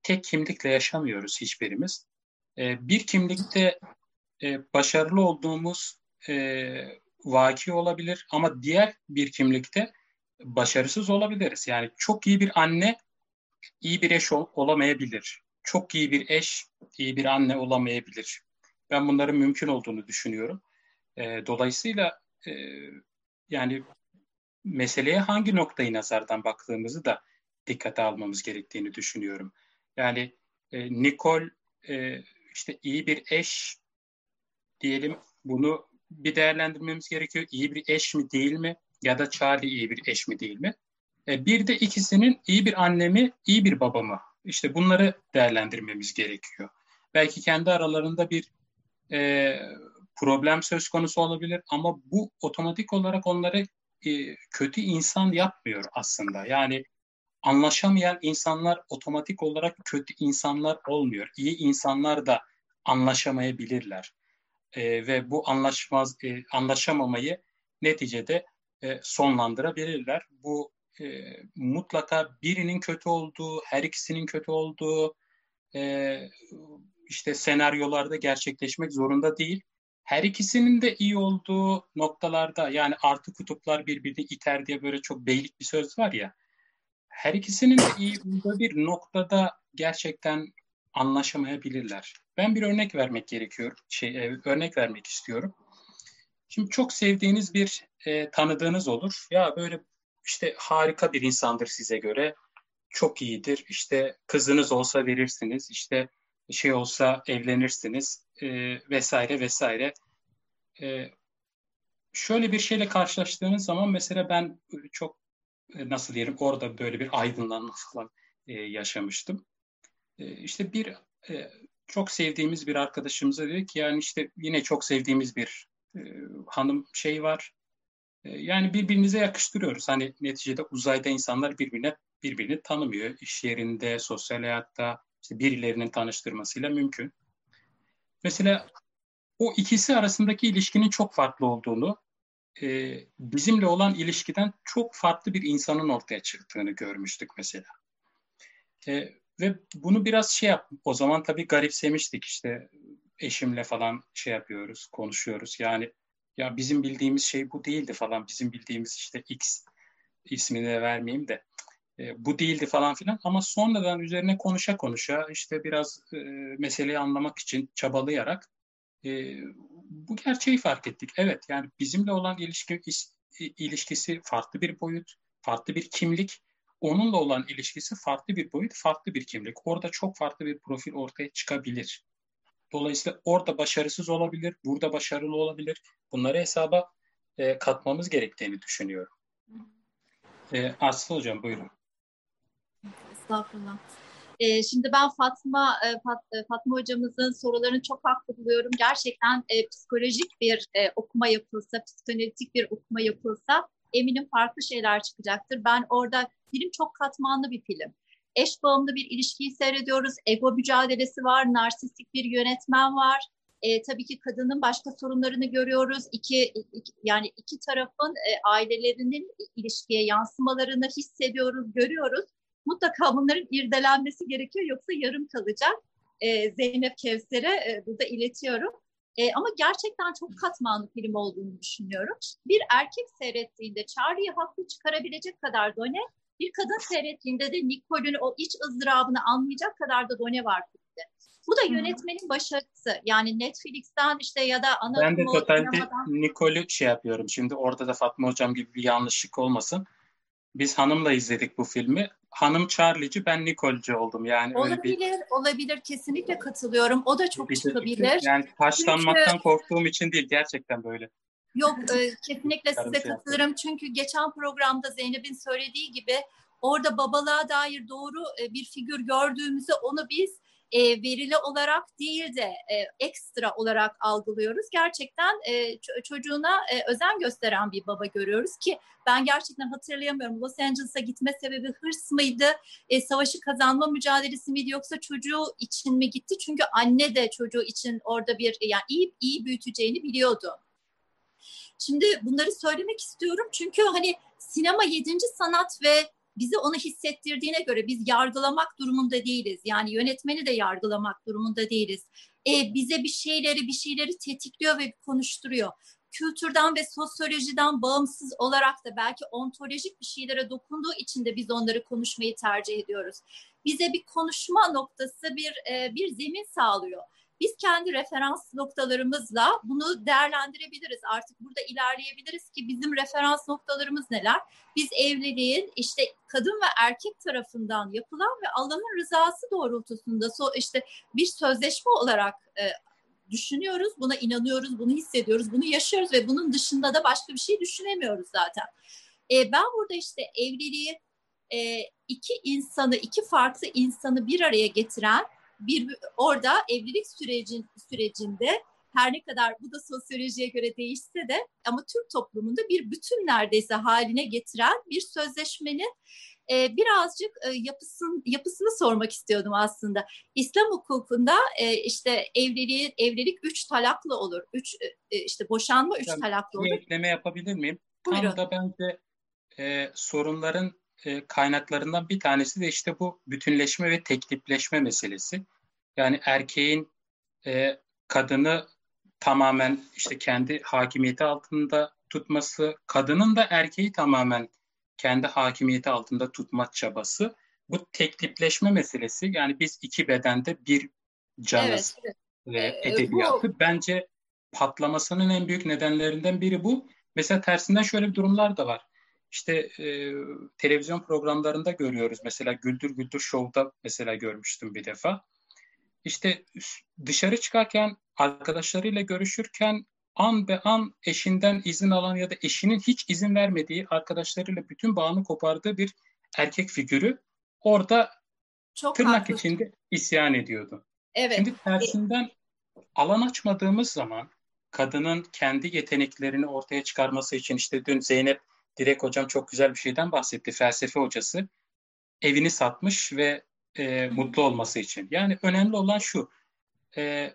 tek kimlikle yaşamıyoruz hiçbirimiz. E, bir kimlikte e, başarılı olduğumuz e, vaki olabilir ama diğer bir kimlikte başarısız olabiliriz. Yani çok iyi bir anne iyi bir eş ol, olamayabilir. Çok iyi bir eş, iyi bir anne olamayabilir. Ben bunların mümkün olduğunu düşünüyorum. E, dolayısıyla e, yani meseleye hangi noktayı nazardan baktığımızı da dikkate almamız gerektiğini düşünüyorum. Yani e, Nicole e, işte iyi bir eş diyelim bunu bir değerlendirmemiz gerekiyor. İyi bir eş mi değil mi? Ya da Charlie iyi bir eş mi değil mi? E, bir de ikisinin iyi bir anne mi, iyi bir baba mı? İşte bunları değerlendirmemiz gerekiyor. Belki kendi aralarında bir e, problem söz konusu olabilir ama bu otomatik olarak onları e, kötü insan yapmıyor aslında. Yani anlaşamayan insanlar otomatik olarak kötü insanlar olmuyor. İyi insanlar da anlaşamayabilirler. E, ve bu anlaşmaz e, anlaşamamayı neticede e, sonlandırabilirler. Bu e, mutlaka birinin kötü olduğu, her ikisinin kötü olduğu e, işte senaryolarda gerçekleşmek zorunda değil. Her ikisinin de iyi olduğu noktalarda yani artı kutuplar birbirini iter diye böyle çok beylik bir söz var ya. Her ikisinin de iyi olduğu bir noktada gerçekten anlaşamayabilirler. Ben bir örnek vermek gerekiyor, şey e, örnek vermek istiyorum. Şimdi çok sevdiğiniz bir e, tanıdığınız olur. Ya böyle işte harika bir insandır size göre. Çok iyidir. İşte kızınız olsa verirsiniz. İşte şey olsa evlenirsiniz e, vesaire vesaire. E, şöyle bir şeyle karşılaştığınız zaman mesela ben çok nasıl diyelim orada böyle bir aydınlanma falan e, yaşamıştım. E, işte bir e, çok sevdiğimiz bir arkadaşımıza dedi ki yani işte yine çok sevdiğimiz bir e, hanım şey var. E, yani birbirinize yakıştırıyoruz. Hani neticede uzayda insanlar birbirine birbirini tanımıyor. İş yerinde, sosyal hayatta işte birilerinin tanıştırmasıyla mümkün. Mesela o ikisi arasındaki ilişkinin çok farklı olduğunu, e, bizimle olan ilişkiden çok farklı bir insanın ortaya çıktığını görmüştük mesela. E, ve bunu biraz şey yap, o zaman tabii garipsemiştik işte eşimle falan şey yapıyoruz, konuşuyoruz. Yani ya bizim bildiğimiz şey bu değildi falan. Bizim bildiğimiz işte X ismini vermeyeyim de e, bu değildi falan filan. Ama sonradan üzerine konuşa konuşa işte biraz e, meseleyi anlamak için çabalayarak e, bu gerçeği fark ettik. Evet yani bizimle olan ilişki ilişkisi farklı bir boyut, farklı bir kimlik. Onunla olan ilişkisi farklı bir boyut, farklı bir kimlik. Orada çok farklı bir profil ortaya çıkabilir. Dolayısıyla orada başarısız olabilir, burada başarılı olabilir. Bunları hesaba e, katmamız gerektiğini düşünüyorum. E, Aslı Hocam buyurun. Estağfurullah. E, şimdi ben Fatma e, Fat, e, Fatma hocamızın sorularını çok haklı buluyorum. Gerçekten e, psikolojik bir e, okuma yapılsa, psikanalitik bir okuma yapılsa eminim farklı şeyler çıkacaktır. Ben orada film çok katmanlı bir film eş bağımlı bir ilişkiyi seyrediyoruz. Ego mücadelesi var, narsistik bir yönetmen var. E, tabii ki kadının başka sorunlarını görüyoruz. İki, iki yani iki tarafın e, ailelerinin ilişkiye yansımalarını hissediyoruz, görüyoruz. Mutlaka bunların irdelenmesi gerekiyor yoksa yarım kalacak. E, Zeynep Kevser'e e, burada iletiyorum. E, ama gerçekten çok katmanlı film olduğunu düşünüyorum. Bir erkek seyrettiğinde Charlie'yi haklı çıkarabilecek kadar done bir kadın seyrettiğinde de Nicole'ün o iç ızdırabını anlayacak kadar da done var filmde. Bu da yönetmenin başarısı. Yani Netflix'ten işte ya da ana Ben de totalde Nicole'ü şey yapıyorum. Şimdi orada da Fatma Hocam gibi bir yanlışlık olmasın. Biz hanımla izledik bu filmi. Hanım Charlie'ci, ben Nicole'ci oldum. Yani olabilir, öyle bir... olabilir. Kesinlikle katılıyorum. O da çok bir çıkabilir. Yani taşlanmaktan Çünkü... korktuğum için değil. Gerçekten böyle. Yok e, kesinlikle size katılırım. Çünkü geçen programda Zeynep'in söylediği gibi orada babalığa dair doğru e, bir figür gördüğümüzde onu biz e, verili olarak değil de e, ekstra olarak algılıyoruz. Gerçekten e, çocuğuna e, özen gösteren bir baba görüyoruz ki ben gerçekten hatırlayamıyorum. Los Angeles'a gitme sebebi hırs mıydı, e, savaşı kazanma mücadelesi miydi yoksa çocuğu için mi gitti? Çünkü anne de çocuğu için orada bir yani iyi iyi büyüteceğini biliyordu. Şimdi bunları söylemek istiyorum çünkü hani sinema yedinci sanat ve bizi onu hissettirdiğine göre biz yargılamak durumunda değiliz. Yani yönetmeni de yargılamak durumunda değiliz. E, bize bir şeyleri bir şeyleri tetikliyor ve konuşturuyor. kültürden ve sosyolojiden bağımsız olarak da belki ontolojik bir şeylere dokunduğu için de biz onları konuşmayı tercih ediyoruz. Bize bir konuşma noktası, bir e, bir zemin sağlıyor. Biz kendi referans noktalarımızla bunu değerlendirebiliriz. Artık burada ilerleyebiliriz ki bizim referans noktalarımız neler? Biz evliliğin işte kadın ve erkek tarafından yapılan ve Allah'ın rızası doğrultusunda so, işte bir sözleşme olarak e, düşünüyoruz, buna inanıyoruz, bunu hissediyoruz, bunu yaşıyoruz ve bunun dışında da başka bir şey düşünemiyoruz zaten. E, ben burada işte evliliği e, iki insanı, iki farklı insanı bir araya getiren bir orada evlilik sürecin sürecinde her ne kadar bu da sosyolojiye göre değişse de ama Türk toplumunda bir bütün neredeyse haline getiren bir sözleşmenin e, birazcık e, yapısın, yapısını sormak istiyordum aslında. İslam hukukunda e, işte evliliği, evlilik üç talaklı olur. Üç e, işte boşanma üç Hocam, talaklı olur. Bir ekleme yapabilir miyim? Buyurun. Tam da bence e, sorunların e, kaynaklarından bir tanesi de işte bu bütünleşme ve teklipleşme meselesi. Yani erkeğin e, kadını tamamen işte kendi hakimiyeti altında tutması, kadının da erkeği tamamen kendi hakimiyeti altında tutma çabası. Bu teklipleşme meselesi yani biz iki bedende bir canız evet, evet. E, edebiyatı bu... bence patlamasının en büyük nedenlerinden biri bu. Mesela tersinden şöyle bir durumlar da var. İşte e, televizyon programlarında görüyoruz. Mesela Güldür Güldür Show'da mesela görmüştüm bir defa. İşte dışarı çıkarken arkadaşlarıyla görüşürken an be an eşinden izin alan ya da eşinin hiç izin vermediği arkadaşlarıyla bütün bağını kopardığı bir erkek figürü orada Çok tırnak haklı. içinde isyan ediyordu. Evet. Şimdi tersinden alan açmadığımız zaman kadının kendi yeteneklerini ortaya çıkarması için işte dün Zeynep Direk hocam çok güzel bir şeyden bahsetti. Felsefe hocası evini satmış ve e, mutlu olması için. Yani önemli olan şu. E,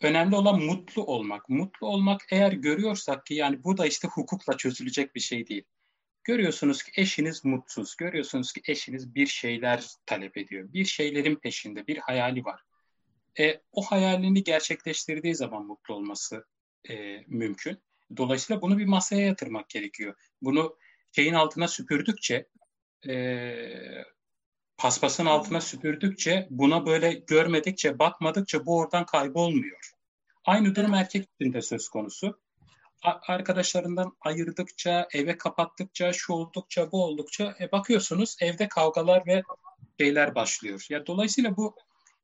önemli olan mutlu olmak. Mutlu olmak eğer görüyorsak ki yani bu da işte hukukla çözülecek bir şey değil. Görüyorsunuz ki eşiniz mutsuz. Görüyorsunuz ki eşiniz bir şeyler talep ediyor. Bir şeylerin peşinde, bir hayali var. E, o hayalini gerçekleştirdiği zaman mutlu olması e, mümkün. Dolayısıyla bunu bir masaya yatırmak gerekiyor. Bunu şeyin altına süpürdükçe, e, paspasın altına süpürdükçe, buna böyle görmedikçe, bakmadıkça bu oradan kaybolmuyor. Aynı durum erkek için de söz konusu. Arkadaşlarından ayırdıkça, eve kapattıkça, şu oldukça, bu oldukça e, bakıyorsunuz evde kavgalar ve şeyler başlıyor. Ya dolayısıyla bu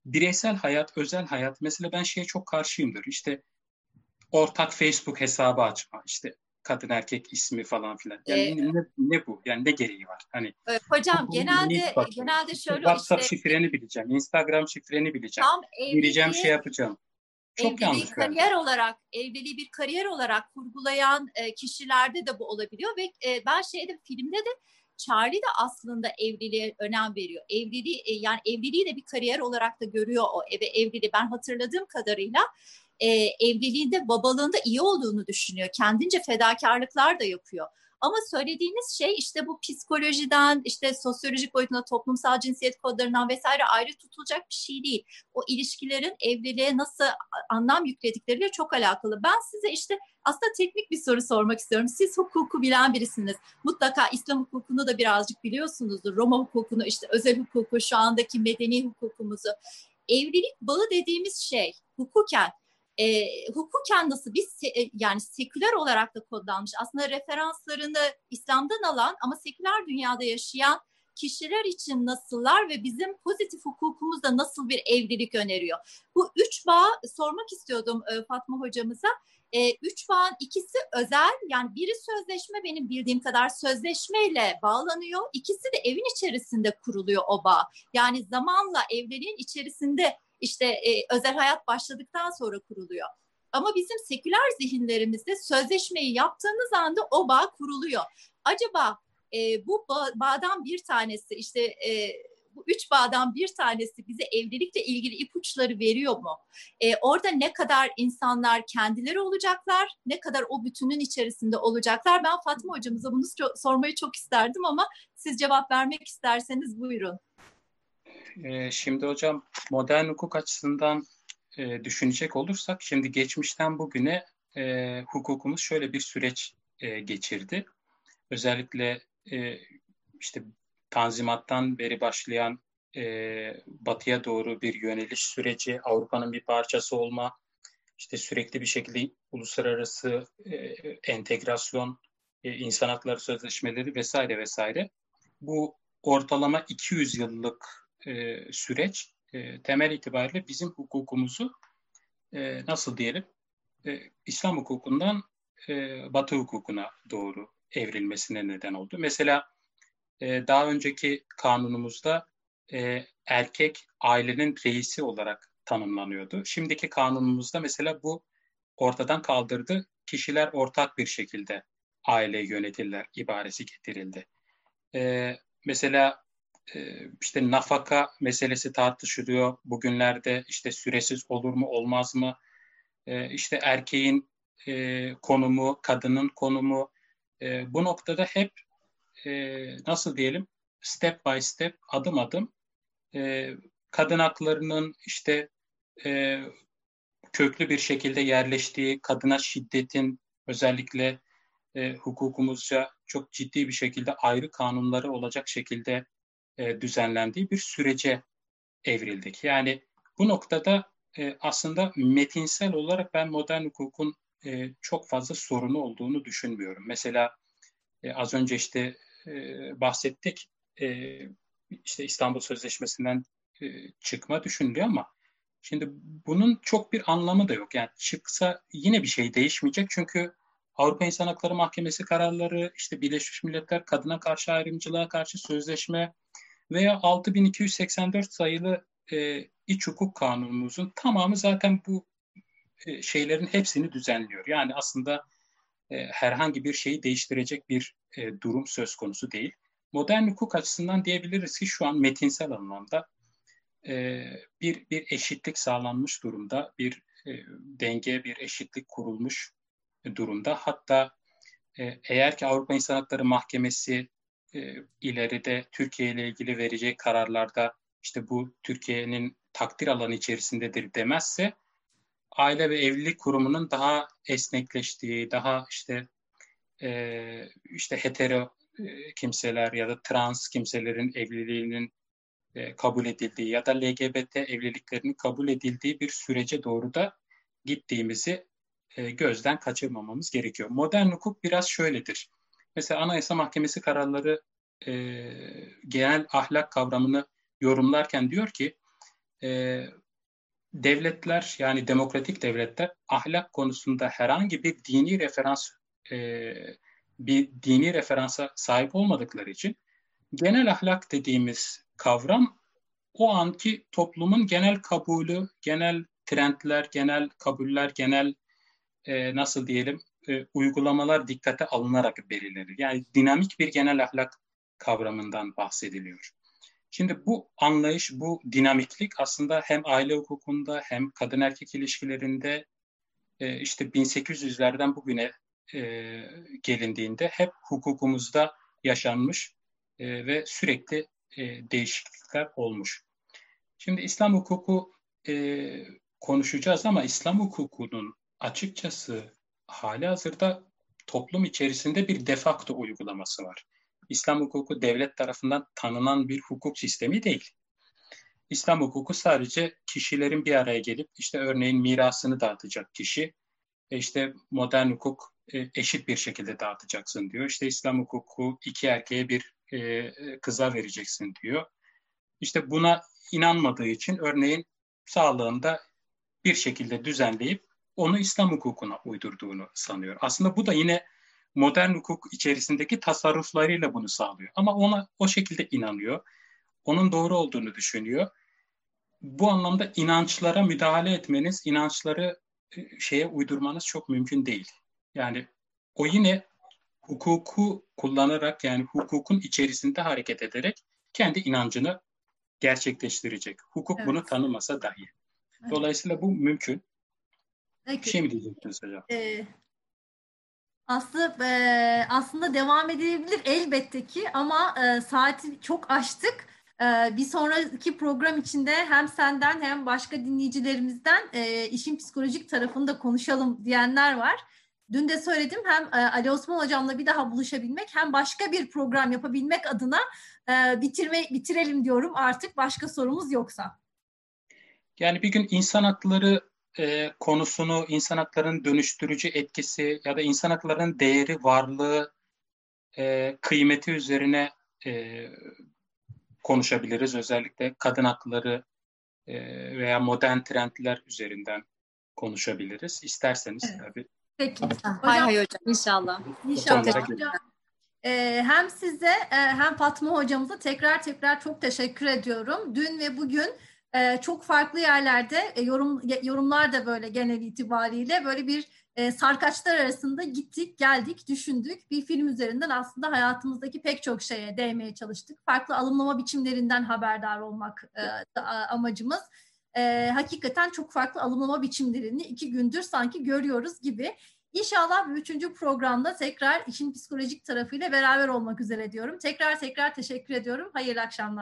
bireysel hayat, özel hayat mesela ben şeye çok karşıyımdır. İşte ortak Facebook hesabı açma, işte kadın erkek ismi falan filan. Yani ee, ne, ne bu? Yani ne gereği var? Hani hocam bu, genelde genelde şöyle WhatsApp işte, şifreni bileceğim, Instagram şifreni bileceğim. Tam gireceğim şey yapacağım. Çok evliliği yanlış kariyer yani. olarak, evliliği bir kariyer olarak kurgulayan e, kişilerde de bu olabiliyor ve e, ben şeyde filmde de Charlie de aslında evliliğe önem veriyor. Evliliği e, yani evliliği de bir kariyer olarak da görüyor o eve evliliği. Ben hatırladığım kadarıyla e, evliliğinde babalığında iyi olduğunu düşünüyor. Kendince fedakarlıklar da yapıyor. Ama söylediğiniz şey işte bu psikolojiden, işte sosyolojik boyutuna, toplumsal cinsiyet kodlarından vesaire ayrı tutulacak bir şey değil. O ilişkilerin evliliğe nasıl anlam yükledikleriyle çok alakalı. Ben size işte aslında teknik bir soru sormak istiyorum. Siz hukuku bilen birisiniz. Mutlaka İslam hukukunu da birazcık biliyorsunuzdur. Roma hukukunu, işte özel hukuku, şu andaki medeni hukukumuzu. Evlilik bağı dediğimiz şey hukuken e, hukuken nasıl biz se, yani seküler olarak da kodlanmış aslında referanslarını İslam'dan alan ama seküler dünyada yaşayan kişiler için nasıllar ve bizim pozitif hukukumuzda nasıl bir evlilik öneriyor? Bu üç bağ sormak istiyordum e, Fatma hocamıza. E, üç bağın ikisi özel yani biri sözleşme benim bildiğim kadar sözleşmeyle bağlanıyor. İkisi de evin içerisinde kuruluyor o bağ. Yani zamanla evliliğin içerisinde işte e, özel hayat başladıktan sonra kuruluyor. Ama bizim seküler zihinlerimizde sözleşmeyi yaptığınız anda o bağ kuruluyor. Acaba e, bu bağ, bağdan bir tanesi işte e, bu üç bağdan bir tanesi bize evlilikle ilgili ipuçları veriyor mu? E, orada ne kadar insanlar kendileri olacaklar, ne kadar o bütünün içerisinde olacaklar? Ben Fatma hocamıza bunu so- sormayı çok isterdim ama siz cevap vermek isterseniz buyurun. E, şimdi hocam modern hukuk açısından e, düşünecek olursak şimdi geçmişten bugüne e, hukukumuz şöyle bir süreç e, geçirdi. Özellikle e, işte Tanzimat'tan beri başlayan e, batıya doğru bir yöneliş süreci, Avrupa'nın bir parçası olma, işte sürekli bir şekilde uluslararası e, entegrasyon, e, insan hakları sözleşmeleri vesaire vesaire. Bu ortalama 200 yıllık e, süreç e, temel itibariyle bizim hukukumuzu e, nasıl diyelim e, İslam hukukundan e, Batı hukukuna doğru evrilmesine neden oldu. Mesela e, daha önceki kanunumuzda e, erkek ailenin reisi olarak tanımlanıyordu. Şimdiki kanunumuzda mesela bu ortadan kaldırdı. Kişiler ortak bir şekilde aileyi yönetirler ibaresi getirildi. E, mesela işte nafaka meselesi tartışılıyor. Bugünlerde işte süresiz olur mu olmaz mı? E, işte erkeğin e, konumu, kadının konumu e, bu noktada hep e, nasıl diyelim step by step adım adım e, kadın haklarının işte köklü bir şekilde yerleştiği, kadına şiddetin özellikle hukukumuzca çok ciddi bir şekilde ayrı kanunları olacak şekilde e, düzenlendiği bir sürece evrildik. Yani bu noktada e, aslında metinsel olarak ben modern hukukun e, çok fazla sorunu olduğunu düşünmüyorum. Mesela az önce işte bahsettik işte İstanbul Sözleşmesi'nden çıkma düşünülüyor ama şimdi bunun çok bir anlamı da yok. Yani çıksa yine bir şey değişmeyecek çünkü Avrupa İnsan Hakları Mahkemesi kararları, işte Birleşmiş Milletler kadına karşı ayrımcılığa karşı sözleşme veya 6284 sayılı e, iç hukuk kanunumuzun tamamı zaten bu e, şeylerin hepsini düzenliyor. Yani aslında e, herhangi bir şeyi değiştirecek bir e, durum söz konusu değil. Modern hukuk açısından diyebiliriz ki şu an metinsel anlamda e, bir bir eşitlik sağlanmış durumda, bir e, denge, bir eşitlik kurulmuş durumda. Hatta e, eğer ki Avrupa İnsan Hakları Mahkemesi e, ileride Türkiye ile ilgili verecek kararlarda işte bu Türkiye'nin takdir alanı içerisindedir demezse aile ve evlilik kurumunun daha esnekleştiği, daha işte e, işte hetero e, kimseler ya da trans kimselerin evliliğinin e, kabul edildiği ya da LGBT evliliklerinin kabul edildiği bir sürece doğru da gittiğimizi e, gözden kaçırmamamız gerekiyor. Modern hukuk biraz şöyledir. Mesela Anayasa Mahkemesi kararları e, genel ahlak kavramını yorumlarken diyor ki e, devletler yani demokratik devletler ahlak konusunda herhangi bir dini referans e, bir dini referansa sahip olmadıkları için genel ahlak dediğimiz kavram o anki toplumun genel kabulü, genel trendler, genel kabuller, genel e, nasıl diyelim e, uygulamalar dikkate alınarak belirlenir. Yani dinamik bir genel ahlak kavramından bahsediliyor. Şimdi bu anlayış, bu dinamiklik aslında hem aile hukukunda hem kadın erkek ilişkilerinde e, işte 1800'lerden bugüne e, gelindiğinde hep hukukumuzda yaşanmış e, ve sürekli e, değişiklikler olmuş. Şimdi İslam hukuku e, konuşacağız ama İslam hukukunun açıkçası hali hazırda toplum içerisinde bir defakto uygulaması var. İslam hukuku devlet tarafından tanınan bir hukuk sistemi değil. İslam hukuku sadece kişilerin bir araya gelip işte örneğin mirasını dağıtacak kişi, e, işte modern hukuk e, eşit bir şekilde dağıtacaksın diyor. İşte İslam hukuku iki erkeğe bir e, kıza vereceksin diyor. İşte buna inanmadığı için örneğin sağlığında bir şekilde düzenleyip onu İslam hukukuna uydurduğunu sanıyor. Aslında bu da yine modern hukuk içerisindeki tasarruflarıyla bunu sağlıyor. Ama ona o şekilde inanıyor. Onun doğru olduğunu düşünüyor. Bu anlamda inançlara müdahale etmeniz, inançları e, şeye uydurmanız çok mümkün değil. Yani o yine hukuku kullanarak yani hukukun içerisinde hareket ederek kendi inancını gerçekleştirecek. Hukuk evet. bunu tanımasa dahi. Evet. Dolayısıyla bu mümkün. Peki. Bir şey mi diyecektiniz hocam? Ee, aslında e, aslında devam edilebilir elbette ki ama e, saati çok aştık. Ee, bir sonraki program içinde hem senden hem başka dinleyicilerimizden e, işin psikolojik tarafını da konuşalım diyenler var. Dün de söyledim hem e, Ali Osman Hocam'la bir daha buluşabilmek hem başka bir program yapabilmek adına e, bitirme bitirelim diyorum artık başka sorumuz yoksa. Yani bir gün insan hakları e, konusunu, insan haklarının dönüştürücü etkisi ya da insan haklarının değeri, varlığı, e, kıymeti üzerine e, konuşabiliriz. Özellikle kadın hakları e, veya modern trendler üzerinden konuşabiliriz. İsterseniz evet. tabii. Peki. Hocam, hay hay hocam inşallah. İnşallah hocam. Ee, hem size e, hem Fatma hocamıza tekrar tekrar çok teşekkür ediyorum. Dün ve bugün e, çok farklı yerlerde e, yorum yorumlar da böyle genel itibariyle böyle bir e, sarkaçlar arasında gittik, geldik, düşündük. Bir film üzerinden aslında hayatımızdaki pek çok şeye değmeye çalıştık. Farklı alımlama biçimlerinden haberdar olmak e, amacımız. E, hakikaten çok farklı alımlama biçimlerini iki gündür sanki görüyoruz gibi. İnşallah bir üçüncü programda tekrar işin psikolojik tarafıyla beraber olmak üzere diyorum. Tekrar tekrar teşekkür ediyorum. Hayırlı akşamlar.